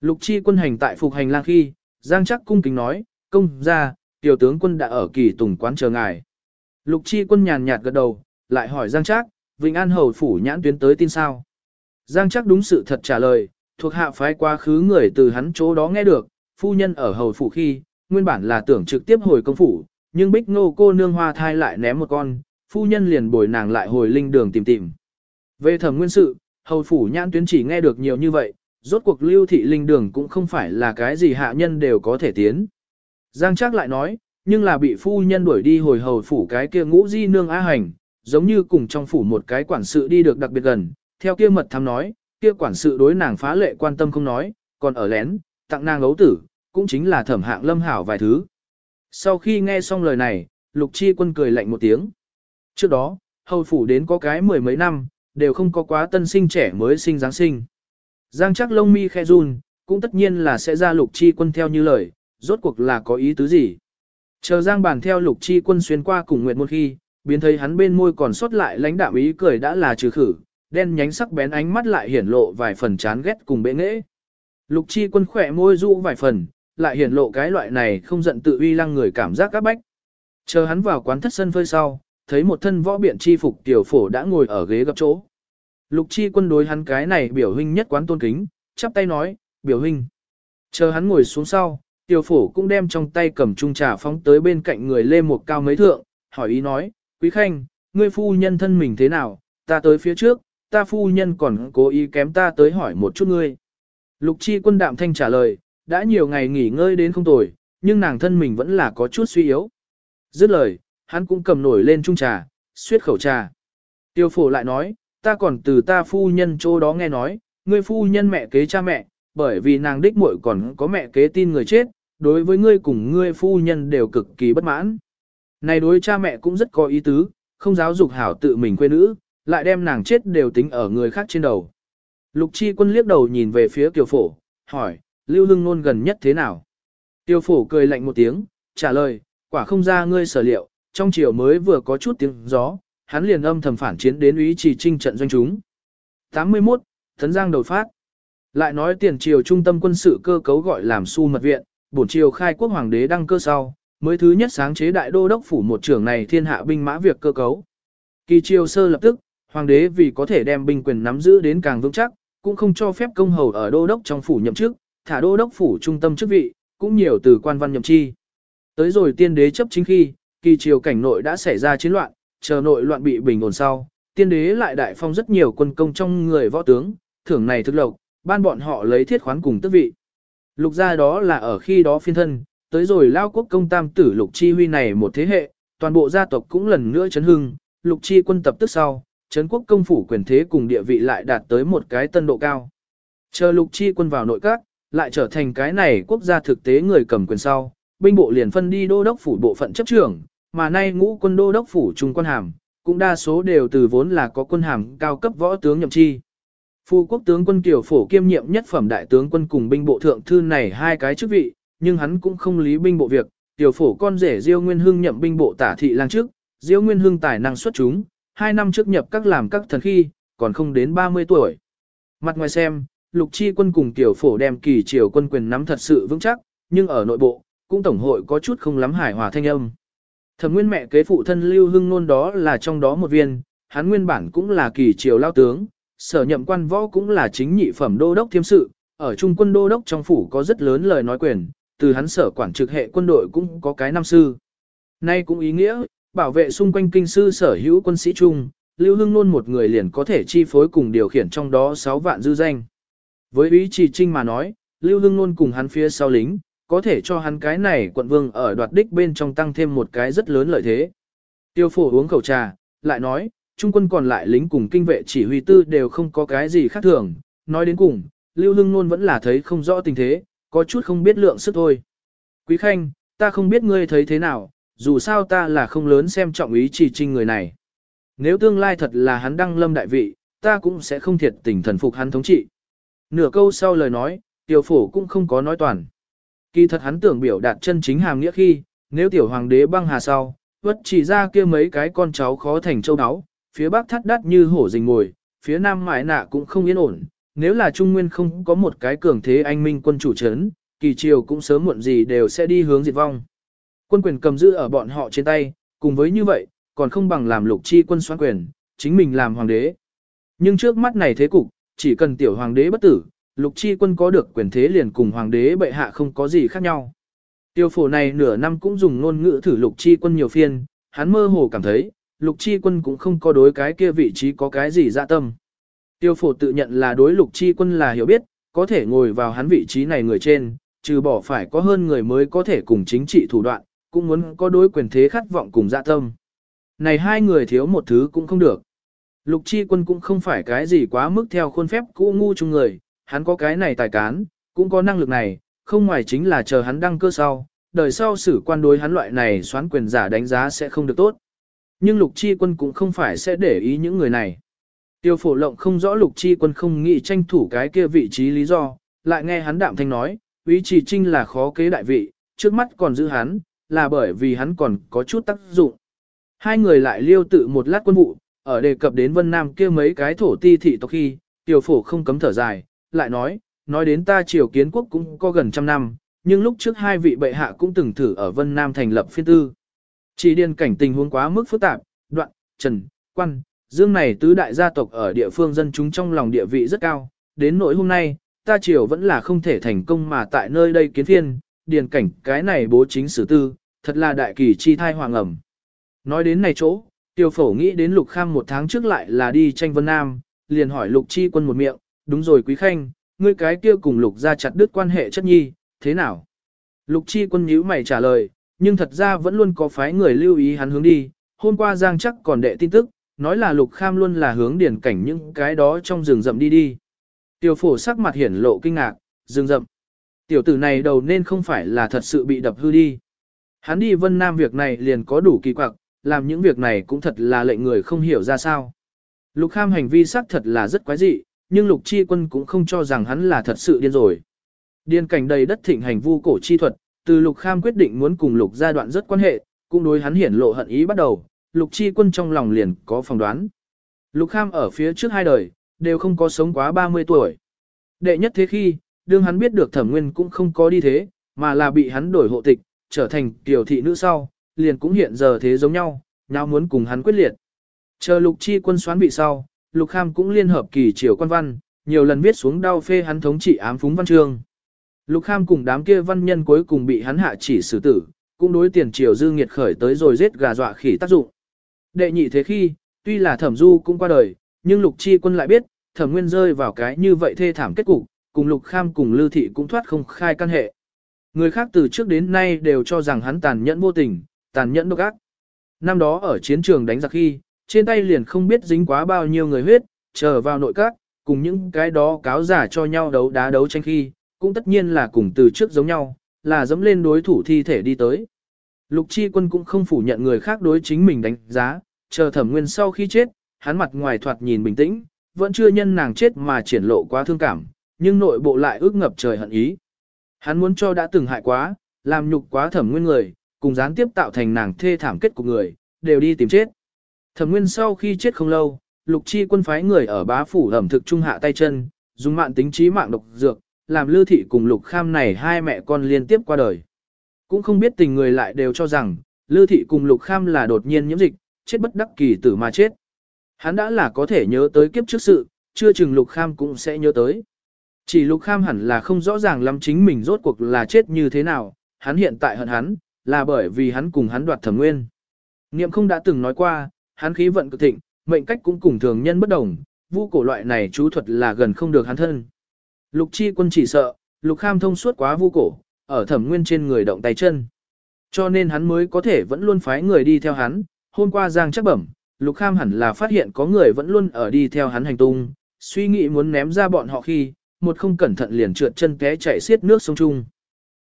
Lục chi quân hành tại phục hành lang khi, Giang chắc cung kính nói, công gia, tiểu tướng quân đã ở kỳ tùng quán chờ ngài. Lục chi quân nhàn nhạt gật đầu, lại hỏi Giang chắc, Vĩnh An hầu phủ nhãn tuyến tới tin sao. Giang chắc đúng sự thật trả lời, thuộc hạ phái quá khứ người từ hắn chỗ đó nghe được, phu nhân ở hầu phủ khi, nguyên bản là tưởng trực tiếp hồi công phủ, nhưng bích ngô cô nương hoa thai lại ném một con, phu nhân liền bồi nàng lại hồi linh đường tìm tìm. Về thẩm nguyên sự, hầu phủ nhãn tuyến chỉ nghe được nhiều như vậy, rốt cuộc lưu thị linh đường cũng không phải là cái gì hạ nhân đều có thể tiến. Giang Trác lại nói, nhưng là bị phu nhân đuổi đi hồi hầu phủ cái kia ngũ di nương á hành, giống như cùng trong phủ một cái quản sự đi được đặc biệt gần, theo kia mật thám nói, kia quản sự đối nàng phá lệ quan tâm không nói, còn ở lén, tặng nàng ấu tử, cũng chính là thẩm hạng lâm hảo vài thứ. Sau khi nghe xong lời này, lục chi quân cười lạnh một tiếng. Trước đó, hầu phủ đến có cái mười mấy năm, đều không có quá tân sinh trẻ mới sinh Giáng sinh. Giang chắc lông mi khe run, cũng tất nhiên là sẽ ra lục chi quân theo như lời, rốt cuộc là có ý tứ gì. Chờ Giang bàn theo lục chi quân xuyên qua cùng nguyệt một khi, biến thấy hắn bên môi còn sót lại lãnh đạm ý cười đã là trừ khử, đen nhánh sắc bén ánh mắt lại hiển lộ vài phần chán ghét cùng bệ nghễ. Lục chi quân khỏe môi rũ vài phần, lại hiển lộ cái loại này không giận tự uy lăng người cảm giác các bách. Chờ hắn vào quán thất sân phơi sau, thấy một thân võ biện chi phục tiểu phổ đã ngồi ở ghế gặp chỗ. Lục chi quân đối hắn cái này biểu huynh nhất quán tôn kính, chắp tay nói, biểu huynh. Chờ hắn ngồi xuống sau, tiểu phổ cũng đem trong tay cầm chung trà phóng tới bên cạnh người lê một cao mấy thượng, hỏi ý nói, quý khanh, ngươi phu nhân thân mình thế nào, ta tới phía trước, ta phu nhân còn cố ý kém ta tới hỏi một chút ngươi. Lục chi quân đạm thanh trả lời, đã nhiều ngày nghỉ ngơi đến không tồi, nhưng nàng thân mình vẫn là có chút suy yếu. Dứt lời, hắn cũng cầm nổi lên chung trà, suyết khẩu trà. Tiêu phổ lại nói, ta còn từ ta phu nhân chỗ đó nghe nói, ngươi phu nhân mẹ kế cha mẹ, bởi vì nàng đích muội còn có mẹ kế tin người chết, đối với ngươi cùng ngươi phu nhân đều cực kỳ bất mãn. Này đối cha mẹ cũng rất có ý tứ, không giáo dục hảo tự mình quê nữ, lại đem nàng chết đều tính ở người khác trên đầu. Lục chi quân liếc đầu nhìn về phía kiều phổ, hỏi, lưu hưng nôn gần nhất thế nào? Tiêu phổ cười lạnh một tiếng, trả lời, quả không ra ngươi sở liệu, trong chiều mới vừa có chút tiếng gió, hắn liền âm thầm phản chiến đến ý chỉ trinh trận doanh chúng. 81. Thấn Giang đầu phát. Lại nói tiền triều trung tâm quân sự cơ cấu gọi làm su mật viện, bổn triều khai quốc hoàng đế đăng cơ sau, mới thứ nhất sáng chế đại đô đốc phủ một trưởng này thiên hạ binh mã việc cơ cấu. Kỳ triều sơ lập tức, hoàng đế vì có thể đem binh quyền nắm giữ đến càng vững chắc, cũng không cho phép công hầu ở đô đốc trong phủ nhậm chức, thả đô đốc phủ trung tâm chức vị, cũng nhiều từ quan văn nhậm chi. Tới rồi tiên đế chấp chính khi, kỳ triều cảnh nội đã xảy ra chiến loạn, chờ nội loạn bị bình ổn sau, tiên đế lại đại phong rất nhiều quân công trong người võ tướng, thưởng này thực lộc, ban bọn họ lấy thiết khoán cùng tước vị. Lục gia đó là ở khi đó phiên thân, tới rồi lao quốc công tam tử lục chi huy này một thế hệ, toàn bộ gia tộc cũng lần nữa chấn hưng, lục chi quân tập tức sau, chấn quốc công phủ quyền thế cùng địa vị lại đạt tới một cái tân độ cao. Chờ lục chi quân vào nội các, lại trở thành cái này quốc gia thực tế người cầm quyền sau, binh bộ liền phân đi đô đốc phủ bộ phận chấp trưởng, mà nay ngũ quân đô đốc phủ trung quân hàm, cũng đa số đều từ vốn là có quân hàm cao cấp võ tướng nhậm chi. Phu quốc tướng quân Kiều Phổ kiêm nhiệm nhất phẩm đại tướng quân cùng binh bộ thượng thư này hai cái chức vị, nhưng hắn cũng không lý binh bộ việc, Kiều Phổ con rể Diêu Nguyên Hưng nhậm binh bộ tả thị lang trước, Diêu Nguyên Hưng tài năng xuất chúng, hai năm trước nhập các làm các thần khi, còn không đến 30 tuổi. Mặt ngoài xem, Lục Chi quân cùng tiểu Phổ đem kỳ triều quân quyền nắm thật sự vững chắc, nhưng ở nội bộ, cũng tổng hội có chút không lắm hài hòa thanh âm. Thẩm nguyên mẹ kế phụ thân Lưu Hưng nôn đó là trong đó một viên, hắn nguyên bản cũng là kỳ triều lao tướng, sở nhậm quan võ cũng là chính nhị phẩm đô đốc thiêm sự, ở trung quân đô đốc trong phủ có rất lớn lời nói quyền, từ hắn sở quản trực hệ quân đội cũng có cái năm sư. Nay cũng ý nghĩa, bảo vệ xung quanh kinh sư sở hữu quân sĩ chung, Lưu Hưng nôn một người liền có thể chi phối cùng điều khiển trong đó 6 vạn dư danh. Với ý chỉ trinh mà nói, Lưu Hưng nôn cùng hắn phía sau lính, có thể cho hắn cái này quận vương ở đoạt đích bên trong tăng thêm một cái rất lớn lợi thế. Tiêu phổ uống khẩu trà, lại nói, trung quân còn lại lính cùng kinh vệ chỉ huy tư đều không có cái gì khác thường, nói đến cùng, Lưu Hưng Nôn vẫn là thấy không rõ tình thế, có chút không biết lượng sức thôi. Quý Khanh, ta không biết ngươi thấy thế nào, dù sao ta là không lớn xem trọng ý chỉ trinh người này. Nếu tương lai thật là hắn đăng lâm đại vị, ta cũng sẽ không thiệt tình thần phục hắn thống trị. Nửa câu sau lời nói, tiểu phổ cũng không có nói toàn. Kỳ thật hắn tưởng biểu đạt chân chính hàm nghĩa khi, nếu tiểu hoàng đế băng hà sau, vất chỉ ra kia mấy cái con cháu khó thành châu áo, phía bắc thắt đắt như hổ rình ngồi, phía nam mãi nạ cũng không yên ổn. Nếu là Trung Nguyên không có một cái cường thế anh minh quân chủ chấn, kỳ triều cũng sớm muộn gì đều sẽ đi hướng diệt vong. Quân quyền cầm giữ ở bọn họ trên tay, cùng với như vậy, còn không bằng làm lục chi quân xoán quyền, chính mình làm hoàng đế. Nhưng trước mắt này thế cục, chỉ cần tiểu hoàng đế bất tử, lục chi quân có được quyền thế liền cùng hoàng đế bệ hạ không có gì khác nhau. Tiêu phổ này nửa năm cũng dùng ngôn ngữ thử lục chi quân nhiều phiên, hắn mơ hồ cảm thấy, lục chi quân cũng không có đối cái kia vị trí có cái gì dạ tâm. Tiêu phổ tự nhận là đối lục chi quân là hiểu biết, có thể ngồi vào hắn vị trí này người trên, trừ bỏ phải có hơn người mới có thể cùng chính trị thủ đoạn, cũng muốn có đối quyền thế khát vọng cùng dạ tâm. Này hai người thiếu một thứ cũng không được. Lục chi quân cũng không phải cái gì quá mức theo khuôn phép cũ ngu chung người, hắn có cái này tài cán, cũng có năng lực này, không ngoài chính là chờ hắn đăng cơ sau, đời sau xử quan đối hắn loại này xoán quyền giả đánh giá sẽ không được tốt. Nhưng lục chi quân cũng không phải sẽ để ý những người này. Tiêu phổ lộng không rõ lục chi quân không nghĩ tranh thủ cái kia vị trí lý do, lại nghe hắn đạm thanh nói, ý chỉ trinh là khó kế đại vị, trước mắt còn giữ hắn, là bởi vì hắn còn có chút tác dụng. Hai người lại liêu tự một lát quân vụ, ở đề cập đến Vân Nam kia mấy cái thổ ti thị tộc khi, tiểu phổ không cấm thở dài, lại nói, nói đến ta triều kiến quốc cũng có gần trăm năm, nhưng lúc trước hai vị bệ hạ cũng từng thử ở Vân Nam thành lập phiên tư. Chỉ điền cảnh tình huống quá mức phức tạp, đoạn, trần, quan, dương này tứ đại gia tộc ở địa phương dân chúng trong lòng địa vị rất cao, đến nỗi hôm nay, ta triều vẫn là không thể thành công mà tại nơi đây kiến phiên, điền cảnh cái này bố chính sử tư, thật là đại kỳ chi thai hoàng ẩm. Nói đến này chỗ, tiêu phổ nghĩ đến lục kham một tháng trước lại là đi tranh vân nam, liền hỏi lục chi quân một miệng, đúng rồi quý khanh, ngươi cái kia cùng lục ra chặt đứt quan hệ chất nhi, thế nào? Lục chi quân nhíu mày trả lời, nhưng thật ra vẫn luôn có phái người lưu ý hắn hướng đi, hôm qua Giang chắc còn đệ tin tức, nói là lục kham luôn là hướng điển cảnh những cái đó trong rừng rậm đi đi. tiêu phổ sắc mặt hiển lộ kinh ngạc, rừng rậm. Tiểu tử này đầu nên không phải là thật sự bị đập hư đi. Hắn đi vân nam việc này liền có đủ kỳ quặc, làm những việc này cũng thật là lệnh người không hiểu ra sao. Lục kham hành vi xác thật là rất quái dị, nhưng lục chi quân cũng không cho rằng hắn là thật sự điên rồi. Điên cảnh đầy đất thịnh hành vu cổ chi thuật, từ lục kham quyết định muốn cùng lục gia đoạn rất quan hệ, cũng đối hắn hiển lộ hận ý bắt đầu, Lục Chi Quân trong lòng liền có phỏng đoán. Lục Kham ở phía trước hai đời, đều không có sống quá 30 tuổi. Đệ nhất thế khi, đương hắn biết được thẩm nguyên cũng không có đi thế, mà là bị hắn đổi hộ tịch, trở thành tiểu thị nữ sau, liền cũng hiện giờ thế giống nhau, nhau muốn cùng hắn quyết liệt. Chờ lục chi quân xoán bị sau, lục kham cũng liên hợp kỳ triều quan văn, nhiều lần viết xuống đau phê hắn thống trị ám phúng văn chương. Lục kham cùng đám kia văn nhân cuối cùng bị hắn hạ chỉ xử tử, cũng đối tiền triều dư nghiệt khởi tới rồi giết gà dọa khỉ tác dụng. Đệ nhị thế khi, tuy là thẩm du cũng qua đời, nhưng lục chi quân lại biết, thẩm nguyên rơi vào cái như vậy thê thảm kết cục, cùng lục kham cùng lưu thị cũng thoát không khai căn hệ. Người khác từ trước đến nay đều cho rằng hắn tàn nhẫn vô tình, tàn nhẫn độc ác. Năm đó ở chiến trường đánh giặc khi, trên tay liền không biết dính quá bao nhiêu người huyết, chờ vào nội các, cùng những cái đó cáo giả cho nhau đấu đá đấu tranh khi, cũng tất nhiên là cùng từ trước giống nhau, là dẫm lên đối thủ thi thể đi tới. Lục Chi Quân cũng không phủ nhận người khác đối chính mình đánh giá, chờ thẩm nguyên sau khi chết, hắn mặt ngoài thoạt nhìn bình tĩnh, vẫn chưa nhân nàng chết mà triển lộ quá thương cảm, nhưng nội bộ lại ước ngập trời hận ý. Hắn muốn cho đã từng hại quá, làm nhục quá thẩm nguyên người, cùng gián tiếp tạo thành nàng thê thảm kết của người, đều đi tìm chết. Thẩm nguyên sau khi chết không lâu, lục chi quân phái người ở bá phủ ẩm thực trung hạ tay chân, dùng mạng tính trí mạng độc dược, làm lưu thị cùng lục kham này hai mẹ con liên tiếp qua đời. Cũng không biết tình người lại đều cho rằng, lưu thị cùng lục kham là đột nhiên nhiễm dịch, chết bất đắc kỳ tử mà chết. Hắn đã là có thể nhớ tới kiếp trước sự, chưa chừng lục kham cũng sẽ nhớ tới. Chỉ lục kham hẳn là không rõ ràng lắm chính mình rốt cuộc là chết như thế nào, hắn hiện tại hận hắn, là bởi vì hắn cùng hắn đoạt thẩm nguyên. Niệm không đã từng nói qua, hắn khí vận cực thịnh, mệnh cách cũng cùng thường nhân bất đồng, vu cổ loại này chú thuật là gần không được hắn thân. Lục chi quân chỉ sợ, lục kham thông suốt quá vu cổ, ở thẩm nguyên trên người động tay chân. Cho nên hắn mới có thể vẫn luôn phái người đi theo hắn, hôm qua giang chắc bẩm, lục kham hẳn là phát hiện có người vẫn luôn ở đi theo hắn hành tung, suy nghĩ muốn ném ra bọn họ khi, một không cẩn thận liền trượt chân té chạy xiết nước sông Trung.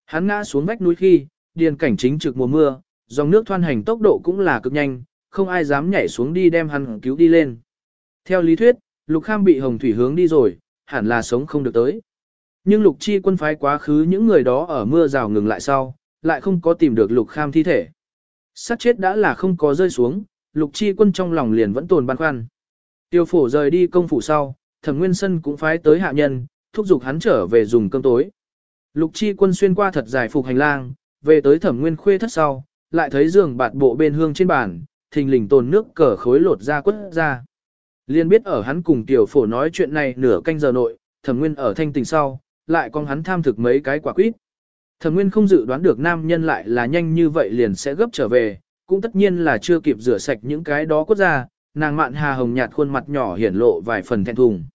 Hắn ngã xuống vách núi khi, điền cảnh chính trực mùa mưa, dòng nước thoan hành tốc độ cũng là cực nhanh, không ai dám nhảy xuống đi đem hắn cứu đi lên. Theo lý thuyết, Lục Kham bị Hồng Thủy hướng đi rồi, hẳn là sống không được tới. Nhưng Lục Chi quân phái quá khứ những người đó ở mưa rào ngừng lại sau, lại không có tìm được Lục Kham thi thể. Sát chết đã là không có rơi xuống, Lục Chi quân trong lòng liền vẫn tồn băn khoăn. Tiêu phổ rời đi công phủ sau, Thẩm Nguyên Sân cũng phái tới hạ nhân, thúc giục hắn trở về dùng cơm tối. Lục chi quân xuyên qua thật dài phục hành lang, về tới thẩm nguyên khuê thất sau, lại thấy giường bạt bộ bên hương trên bàn, thình lình tồn nước cờ khối lột ra quất ra. Liên biết ở hắn cùng tiểu phổ nói chuyện này nửa canh giờ nội, thẩm nguyên ở thanh tình sau, lại con hắn tham thực mấy cái quả quýt. Thẩm nguyên không dự đoán được nam nhân lại là nhanh như vậy liền sẽ gấp trở về, cũng tất nhiên là chưa kịp rửa sạch những cái đó quất ra, nàng mạn hà hồng nhạt khuôn mặt nhỏ hiển lộ vài phần thẹn thùng.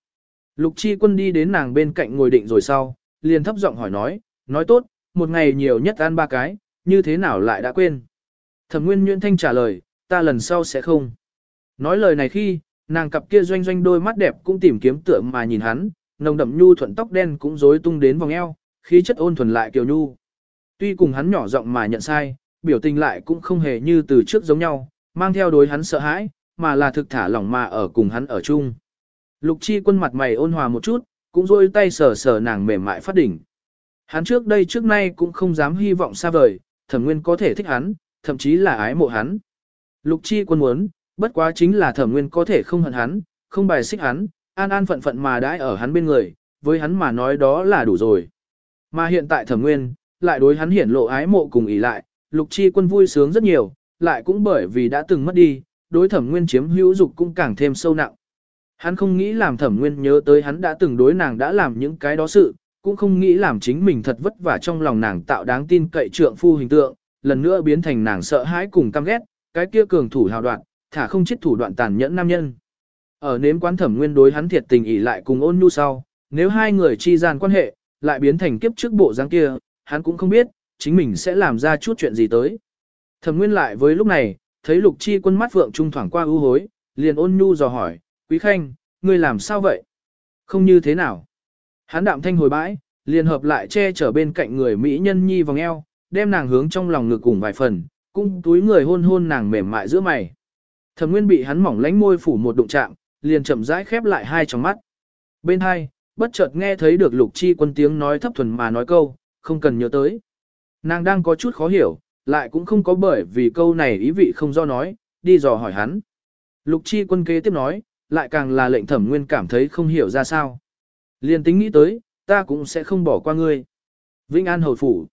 Lục chi quân đi đến nàng bên cạnh ngồi định rồi sau, liền thấp giọng hỏi nói, nói tốt, một ngày nhiều nhất ăn ba cái, như thế nào lại đã quên. Thẩm nguyên nhuyễn thanh trả lời, ta lần sau sẽ không. Nói lời này khi, nàng cặp kia doanh doanh đôi mắt đẹp cũng tìm kiếm tượng mà nhìn hắn, nồng đậm nhu thuận tóc đen cũng rối tung đến vòng eo, khí chất ôn thuần lại kiều nhu. Tuy cùng hắn nhỏ giọng mà nhận sai, biểu tình lại cũng không hề như từ trước giống nhau, mang theo đối hắn sợ hãi, mà là thực thả lỏng mà ở cùng hắn ở chung. Lục chi quân mặt mày ôn hòa một chút, cũng rôi tay sờ sờ nàng mềm mại phát đỉnh. Hắn trước đây trước nay cũng không dám hy vọng xa vời, thẩm nguyên có thể thích hắn, thậm chí là ái mộ hắn. Lục chi quân muốn, bất quá chính là thẩm nguyên có thể không hận hắn, không bài xích hắn, an an phận phận mà đãi ở hắn bên người, với hắn mà nói đó là đủ rồi. Mà hiện tại thẩm nguyên, lại đối hắn hiển lộ ái mộ cùng ý lại, lục chi quân vui sướng rất nhiều, lại cũng bởi vì đã từng mất đi, đối thẩm nguyên chiếm hữu dục cũng càng thêm sâu nặng. Hắn không nghĩ làm thẩm nguyên nhớ tới hắn đã từng đối nàng đã làm những cái đó sự, cũng không nghĩ làm chính mình thật vất vả trong lòng nàng tạo đáng tin cậy trượng phu hình tượng, lần nữa biến thành nàng sợ hãi cùng căm ghét, cái kia cường thủ hào đoạn, thả không chết thủ đoạn tàn nhẫn nam nhân. Ở nếm quán thẩm nguyên đối hắn thiệt tình ỉ lại cùng ôn nhu sau, nếu hai người chi gian quan hệ, lại biến thành kiếp trước bộ dáng kia, hắn cũng không biết, chính mình sẽ làm ra chút chuyện gì tới. Thẩm nguyên lại với lúc này, thấy lục chi quân mắt vượng trung thoảng qua ưu hối, liền ôn nhu dò hỏi, Quý Khanh, ngươi làm sao vậy? Không như thế nào. Hán đạm thanh hồi bãi, liền hợp lại che chở bên cạnh người Mỹ nhân nhi vòng eo, đem nàng hướng trong lòng ngực cùng vài phần, cung túi người hôn hôn nàng mềm mại giữa mày. Thẩm Nguyên bị hắn mỏng lánh môi phủ một đụng chạm, liền chậm rãi khép lại hai tròng mắt. Bên hai, bất chợt nghe thấy được Lục Chi Quân tiếng nói thấp thuần mà nói câu, không cần nhớ tới. Nàng đang có chút khó hiểu, lại cũng không có bởi vì câu này ý vị không do nói, đi dò hỏi hắn. Lục chi quân kế tiếp nói, lại càng là lệnh thẩm nguyên cảm thấy không hiểu ra sao. Liên tính nghĩ tới, ta cũng sẽ không bỏ qua ngươi. Vĩnh An Hầu Phủ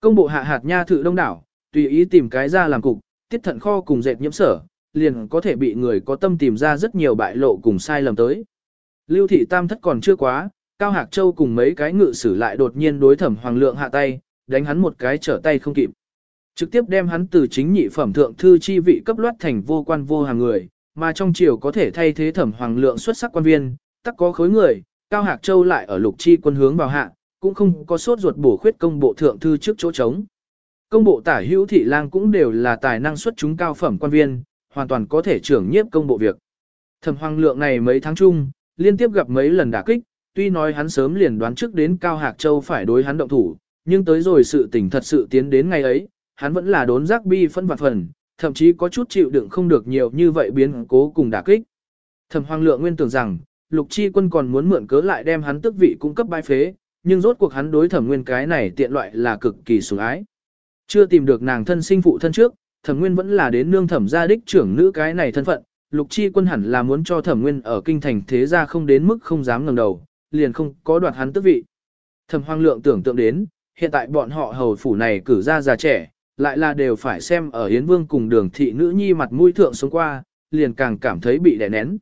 Công bộ hạ hạt nha thự đông đảo, tùy ý tìm cái ra làm cục, tiết thận kho cùng dệt nhiễm sở, liền có thể bị người có tâm tìm ra rất nhiều bại lộ cùng sai lầm tới. Lưu thị tam thất còn chưa quá, Cao Hạc Châu cùng mấy cái ngự sử lại đột nhiên đối thẩm hoàng lượng hạ tay, đánh hắn một cái trở tay không kịp. Trực tiếp đem hắn từ chính nhị phẩm thượng thư chi vị cấp loát thành vô quan vô hàng người, mà trong triều có thể thay thế thẩm hoàng lượng xuất sắc quan viên, tắc có khối người, Cao Hạc Châu lại ở lục chi quân hướng vào hạ, cũng không có sốt ruột bổ khuyết công bộ thượng thư trước chỗ trống. Công bộ tả hữu thị lang cũng đều là tài năng xuất chúng cao phẩm quan viên, hoàn toàn có thể trưởng nhiếp công bộ việc. Thẩm hoàng lượng này mấy tháng chung, liên tiếp gặp mấy lần đả kích, tuy nói hắn sớm liền đoán trước đến Cao Hạc Châu phải đối hắn động thủ, nhưng tới rồi sự tình thật sự tiến đến ngày ấy, hắn vẫn là đốn giác bi phân vặt phần, thậm chí có chút chịu đựng không được nhiều như vậy biến cố cùng đả kích. Thẩm Hoàng Lượng nguyên tưởng rằng, Lục Chi Quân còn muốn mượn cớ lại đem hắn tức vị cung cấp bãi phế, nhưng rốt cuộc hắn đối Thẩm Nguyên cái này tiện loại là cực kỳ sủng ái. Chưa tìm được nàng thân sinh phụ thân trước, Thẩm Nguyên vẫn là đến nương thẩm gia đích trưởng nữ cái này thân phận, Lục Chi Quân hẳn là muốn cho Thẩm Nguyên ở kinh thành thế gia không đến mức không dám ngẩng đầu, liền không có đoạt hắn tước vị. Thẩm Hoàng Lượng tưởng tượng đến, hiện tại bọn họ hầu phủ này cử ra già trẻ, lại là đều phải xem ở Yến Vương cùng đường thị nữ nhi mặt mũi thượng sống qua, liền càng cảm thấy bị đè nén.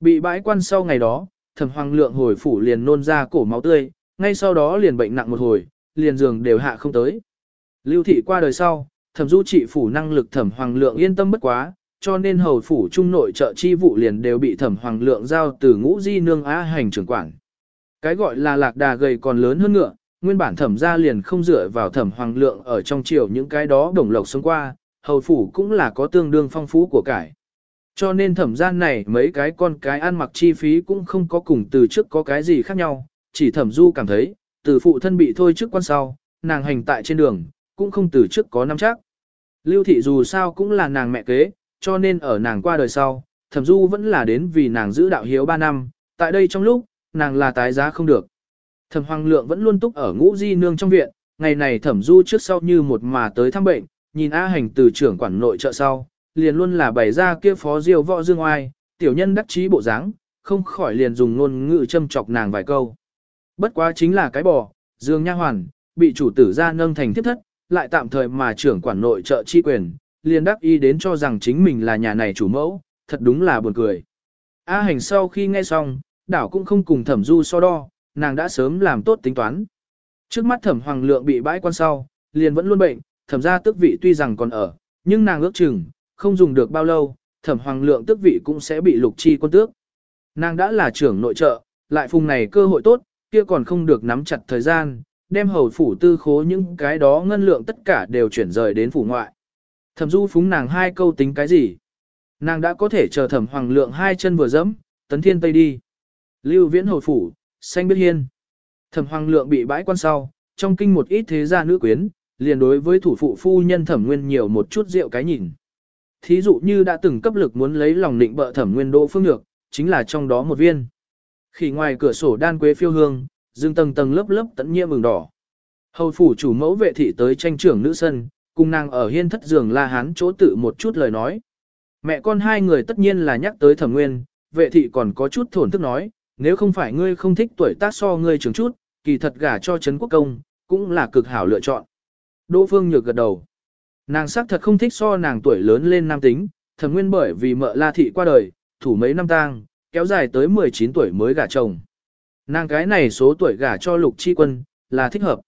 Bị bãi quan sau ngày đó, Thẩm Hoàng Lượng hồi phủ liền nôn ra cổ máu tươi, ngay sau đó liền bệnh nặng một hồi, liền giường đều hạ không tới. Lưu thị qua đời sau, Thẩm Du trị phủ năng lực Thẩm Hoàng Lượng yên tâm bất quá, cho nên hầu phủ trung nội trợ chi vụ liền đều bị Thẩm Hoàng Lượng giao từ Ngũ Di nương á hành trưởng quản. Cái gọi là lạc đà gầy còn lớn hơn ngựa, nguyên bản thẩm gia liền không dựa vào thẩm hoàng lượng ở trong triều những cái đó đồng lộc sống qua, hầu phủ cũng là có tương đương phong phú của cải. Cho nên thẩm gia này mấy cái con cái ăn mặc chi phí cũng không có cùng từ trước có cái gì khác nhau, chỉ thẩm du cảm thấy, từ phụ thân bị thôi trước quan sau, nàng hành tại trên đường, cũng không từ trước có năm chắc. Lưu thị dù sao cũng là nàng mẹ kế, cho nên ở nàng qua đời sau, thẩm du vẫn là đến vì nàng giữ đạo hiếu 3 năm, tại đây trong lúc, nàng là tái giá không được. Thẩm Hoàng Lượng vẫn luôn túc ở ngũ di nương trong viện, ngày này thẩm du trước sau như một mà tới thăm bệnh, nhìn A hành từ trưởng quản nội trợ sau, liền luôn là bày ra kia phó diêu võ dương oai, tiểu nhân đắc chí bộ dáng, không khỏi liền dùng ngôn ngữ châm chọc nàng vài câu. Bất quá chính là cái bò, dương nha hoàn, bị chủ tử ra nâng thành tiếp thất, lại tạm thời mà trưởng quản nội trợ chi quyền, liền đắc y đến cho rằng chính mình là nhà này chủ mẫu, thật đúng là buồn cười. A hành sau khi nghe xong, đảo cũng không cùng thẩm du so đo, nàng đã sớm làm tốt tính toán. Trước mắt thẩm hoàng lượng bị bãi quan sau, liền vẫn luôn bệnh, thẩm ra tước vị tuy rằng còn ở, nhưng nàng ước chừng, không dùng được bao lâu, thẩm hoàng lượng tước vị cũng sẽ bị lục chi quân tước. Nàng đã là trưởng nội trợ, lại phùng này cơ hội tốt, kia còn không được nắm chặt thời gian, đem hầu phủ tư khố những cái đó ngân lượng tất cả đều chuyển rời đến phủ ngoại. Thẩm du phúng nàng hai câu tính cái gì? Nàng đã có thể chờ thẩm hoàng lượng hai chân vừa dẫm, tấn thiên tây đi. Lưu viễn hầu phủ, xanh biết hiên. Thẩm Hoàng Lượng bị bãi quan sau, trong kinh một ít thế gia nữ quyến, liền đối với thủ phụ phu nhân Thẩm Nguyên nhiều một chút rượu cái nhìn. Thí dụ như đã từng cấp lực muốn lấy lòng định bợ Thẩm Nguyên Đỗ Phương Nhược, chính là trong đó một viên. Khi ngoài cửa sổ đan quế phiêu hương, dương tầng tầng lớp lớp tận nhiễm mừng đỏ. Hầu phủ chủ mẫu vệ thị tới tranh trưởng nữ sân, cùng nàng ở hiên thất giường la hán chỗ tự một chút lời nói. Mẹ con hai người tất nhiên là nhắc tới Thẩm Nguyên, vệ thị còn có chút thổn thức nói, nếu không phải ngươi không thích tuổi tác so ngươi trưởng chút, kỳ thật gả cho Trấn Quốc Công, cũng là cực hảo lựa chọn. Đỗ Phương Nhược gật đầu. Nàng xác thật không thích so nàng tuổi lớn lên nam tính, thầm nguyên bởi vì mợ la thị qua đời, thủ mấy năm tang, kéo dài tới 19 tuổi mới gả chồng. Nàng cái này số tuổi gả cho lục chi quân, là thích hợp.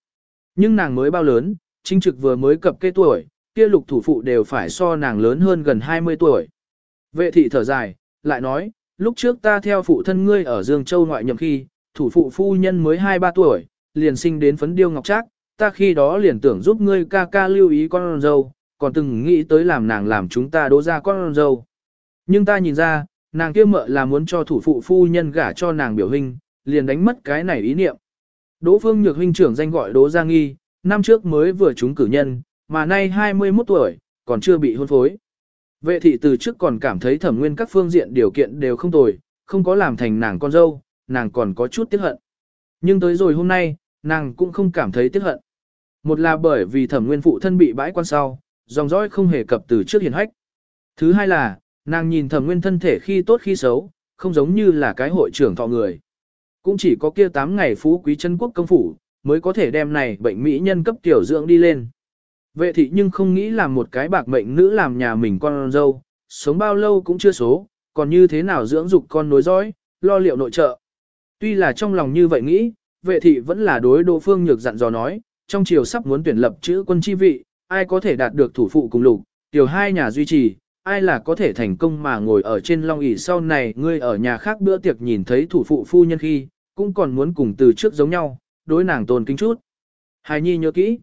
Nhưng nàng mới bao lớn, chính trực vừa mới cập kê tuổi, kia lục thủ phụ đều phải so nàng lớn hơn gần 20 tuổi. Vệ thị thở dài, lại nói, lúc trước ta theo phụ thân ngươi ở Dương Châu ngoại nhậm khi, thủ phụ phu nhân mới 2-3 tuổi, liền sinh đến phấn điêu ngọc trác, ta khi đó liền tưởng giúp ngươi ca ca lưu ý con dâu, còn từng nghĩ tới làm nàng làm chúng ta đỗ ra con dâu. Nhưng ta nhìn ra, nàng kia mợ là muốn cho thủ phụ phu nhân gả cho nàng biểu hình, liền đánh mất cái này ý niệm. Đỗ Phương Nhược huynh trưởng danh gọi Đỗ Gia Nghi, năm trước mới vừa trúng cử nhân, mà nay 21 tuổi, còn chưa bị hôn phối. Vệ thị từ trước còn cảm thấy thẩm nguyên các phương diện điều kiện đều không tồi, không có làm thành nàng con dâu, nàng còn có chút tiếc hận. Nhưng tới rồi hôm nay, nàng cũng không cảm thấy tiếc hận. Một là bởi vì thẩm nguyên phụ thân bị bãi quan sau, dòng dõi không hề cập từ trước hiền hách. Thứ hai là, nàng nhìn thẩm nguyên thân thể khi tốt khi xấu, không giống như là cái hội trưởng thọ người. Cũng chỉ có kia 8 ngày phú quý chân quốc công phủ, mới có thể đem này bệnh mỹ nhân cấp tiểu dưỡng đi lên. Vệ thị nhưng không nghĩ làm một cái bạc mệnh nữ làm nhà mình con dâu, sống bao lâu cũng chưa số, còn như thế nào dưỡng dục con nối dõi, lo liệu nội trợ. Tuy là trong lòng như vậy nghĩ, vệ thị vẫn là đối Đỗ Phương Nhược dặn dò nói, trong chiều sắp muốn tuyển lập chữ quân chi vị, ai có thể đạt được thủ phụ cùng lục, tiểu hai nhà duy trì, ai là có thể thành công mà ngồi ở trên long ỷ sau này ngươi ở nhà khác bữa tiệc nhìn thấy thủ phụ phu nhân khi, cũng còn muốn cùng từ trước giống nhau, đối nàng tôn kính chút. Hài nhi nhớ kỹ.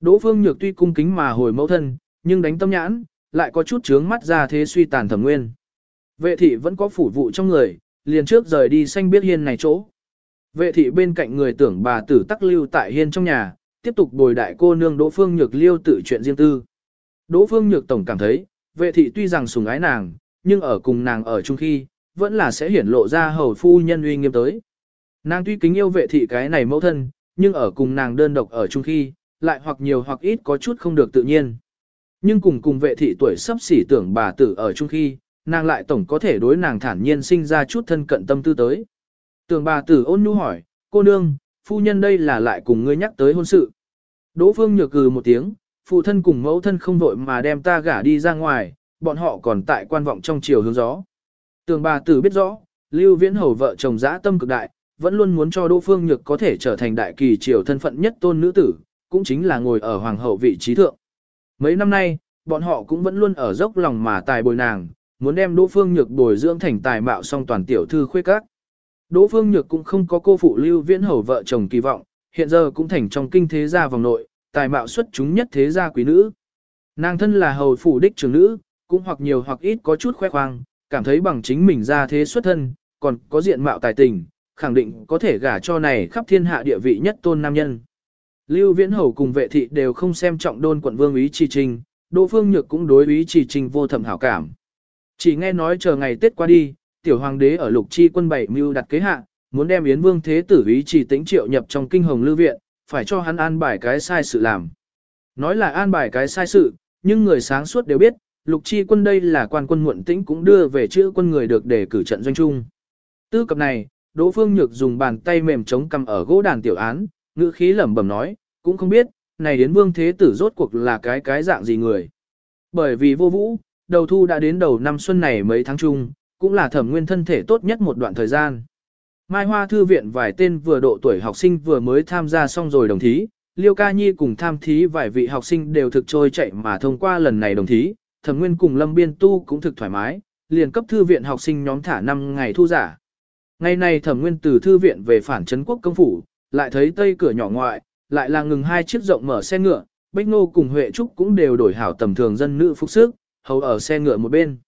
Đỗ Phương Nhược tuy cung kính mà hồi mẫu thân, nhưng đánh tâm nhãn, lại có chút trướng mắt ra thế suy tàn thẩm nguyên. Vệ thị vẫn có phủ vụ trong người, liền trước rời đi xanh biết hiên này chỗ. Vệ thị bên cạnh người tưởng bà tử tắc lưu tại hiên trong nhà, tiếp tục bồi đại cô nương Đỗ Phương Nhược liêu tự chuyện riêng tư. Đỗ Phương Nhược tổng cảm thấy, vệ thị tuy rằng sùng ái nàng, nhưng ở cùng nàng ở chung khi, vẫn là sẽ hiển lộ ra hầu phu nhân uy nghiêm tới. Nàng tuy kính yêu vệ thị cái này mẫu thân, nhưng ở cùng nàng đơn độc ở chung khi, lại hoặc nhiều hoặc ít có chút không được tự nhiên. Nhưng cùng cùng vệ thị tuổi sắp xỉ tưởng bà tử ở chung khi, nàng lại tổng có thể đối nàng thản nhiên sinh ra chút thân cận tâm tư tới. Tưởng bà tử ôn nhu hỏi, cô nương, phu nhân đây là lại cùng ngươi nhắc tới hôn sự. Đỗ phương nhược cừ một tiếng, phụ thân cùng mẫu thân không vội mà đem ta gả đi ra ngoài, bọn họ còn tại quan vọng trong chiều hướng gió. Tưởng bà tử biết rõ, Lưu Viễn Hầu vợ chồng dã tâm cực đại, vẫn luôn muốn cho Đỗ Phương Nhược có thể trở thành đại kỳ triều thân phận nhất tôn nữ tử, cũng chính là ngồi ở hoàng hậu vị trí thượng. Mấy năm nay, bọn họ cũng vẫn luôn ở dốc lòng mà tài bồi nàng, muốn đem Đỗ Phương Nhược bồi dưỡng thành tài mạo song toàn tiểu thư khuê các. Đỗ Phương Nhược cũng không có cô phụ Lưu Viễn Hầu vợ chồng kỳ vọng, hiện giờ cũng thành trong kinh thế gia vòng nội, tài mạo xuất chúng nhất thế gia quý nữ. Nàng thân là hầu phủ đích trưởng nữ, cũng hoặc nhiều hoặc ít có chút khoe khoang, cảm thấy bằng chính mình ra thế xuất thân, còn có diện mạo tài tình, khẳng định có thể gả cho này khắp thiên hạ địa vị nhất tôn nam nhân. Lưu Viễn Hầu cùng vệ thị đều không xem trọng đôn quận vương ý Chỉ trình, Đỗ Phương Nhược cũng đối ý Chỉ trình vô thẩm hảo cảm. Chỉ nghe nói chờ ngày Tết qua đi, tiểu hoàng đế ở lục chi quân bảy mưu đặt kế hạ, muốn đem Yến Vương Thế tử ý Chỉ tĩnh triệu nhập trong kinh hồng lưu viện, phải cho hắn an bài cái sai sự làm. Nói là an bài cái sai sự, nhưng người sáng suốt đều biết, lục chi quân đây là quan quân muộn tĩnh cũng đưa về chữ quân người được để cử trận doanh trung. Tư cập này, Đỗ Phương Nhược dùng bàn tay mềm chống cầm ở gỗ đàn tiểu án, ngữ khí lẩm bẩm nói, cũng không biết, này đến vương thế tử rốt cuộc là cái cái dạng gì người. Bởi vì vô vũ, đầu thu đã đến đầu năm xuân này mấy tháng chung, cũng là thẩm nguyên thân thể tốt nhất một đoạn thời gian. Mai Hoa Thư viện vài tên vừa độ tuổi học sinh vừa mới tham gia xong rồi đồng thí, Liêu Ca Nhi cùng tham thí vài vị học sinh đều thực trôi chạy mà thông qua lần này đồng thí, thẩm nguyên cùng Lâm Biên Tu cũng thực thoải mái, liền cấp thư viện học sinh nhóm thả 5 ngày thu giả. Ngày này thẩm nguyên từ thư viện về phản trấn quốc công phủ, lại thấy tây cửa nhỏ ngoại, lại là ngừng hai chiếc rộng mở xe ngựa, Bách Ngô cùng Huệ Trúc cũng đều đổi hảo tầm thường dân nữ phục sức, hầu ở xe ngựa một bên.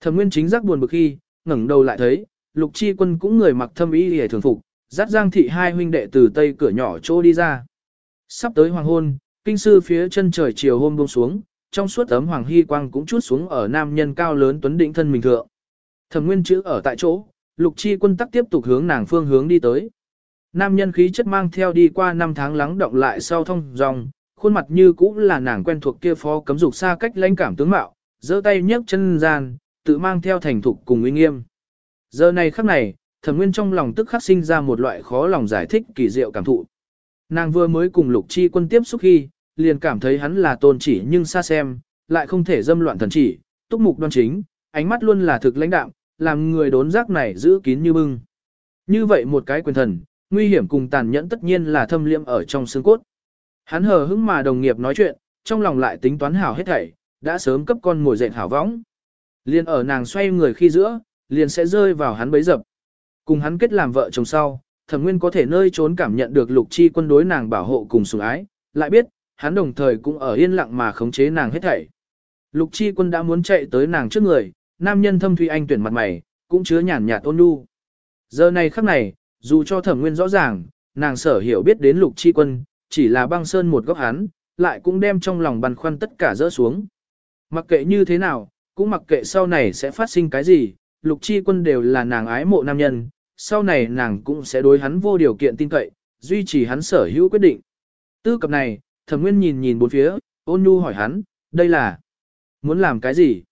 Thẩm Nguyên chính giác buồn bực khi, ngẩng đầu lại thấy, Lục Chi Quân cũng người mặc thâm y liễu thường phục, dắt Giang thị hai huynh đệ từ tây cửa nhỏ chỗ đi ra. Sắp tới hoàng hôn, kinh sư phía chân trời chiều hôm buông xuống, trong suốt tấm hoàng hy quang cũng chút xuống ở nam nhân cao lớn tuấn đỉnh thân mình thượng. Thẩm Nguyên chữ ở tại chỗ, Lục Chi Quân tắc tiếp tục hướng nàng phương hướng đi tới. Nam nhân khí chất mang theo đi qua năm tháng lắng động lại sau thông dòng, khuôn mặt như cũ là nàng quen thuộc kia phó cấm dục xa cách lãnh cảm tướng mạo, giơ tay nhấc chân gian, tự mang theo thành thục cùng uy nghiêm. Giờ này khắc này, thẩm nguyên trong lòng tức khắc sinh ra một loại khó lòng giải thích kỳ diệu cảm thụ. Nàng vừa mới cùng lục chi quân tiếp xúc khi, liền cảm thấy hắn là tôn chỉ nhưng xa xem, lại không thể dâm loạn thần chỉ, túc mục đoan chính, ánh mắt luôn là thực lãnh đạm, làm người đốn giác này giữ kín như bưng. Như vậy một cái quyền thần, nguy hiểm cùng tàn nhẫn tất nhiên là thâm liêm ở trong xương cốt. Hắn hờ hững mà đồng nghiệp nói chuyện, trong lòng lại tính toán hảo hết thảy, đã sớm cấp con ngồi dậy hảo võng. Liên ở nàng xoay người khi giữa, liền sẽ rơi vào hắn bấy dập. Cùng hắn kết làm vợ chồng sau, thẩm nguyên có thể nơi trốn cảm nhận được lục chi quân đối nàng bảo hộ cùng sủng ái, lại biết, hắn đồng thời cũng ở yên lặng mà khống chế nàng hết thảy. Lục chi quân đã muốn chạy tới nàng trước người, nam nhân thâm thủy anh tuyển mặt mày, cũng chứa nhàn nhạt ôn nhu. Giờ này khắc này, dù cho thẩm nguyên rõ ràng, nàng sở hiểu biết đến lục chi quân, chỉ là băng sơn một góc hắn, lại cũng đem trong lòng băn khoăn tất cả rỡ xuống. Mặc kệ như thế nào, cũng mặc kệ sau này sẽ phát sinh cái gì, lục chi quân đều là nàng ái mộ nam nhân, sau này nàng cũng sẽ đối hắn vô điều kiện tin cậy, duy trì hắn sở hữu quyết định. Tư cập này, thẩm nguyên nhìn nhìn bốn phía, ôn nhu hỏi hắn, đây là muốn làm cái gì?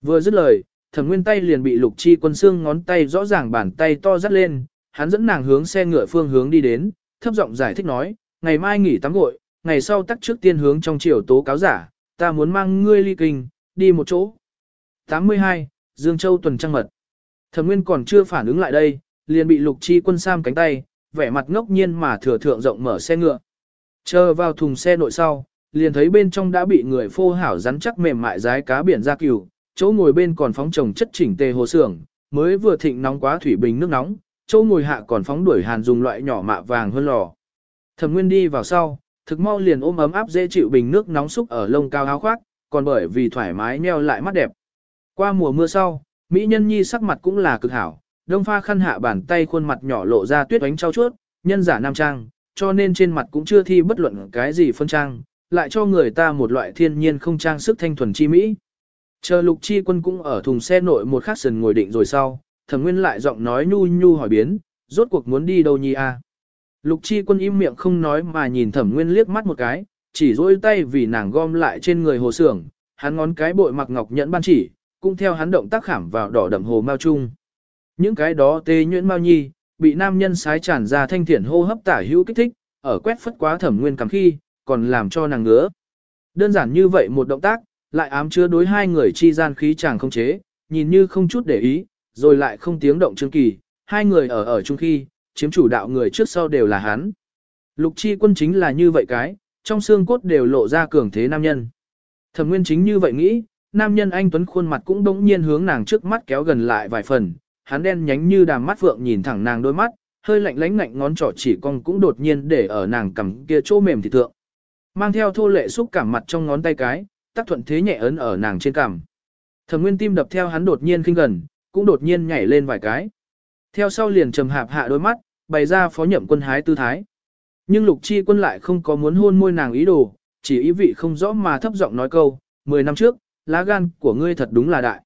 Vừa dứt lời, thẩm nguyên tay liền bị lục chi quân xương ngón tay rõ ràng bàn tay to dắt lên, hắn dẫn nàng hướng xe ngựa phương hướng đi đến, thấp giọng giải thích nói, ngày mai nghỉ tắm gội, ngày sau tắt trước tiên hướng trong chiều tố cáo giả, ta muốn mang ngươi ly kinh, đi một chỗ. 82. Dương Châu tuần trăng mật. Thẩm Nguyên còn chưa phản ứng lại đây, liền bị Lục Chi Quân sam cánh tay, vẻ mặt ngốc nhiên mà thừa thượng rộng mở xe ngựa. Chờ vào thùng xe nội sau, liền thấy bên trong đã bị người phô hảo rắn chắc mềm mại rái cá biển ra cừu, chỗ ngồi bên còn phóng trồng chất chỉnh tề hồ xưởng, mới vừa thịnh nóng quá thủy bình nước nóng, chỗ ngồi hạ còn phóng đuổi hàn dùng loại nhỏ mạ vàng hơn lò. Thẩm Nguyên đi vào sau, thực mau liền ôm ấm áp dễ chịu bình nước nóng xúc ở lông cao áo khoác, còn bởi vì thoải mái neo lại mắt đẹp. Qua mùa mưa sau, mỹ nhân nhi sắc mặt cũng là cực hảo, đông pha khăn hạ bàn tay khuôn mặt nhỏ lộ ra tuyết bánh trao chuốt, nhân giả nam trang, cho nên trên mặt cũng chưa thi bất luận cái gì phân trang, lại cho người ta một loại thiên nhiên không trang sức thanh thuần chi mỹ. Chờ lục chi quân cũng ở thùng xe nội một khắc sần ngồi định rồi sau, thẩm nguyên lại giọng nói nhu nhu hỏi biến, rốt cuộc muốn đi đâu nhi a? Lục chi quân im miệng không nói mà nhìn thẩm nguyên liếc mắt một cái, chỉ dỗi tay vì nàng gom lại trên người hồ sưởng, hắn ngón cái bội mặc ngọc nhẫn ban chỉ, cũng theo hắn động tác khảm vào đỏ đậm hồ mao chung. Những cái đó tê nhuyễn mao nhi, bị nam nhân sái tràn ra thanh thiện hô hấp tả hữu kích thích, ở quét phất quá thẩm nguyên cắm khi, còn làm cho nàng ngứa. Đơn giản như vậy một động tác, lại ám chứa đối hai người chi gian khí chàng không chế, nhìn như không chút để ý, rồi lại không tiếng động Trương kỳ, hai người ở ở chung khi, chiếm chủ đạo người trước sau đều là hắn. Lục chi quân chính là như vậy cái, trong xương cốt đều lộ ra cường thế nam nhân. Thẩm nguyên chính như vậy nghĩ, nam nhân anh Tuấn khuôn mặt cũng đống nhiên hướng nàng trước mắt kéo gần lại vài phần, hắn đen nhánh như đàm mắt vượng nhìn thẳng nàng đôi mắt, hơi lạnh lánh ngạnh ngón trỏ chỉ cong cũng đột nhiên để ở nàng cằm kia chỗ mềm thì thượng. Mang theo thô lệ xúc cảm mặt trong ngón tay cái, tác thuận thế nhẹ ấn ở nàng trên cằm. Thẩm Nguyên tim đập theo hắn đột nhiên kinh gần, cũng đột nhiên nhảy lên vài cái. Theo sau liền trầm hạp hạ đôi mắt, bày ra phó nhậm quân hái tư thái. Nhưng Lục Chi quân lại không có muốn hôn môi nàng ý đồ, chỉ ý vị không rõ mà thấp giọng nói câu, mười năm trước, lá gan của ngươi thật đúng là đại.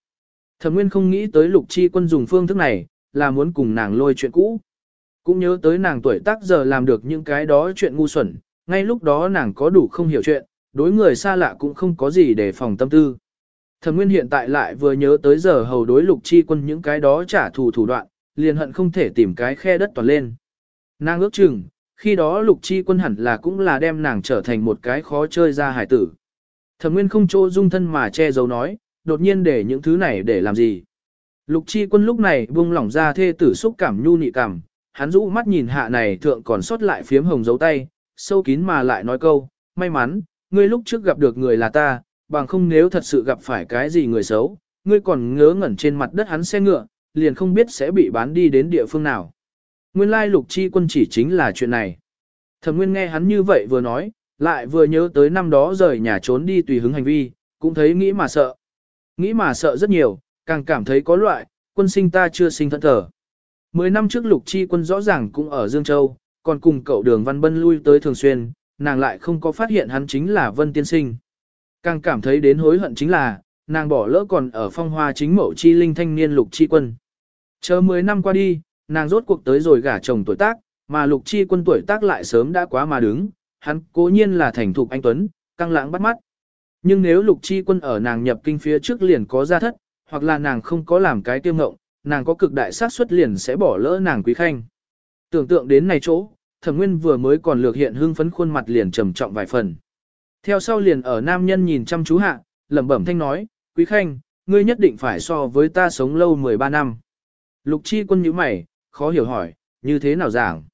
Thẩm Nguyên không nghĩ tới Lục Chi quân dùng phương thức này, là muốn cùng nàng lôi chuyện cũ. Cũng nhớ tới nàng tuổi tác giờ làm được những cái đó chuyện ngu xuẩn, ngay lúc đó nàng có đủ không hiểu chuyện, đối người xa lạ cũng không có gì để phòng tâm tư. Thẩm Nguyên hiện tại lại vừa nhớ tới giờ hầu đối Lục Chi quân những cái đó trả thù thủ đoạn, liền hận không thể tìm cái khe đất toàn lên. Nàng ước chừng, khi đó Lục Chi quân hẳn là cũng là đem nàng trở thành một cái khó chơi ra hải tử. Thẩm Nguyên không chỗ dung thân mà che giấu nói, đột nhiên để những thứ này để làm gì. Lục Chi quân lúc này buông lỏng ra thê tử xúc cảm nhu nị cảm, hắn rũ mắt nhìn hạ này thượng còn sót lại phiếm hồng dấu tay, sâu kín mà lại nói câu, may mắn, ngươi lúc trước gặp được người là ta, bằng không nếu thật sự gặp phải cái gì người xấu, ngươi còn ngớ ngẩn trên mặt đất hắn xe ngựa, liền không biết sẽ bị bán đi đến địa phương nào. Nguyên lai lục chi quân chỉ chính là chuyện này. Thẩm Nguyên nghe hắn như vậy vừa nói, lại vừa nhớ tới năm đó rời nhà trốn đi tùy hứng hành vi, cũng thấy nghĩ mà sợ. Nghĩ mà sợ rất nhiều, càng cảm thấy có loại, quân sinh ta chưa sinh thân thở. Mười năm trước lục chi quân rõ ràng cũng ở Dương Châu, còn cùng cậu đường văn bân lui tới thường xuyên, nàng lại không có phát hiện hắn chính là vân tiên sinh. Càng cảm thấy đến hối hận chính là, nàng bỏ lỡ còn ở phong hoa chính mẫu chi linh thanh niên lục chi quân. Chờ 10 năm qua đi, nàng rốt cuộc tới rồi gả chồng tuổi tác, mà lục chi quân tuổi tác lại sớm đã quá mà đứng, hắn cố nhiên là thành thục anh Tuấn, căng lãng bắt mắt. Nhưng nếu lục chi quân ở nàng nhập kinh phía trước liền có gia thất, hoặc là nàng không có làm cái tiêu ngộng, nàng có cực đại xác suất liền sẽ bỏ lỡ nàng quý khanh. Tưởng tượng đến này chỗ, thẩm nguyên vừa mới còn lược hiện hương phấn khuôn mặt liền trầm trọng vài phần. Theo sau liền ở nam nhân nhìn chăm chú hạ, lẩm bẩm thanh nói, quý khanh, ngươi nhất định phải so với ta sống lâu 13 năm. Lục chi quân nhíu mày, khó hiểu hỏi, như thế nào giảng?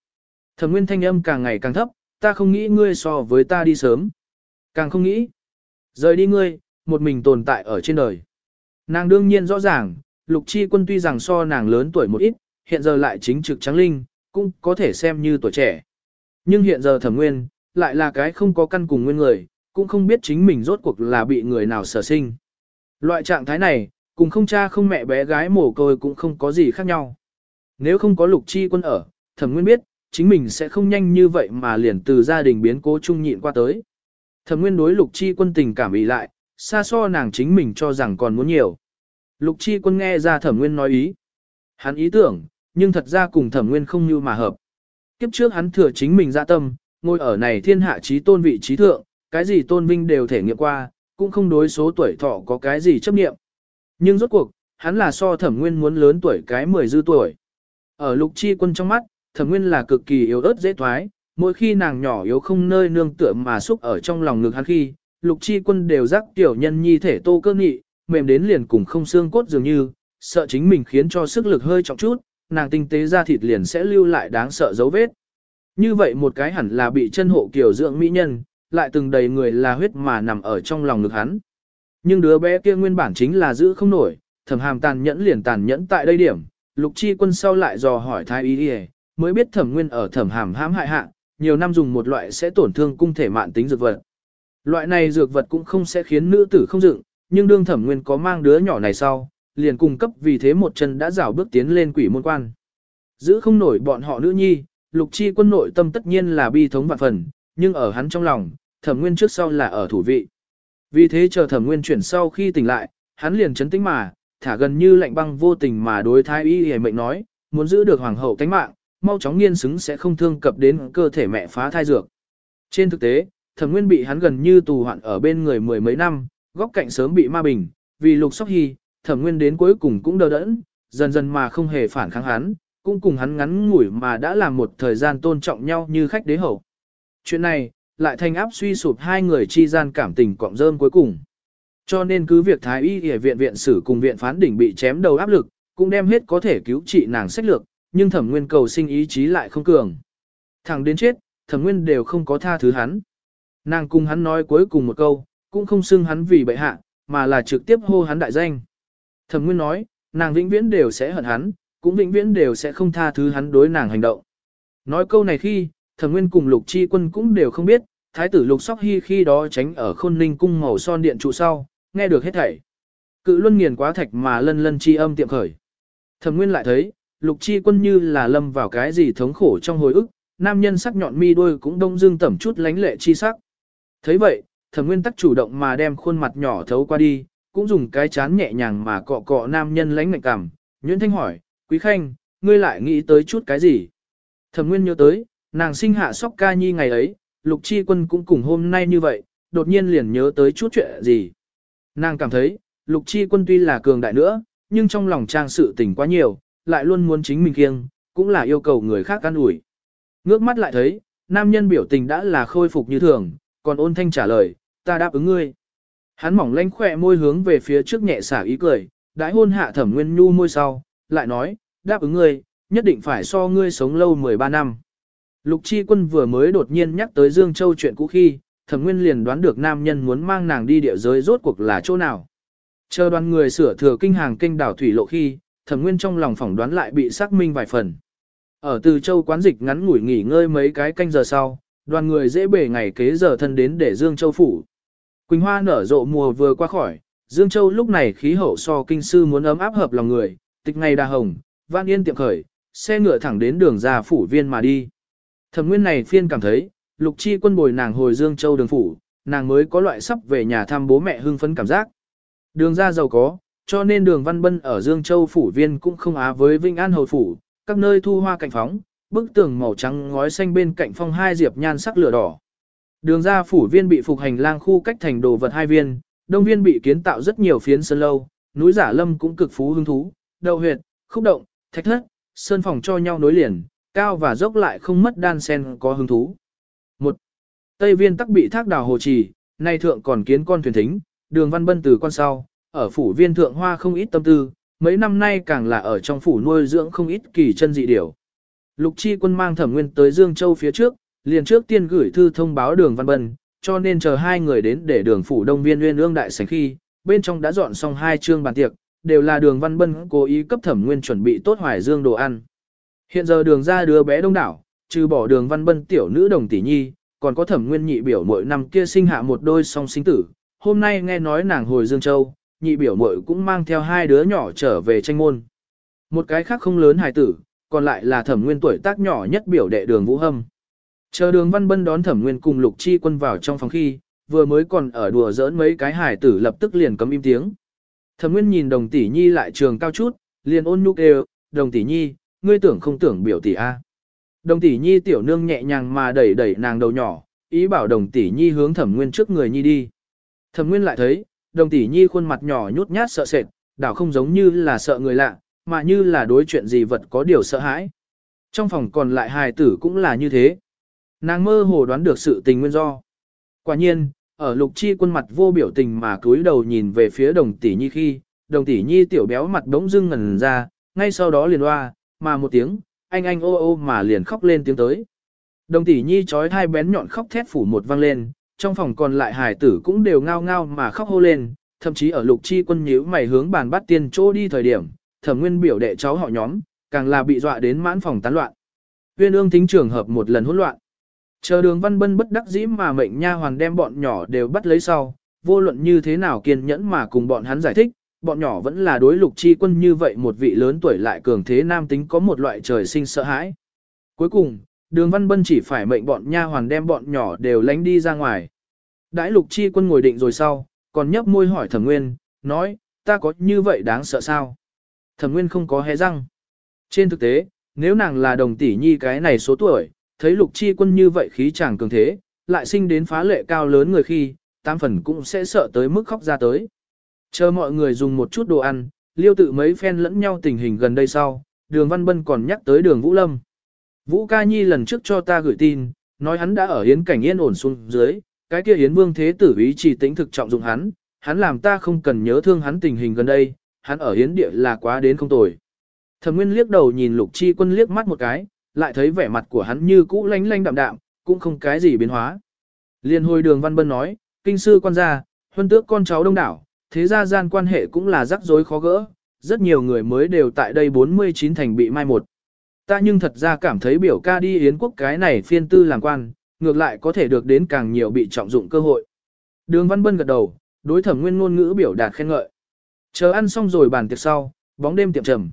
Thẩm nguyên thanh âm càng ngày càng thấp, ta không nghĩ ngươi so với ta đi sớm. Càng không nghĩ. Rời đi ngươi, một mình tồn tại ở trên đời. Nàng đương nhiên rõ ràng, lục chi quân tuy rằng so nàng lớn tuổi một ít, hiện giờ lại chính trực trắng linh, cũng có thể xem như tuổi trẻ. Nhưng hiện giờ thẩm nguyên, lại là cái không có căn cùng nguyên người, cũng không biết chính mình rốt cuộc là bị người nào sở sinh. Loại trạng thái này, cùng không cha không mẹ bé gái mồ côi cũng không có gì khác nhau. Nếu không có lục chi quân ở, thẩm nguyên biết, chính mình sẽ không nhanh như vậy mà liền từ gia đình biến cố chung nhịn qua tới. Thẩm nguyên đối lục chi quân tình cảm ý lại, xa so nàng chính mình cho rằng còn muốn nhiều. Lục chi quân nghe ra thẩm nguyên nói ý. Hắn ý tưởng, nhưng thật ra cùng thẩm nguyên không như mà hợp. Kiếp trước hắn thừa chính mình ra tâm, ngồi ở này thiên hạ trí tôn vị trí thượng, cái gì tôn vinh đều thể nghiệm qua, cũng không đối số tuổi thọ có cái gì chấp nghiệm. Nhưng rốt cuộc, hắn là so thẩm nguyên muốn lớn tuổi cái 10 dư tuổi. Ở lục chi quân trong mắt, thẩm nguyên là cực kỳ yếu ớt dễ thoái, mỗi khi nàng nhỏ yếu không nơi nương tựa mà xúc ở trong lòng ngực hắn khi, lục chi quân đều rắc tiểu nhân nhi thể tô cơ nghị, mềm đến liền cùng không xương cốt dường như, sợ chính mình khiến cho sức lực hơi trọng chút, nàng tinh tế ra thịt liền sẽ lưu lại đáng sợ dấu vết. Như vậy một cái hẳn là bị chân hộ kiểu dưỡng mỹ nhân, lại từng đầy người là huyết mà nằm ở trong lòng ngực hắn. Nhưng đứa bé kia nguyên bản chính là giữ không nổi, thẩm hàm tàn nhẫn liền tàn nhẫn tại đây điểm, lục chi quân sau lại dò hỏi thái y đi mới biết thẩm nguyên ở thẩm hàm hãm hại hạ, nhiều năm dùng một loại sẽ tổn thương cung thể mạn tính dược vật. Loại này dược vật cũng không sẽ khiến nữ tử không dựng, nhưng đương thẩm nguyên có mang đứa nhỏ này sau, liền cung cấp vì thế một chân đã rào bước tiến lên quỷ môn quan. Giữ không nổi bọn họ nữ nhi, lục chi quân nội tâm tất nhiên là bi thống vạn phần, nhưng ở hắn trong lòng, thẩm nguyên trước sau là ở thủ vị. Vì thế chờ thẩm nguyên chuyển sau khi tỉnh lại, hắn liền chấn tĩnh mà, thả gần như lạnh băng vô tình mà đối thái y hề mệnh nói, muốn giữ được hoàng hậu tánh mạng, mau chóng nghiên xứng sẽ không thương cập đến cơ thể mẹ phá thai dược. Trên thực tế, thẩm nguyên bị hắn gần như tù hoạn ở bên người mười mấy năm, góc cạnh sớm bị ma bình, vì lục sóc hy, thẩm nguyên đến cuối cùng cũng đờ đẫn, dần dần mà không hề phản kháng hắn, cũng cùng hắn ngắn ngủi mà đã làm một thời gian tôn trọng nhau như khách đế hậu. Chuyện này, lại thành áp suy sụp hai người chi gian cảm tình cọng rơm cuối cùng. Cho nên cứ việc Thái y y viện viện sử cùng viện phán đỉnh bị chém đầu áp lực, cũng đem hết có thể cứu trị nàng sách lược, nhưng thẩm nguyên cầu sinh ý chí lại không cường. Thẳng đến chết, thẩm nguyên đều không có tha thứ hắn. Nàng cùng hắn nói cuối cùng một câu, cũng không xưng hắn vì bệ hạ, mà là trực tiếp hô hắn đại danh. Thẩm nguyên nói, nàng vĩnh viễn đều sẽ hận hắn, cũng vĩnh viễn đều sẽ không tha thứ hắn đối nàng hành động. Nói câu này khi, thẩm nguyên cùng lục chi quân cũng đều không biết, thái tử lục sóc hy khi đó tránh ở khôn ninh cung màu son điện trụ sau, nghe được hết thảy. Cự luân nghiền quá thạch mà lân lân chi âm tiệm khởi. Thẩm nguyên lại thấy, lục chi quân như là lâm vào cái gì thống khổ trong hồi ức, nam nhân sắc nhọn mi đôi cũng đông dương tẩm chút lánh lệ chi sắc. thấy vậy, thẩm nguyên tắc chủ động mà đem khuôn mặt nhỏ thấu qua đi, cũng dùng cái chán nhẹ nhàng mà cọ cọ nam nhân lánh ngạnh cảm. Nguyễn Thanh hỏi, quý khanh, ngươi lại nghĩ tới chút cái gì? Thẩm nguyên nhớ tới, nàng sinh hạ sóc ca nhi ngày ấy, lục chi quân cũng cùng hôm nay như vậy, đột nhiên liền nhớ tới chút chuyện gì. Nàng cảm thấy, lục chi quân tuy là cường đại nữa, nhưng trong lòng trang sự tình quá nhiều, lại luôn muốn chính mình kiêng, cũng là yêu cầu người khác can ủi. Ngước mắt lại thấy, nam nhân biểu tình đã là khôi phục như thường, còn ôn thanh trả lời, ta đáp ứng ngươi. Hắn mỏng lanh khỏe môi hướng về phía trước nhẹ xả ý cười, đãi hôn hạ thẩm nguyên nhu môi sau, lại nói, đáp ứng ngươi, nhất định phải so ngươi sống lâu 13 năm. Lục Chi Quân vừa mới đột nhiên nhắc tới Dương Châu chuyện cũ khi, Thẩm Nguyên liền đoán được nam nhân muốn mang nàng đi địa giới rốt cuộc là chỗ nào. Chờ đoàn người sửa thừa kinh hàng kinh đảo thủy lộ khi, Thẩm Nguyên trong lòng phỏng đoán lại bị xác minh vài phần. Ở Từ Châu quán dịch ngắn ngủi nghỉ ngơi mấy cái canh giờ sau, đoàn người dễ bể ngày kế giờ thân đến để Dương Châu phủ. Quỳnh Hoa nở rộ mùa vừa qua khỏi, Dương Châu lúc này khí hậu so kinh sư muốn ấm áp hợp lòng người, tịch ngày đa hồng, Vạn yên tiệm khởi, xe ngựa thẳng đến đường ra phủ viên mà đi. Thẩm nguyên này phiên cảm thấy, lục chi quân bồi nàng hồi Dương Châu đường phủ, nàng mới có loại sắp về nhà thăm bố mẹ hưng phấn cảm giác. Đường ra giàu có, cho nên đường văn bân ở Dương Châu phủ viên cũng không á với Vinh An Hầu phủ, các nơi thu hoa cạnh phóng, bức tường màu trắng ngói xanh bên cạnh phong hai diệp nhan sắc lửa đỏ. Đường ra phủ viên bị phục hành lang khu cách thành đồ vật hai viên, đông viên bị kiến tạo rất nhiều phiến sơn lâu, núi giả lâm cũng cực phú hứng thú, đầu huyệt, khúc động, thạch thất, sơn phòng cho nhau nối liền, cao và dốc lại không mất đan sen có hứng thú. Một Tây viên tắc bị thác đào hồ trì, nay thượng còn kiến con thuyền thính, đường văn bân từ con sau, ở phủ viên thượng hoa không ít tâm tư, mấy năm nay càng là ở trong phủ nuôi dưỡng không ít kỳ chân dị điểu. Lục chi quân mang thẩm nguyên tới Dương Châu phía trước, liền trước tiên gửi thư thông báo đường văn bân, cho nên chờ hai người đến để đường phủ đông viên nguyên ương đại sảnh khi, bên trong đã dọn xong hai chương bàn tiệc, đều là đường văn bân cố ý cấp thẩm nguyên chuẩn bị tốt hoài dương đồ ăn. Hiện giờ đường ra đứa bé đông đảo, trừ bỏ đường văn bân tiểu nữ đồng tỷ nhi, còn có thẩm nguyên nhị biểu mỗi năm kia sinh hạ một đôi song sinh tử. Hôm nay nghe nói nàng hồi Dương Châu, nhị biểu muội cũng mang theo hai đứa nhỏ trở về tranh môn. Một cái khác không lớn hài tử, còn lại là thẩm nguyên tuổi tác nhỏ nhất biểu đệ đường Vũ Hâm. Chờ đường văn bân đón thẩm nguyên cùng lục chi quân vào trong phòng khi, vừa mới còn ở đùa giỡn mấy cái hài tử lập tức liền cấm im tiếng. Thẩm nguyên nhìn đồng tỷ nhi lại trường cao chút, liền ôn nhu kêu, đồng tỷ nhi, ngươi tưởng không tưởng biểu tỷ A. Đồng tỷ nhi tiểu nương nhẹ nhàng mà đẩy đẩy nàng đầu nhỏ, ý bảo đồng tỷ nhi hướng thẩm nguyên trước người nhi đi. Thẩm nguyên lại thấy, đồng tỷ nhi khuôn mặt nhỏ nhút nhát sợ sệt, đảo không giống như là sợ người lạ, mà như là đối chuyện gì vật có điều sợ hãi. Trong phòng còn lại hài tử cũng là như thế. Nàng mơ hồ đoán được sự tình nguyên do. Quả nhiên, ở lục chi quân mặt vô biểu tình mà cúi đầu nhìn về phía đồng tỷ nhi khi, đồng tỷ nhi tiểu béo mặt đống dưng ngẩn ra, ngay sau đó liền hoa, mà một tiếng, anh anh ô ô mà liền khóc lên tiếng tới. Đồng tỷ nhi trói hai bén nhọn khóc thét phủ một vang lên, trong phòng còn lại hài tử cũng đều ngao ngao mà khóc hô lên, thậm chí ở lục chi quân nhíu mày hướng bàn bắt tiền chỗ đi thời điểm, thẩm nguyên biểu đệ cháu họ nhóm, càng là bị dọa đến mãn phòng tán loạn. Viên ương thính trường hợp một lần hỗn loạn. Chờ đường văn bân bất đắc dĩ mà mệnh nha hoàn đem bọn nhỏ đều bắt lấy sau, vô luận như thế nào kiên nhẫn mà cùng bọn hắn giải thích, bọn nhỏ vẫn là đối lục chi quân như vậy một vị lớn tuổi lại cường thế nam tính có một loại trời sinh sợ hãi. Cuối cùng, đường văn bân chỉ phải mệnh bọn nha hoàn đem bọn nhỏ đều lánh đi ra ngoài. Đãi lục chi quân ngồi định rồi sau, còn nhấp môi hỏi thẩm nguyên, nói, ta có như vậy đáng sợ sao? Thẩm nguyên không có hé răng. Trên thực tế, nếu nàng là đồng tỷ nhi cái này số tuổi, thấy lục chi quân như vậy khí chàng cường thế, lại sinh đến phá lệ cao lớn người khi, tam phần cũng sẽ sợ tới mức khóc ra tới. Chờ mọi người dùng một chút đồ ăn, liêu tự mấy phen lẫn nhau tình hình gần đây sau, đường Văn Bân còn nhắc tới đường Vũ Lâm. Vũ Ca Nhi lần trước cho ta gửi tin, nói hắn đã ở hiến cảnh yên ổn xuống dưới, cái kia hiến vương thế tử ý chỉ tính thực trọng dụng hắn, hắn làm ta không cần nhớ thương hắn tình hình gần đây, hắn ở hiến địa là quá đến không tồi. Thẩm Nguyên liếc đầu nhìn Lục Chi Quân liếc mắt một cái, lại thấy vẻ mặt của hắn như cũ lánh lánh đạm đạm, cũng không cái gì biến hóa. Liên hồi đường Văn Bân nói, kinh sư quan gia, huân tước con cháu đông đảo, thế gia gian quan hệ cũng là rắc rối khó gỡ, rất nhiều người mới đều tại đây 49 thành bị mai một. Ta nhưng thật ra cảm thấy biểu ca đi Yến quốc cái này phiên tư làm quan, ngược lại có thể được đến càng nhiều bị trọng dụng cơ hội. Đường Văn Bân gật đầu, đối thẩm nguyên ngôn ngữ biểu đạt khen ngợi. Chờ ăn xong rồi bàn tiệc sau, bóng đêm tiệm trầm.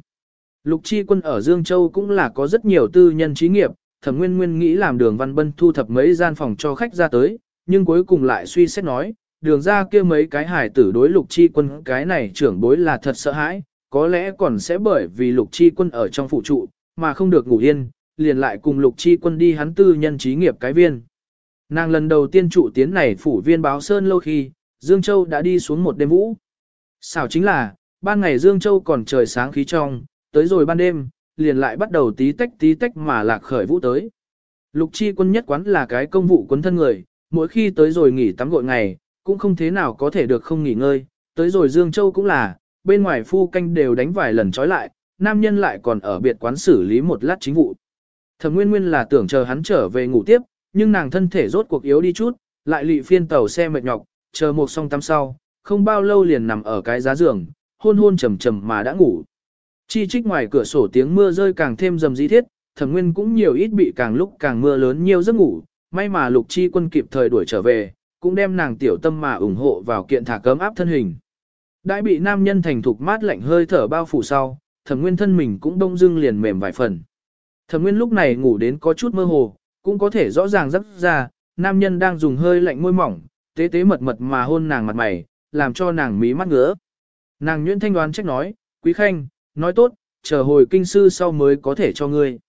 Lục Chi Quân ở Dương Châu cũng là có rất nhiều tư nhân trí nghiệp, thẩm nguyên nguyên nghĩ làm đường Văn Bân thu thập mấy gian phòng cho khách ra tới, nhưng cuối cùng lại suy xét nói, đường ra kia mấy cái hải tử đối lục chi quân cái này trưởng bối là thật sợ hãi, có lẽ còn sẽ bởi vì lục chi quân ở trong phụ trụ, mà không được ngủ yên, liền lại cùng lục chi quân đi hắn tư nhân trí nghiệp cái viên. Nàng lần đầu tiên trụ tiến này phủ viên báo sơn lâu khi, Dương Châu đã đi xuống một đêm vũ. Xảo chính là, ban ngày Dương Châu còn trời sáng khí trong, tới rồi ban đêm, liền lại bắt đầu tí tách tí tách mà lạc khởi vũ tới. Lục chi quân nhất quán là cái công vụ quân thân người, mỗi khi tới rồi nghỉ tắm gội ngày, cũng không thế nào có thể được không nghỉ ngơi, tới rồi Dương Châu cũng là, bên ngoài phu canh đều đánh vài lần trói lại, nam nhân lại còn ở biệt quán xử lý một lát chính vụ. Thẩm Nguyên Nguyên là tưởng chờ hắn trở về ngủ tiếp, nhưng nàng thân thể rốt cuộc yếu đi chút, lại lị phiên tàu xe mệt nhọc, chờ một song tắm sau, không bao lâu liền nằm ở cái giá giường, hôn hôn trầm trầm mà đã ngủ. Chi trích ngoài cửa sổ tiếng mưa rơi càng thêm rầm rĩ thiết, Thẩm Nguyên cũng nhiều ít bị càng lúc càng mưa lớn nhiều giấc ngủ, may mà Lục Chi Quân kịp thời đuổi trở về, cũng đem nàng tiểu tâm mà ủng hộ vào kiện thả cấm áp thân hình. Đã bị nam nhân thành thục mát lạnh hơi thở bao phủ sau, thẩm nguyên thân mình cũng đông dưng liền mềm vài phần. Thẩm nguyên lúc này ngủ đến có chút mơ hồ, cũng có thể rõ ràng rất ra, nam nhân đang dùng hơi lạnh môi mỏng, tế tế mật mật mà hôn nàng mặt mày, làm cho nàng mí mắt ngứa. Nàng nhuyễn thanh đoán trách nói, quý khanh, nói tốt, chờ hồi kinh sư sau mới có thể cho ngươi.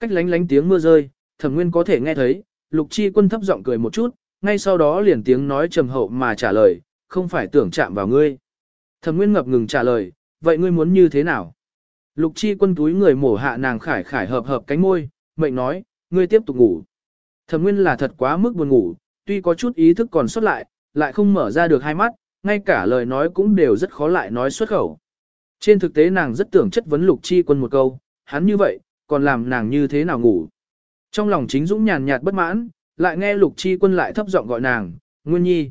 Cách lánh lánh tiếng mưa rơi, thẩm nguyên có thể nghe thấy, lục chi quân thấp giọng cười một chút, ngay sau đó liền tiếng nói trầm hậu mà trả lời, không phải tưởng chạm vào ngươi. Thẩm Nguyên ngập ngừng trả lời, vậy ngươi muốn như thế nào? Lục chi quân túi người mổ hạ nàng khải khải hợp hợp cánh môi, mệnh nói, ngươi tiếp tục ngủ. Thẩm Nguyên là thật quá mức buồn ngủ, tuy có chút ý thức còn sót lại, lại không mở ra được hai mắt, ngay cả lời nói cũng đều rất khó lại nói xuất khẩu. Trên thực tế nàng rất tưởng chất vấn lục chi quân một câu, hắn như vậy, còn làm nàng như thế nào ngủ. Trong lòng chính dũng nhàn nhạt bất mãn, lại nghe lục chi quân lại thấp giọng gọi nàng, Nguyên Nhi.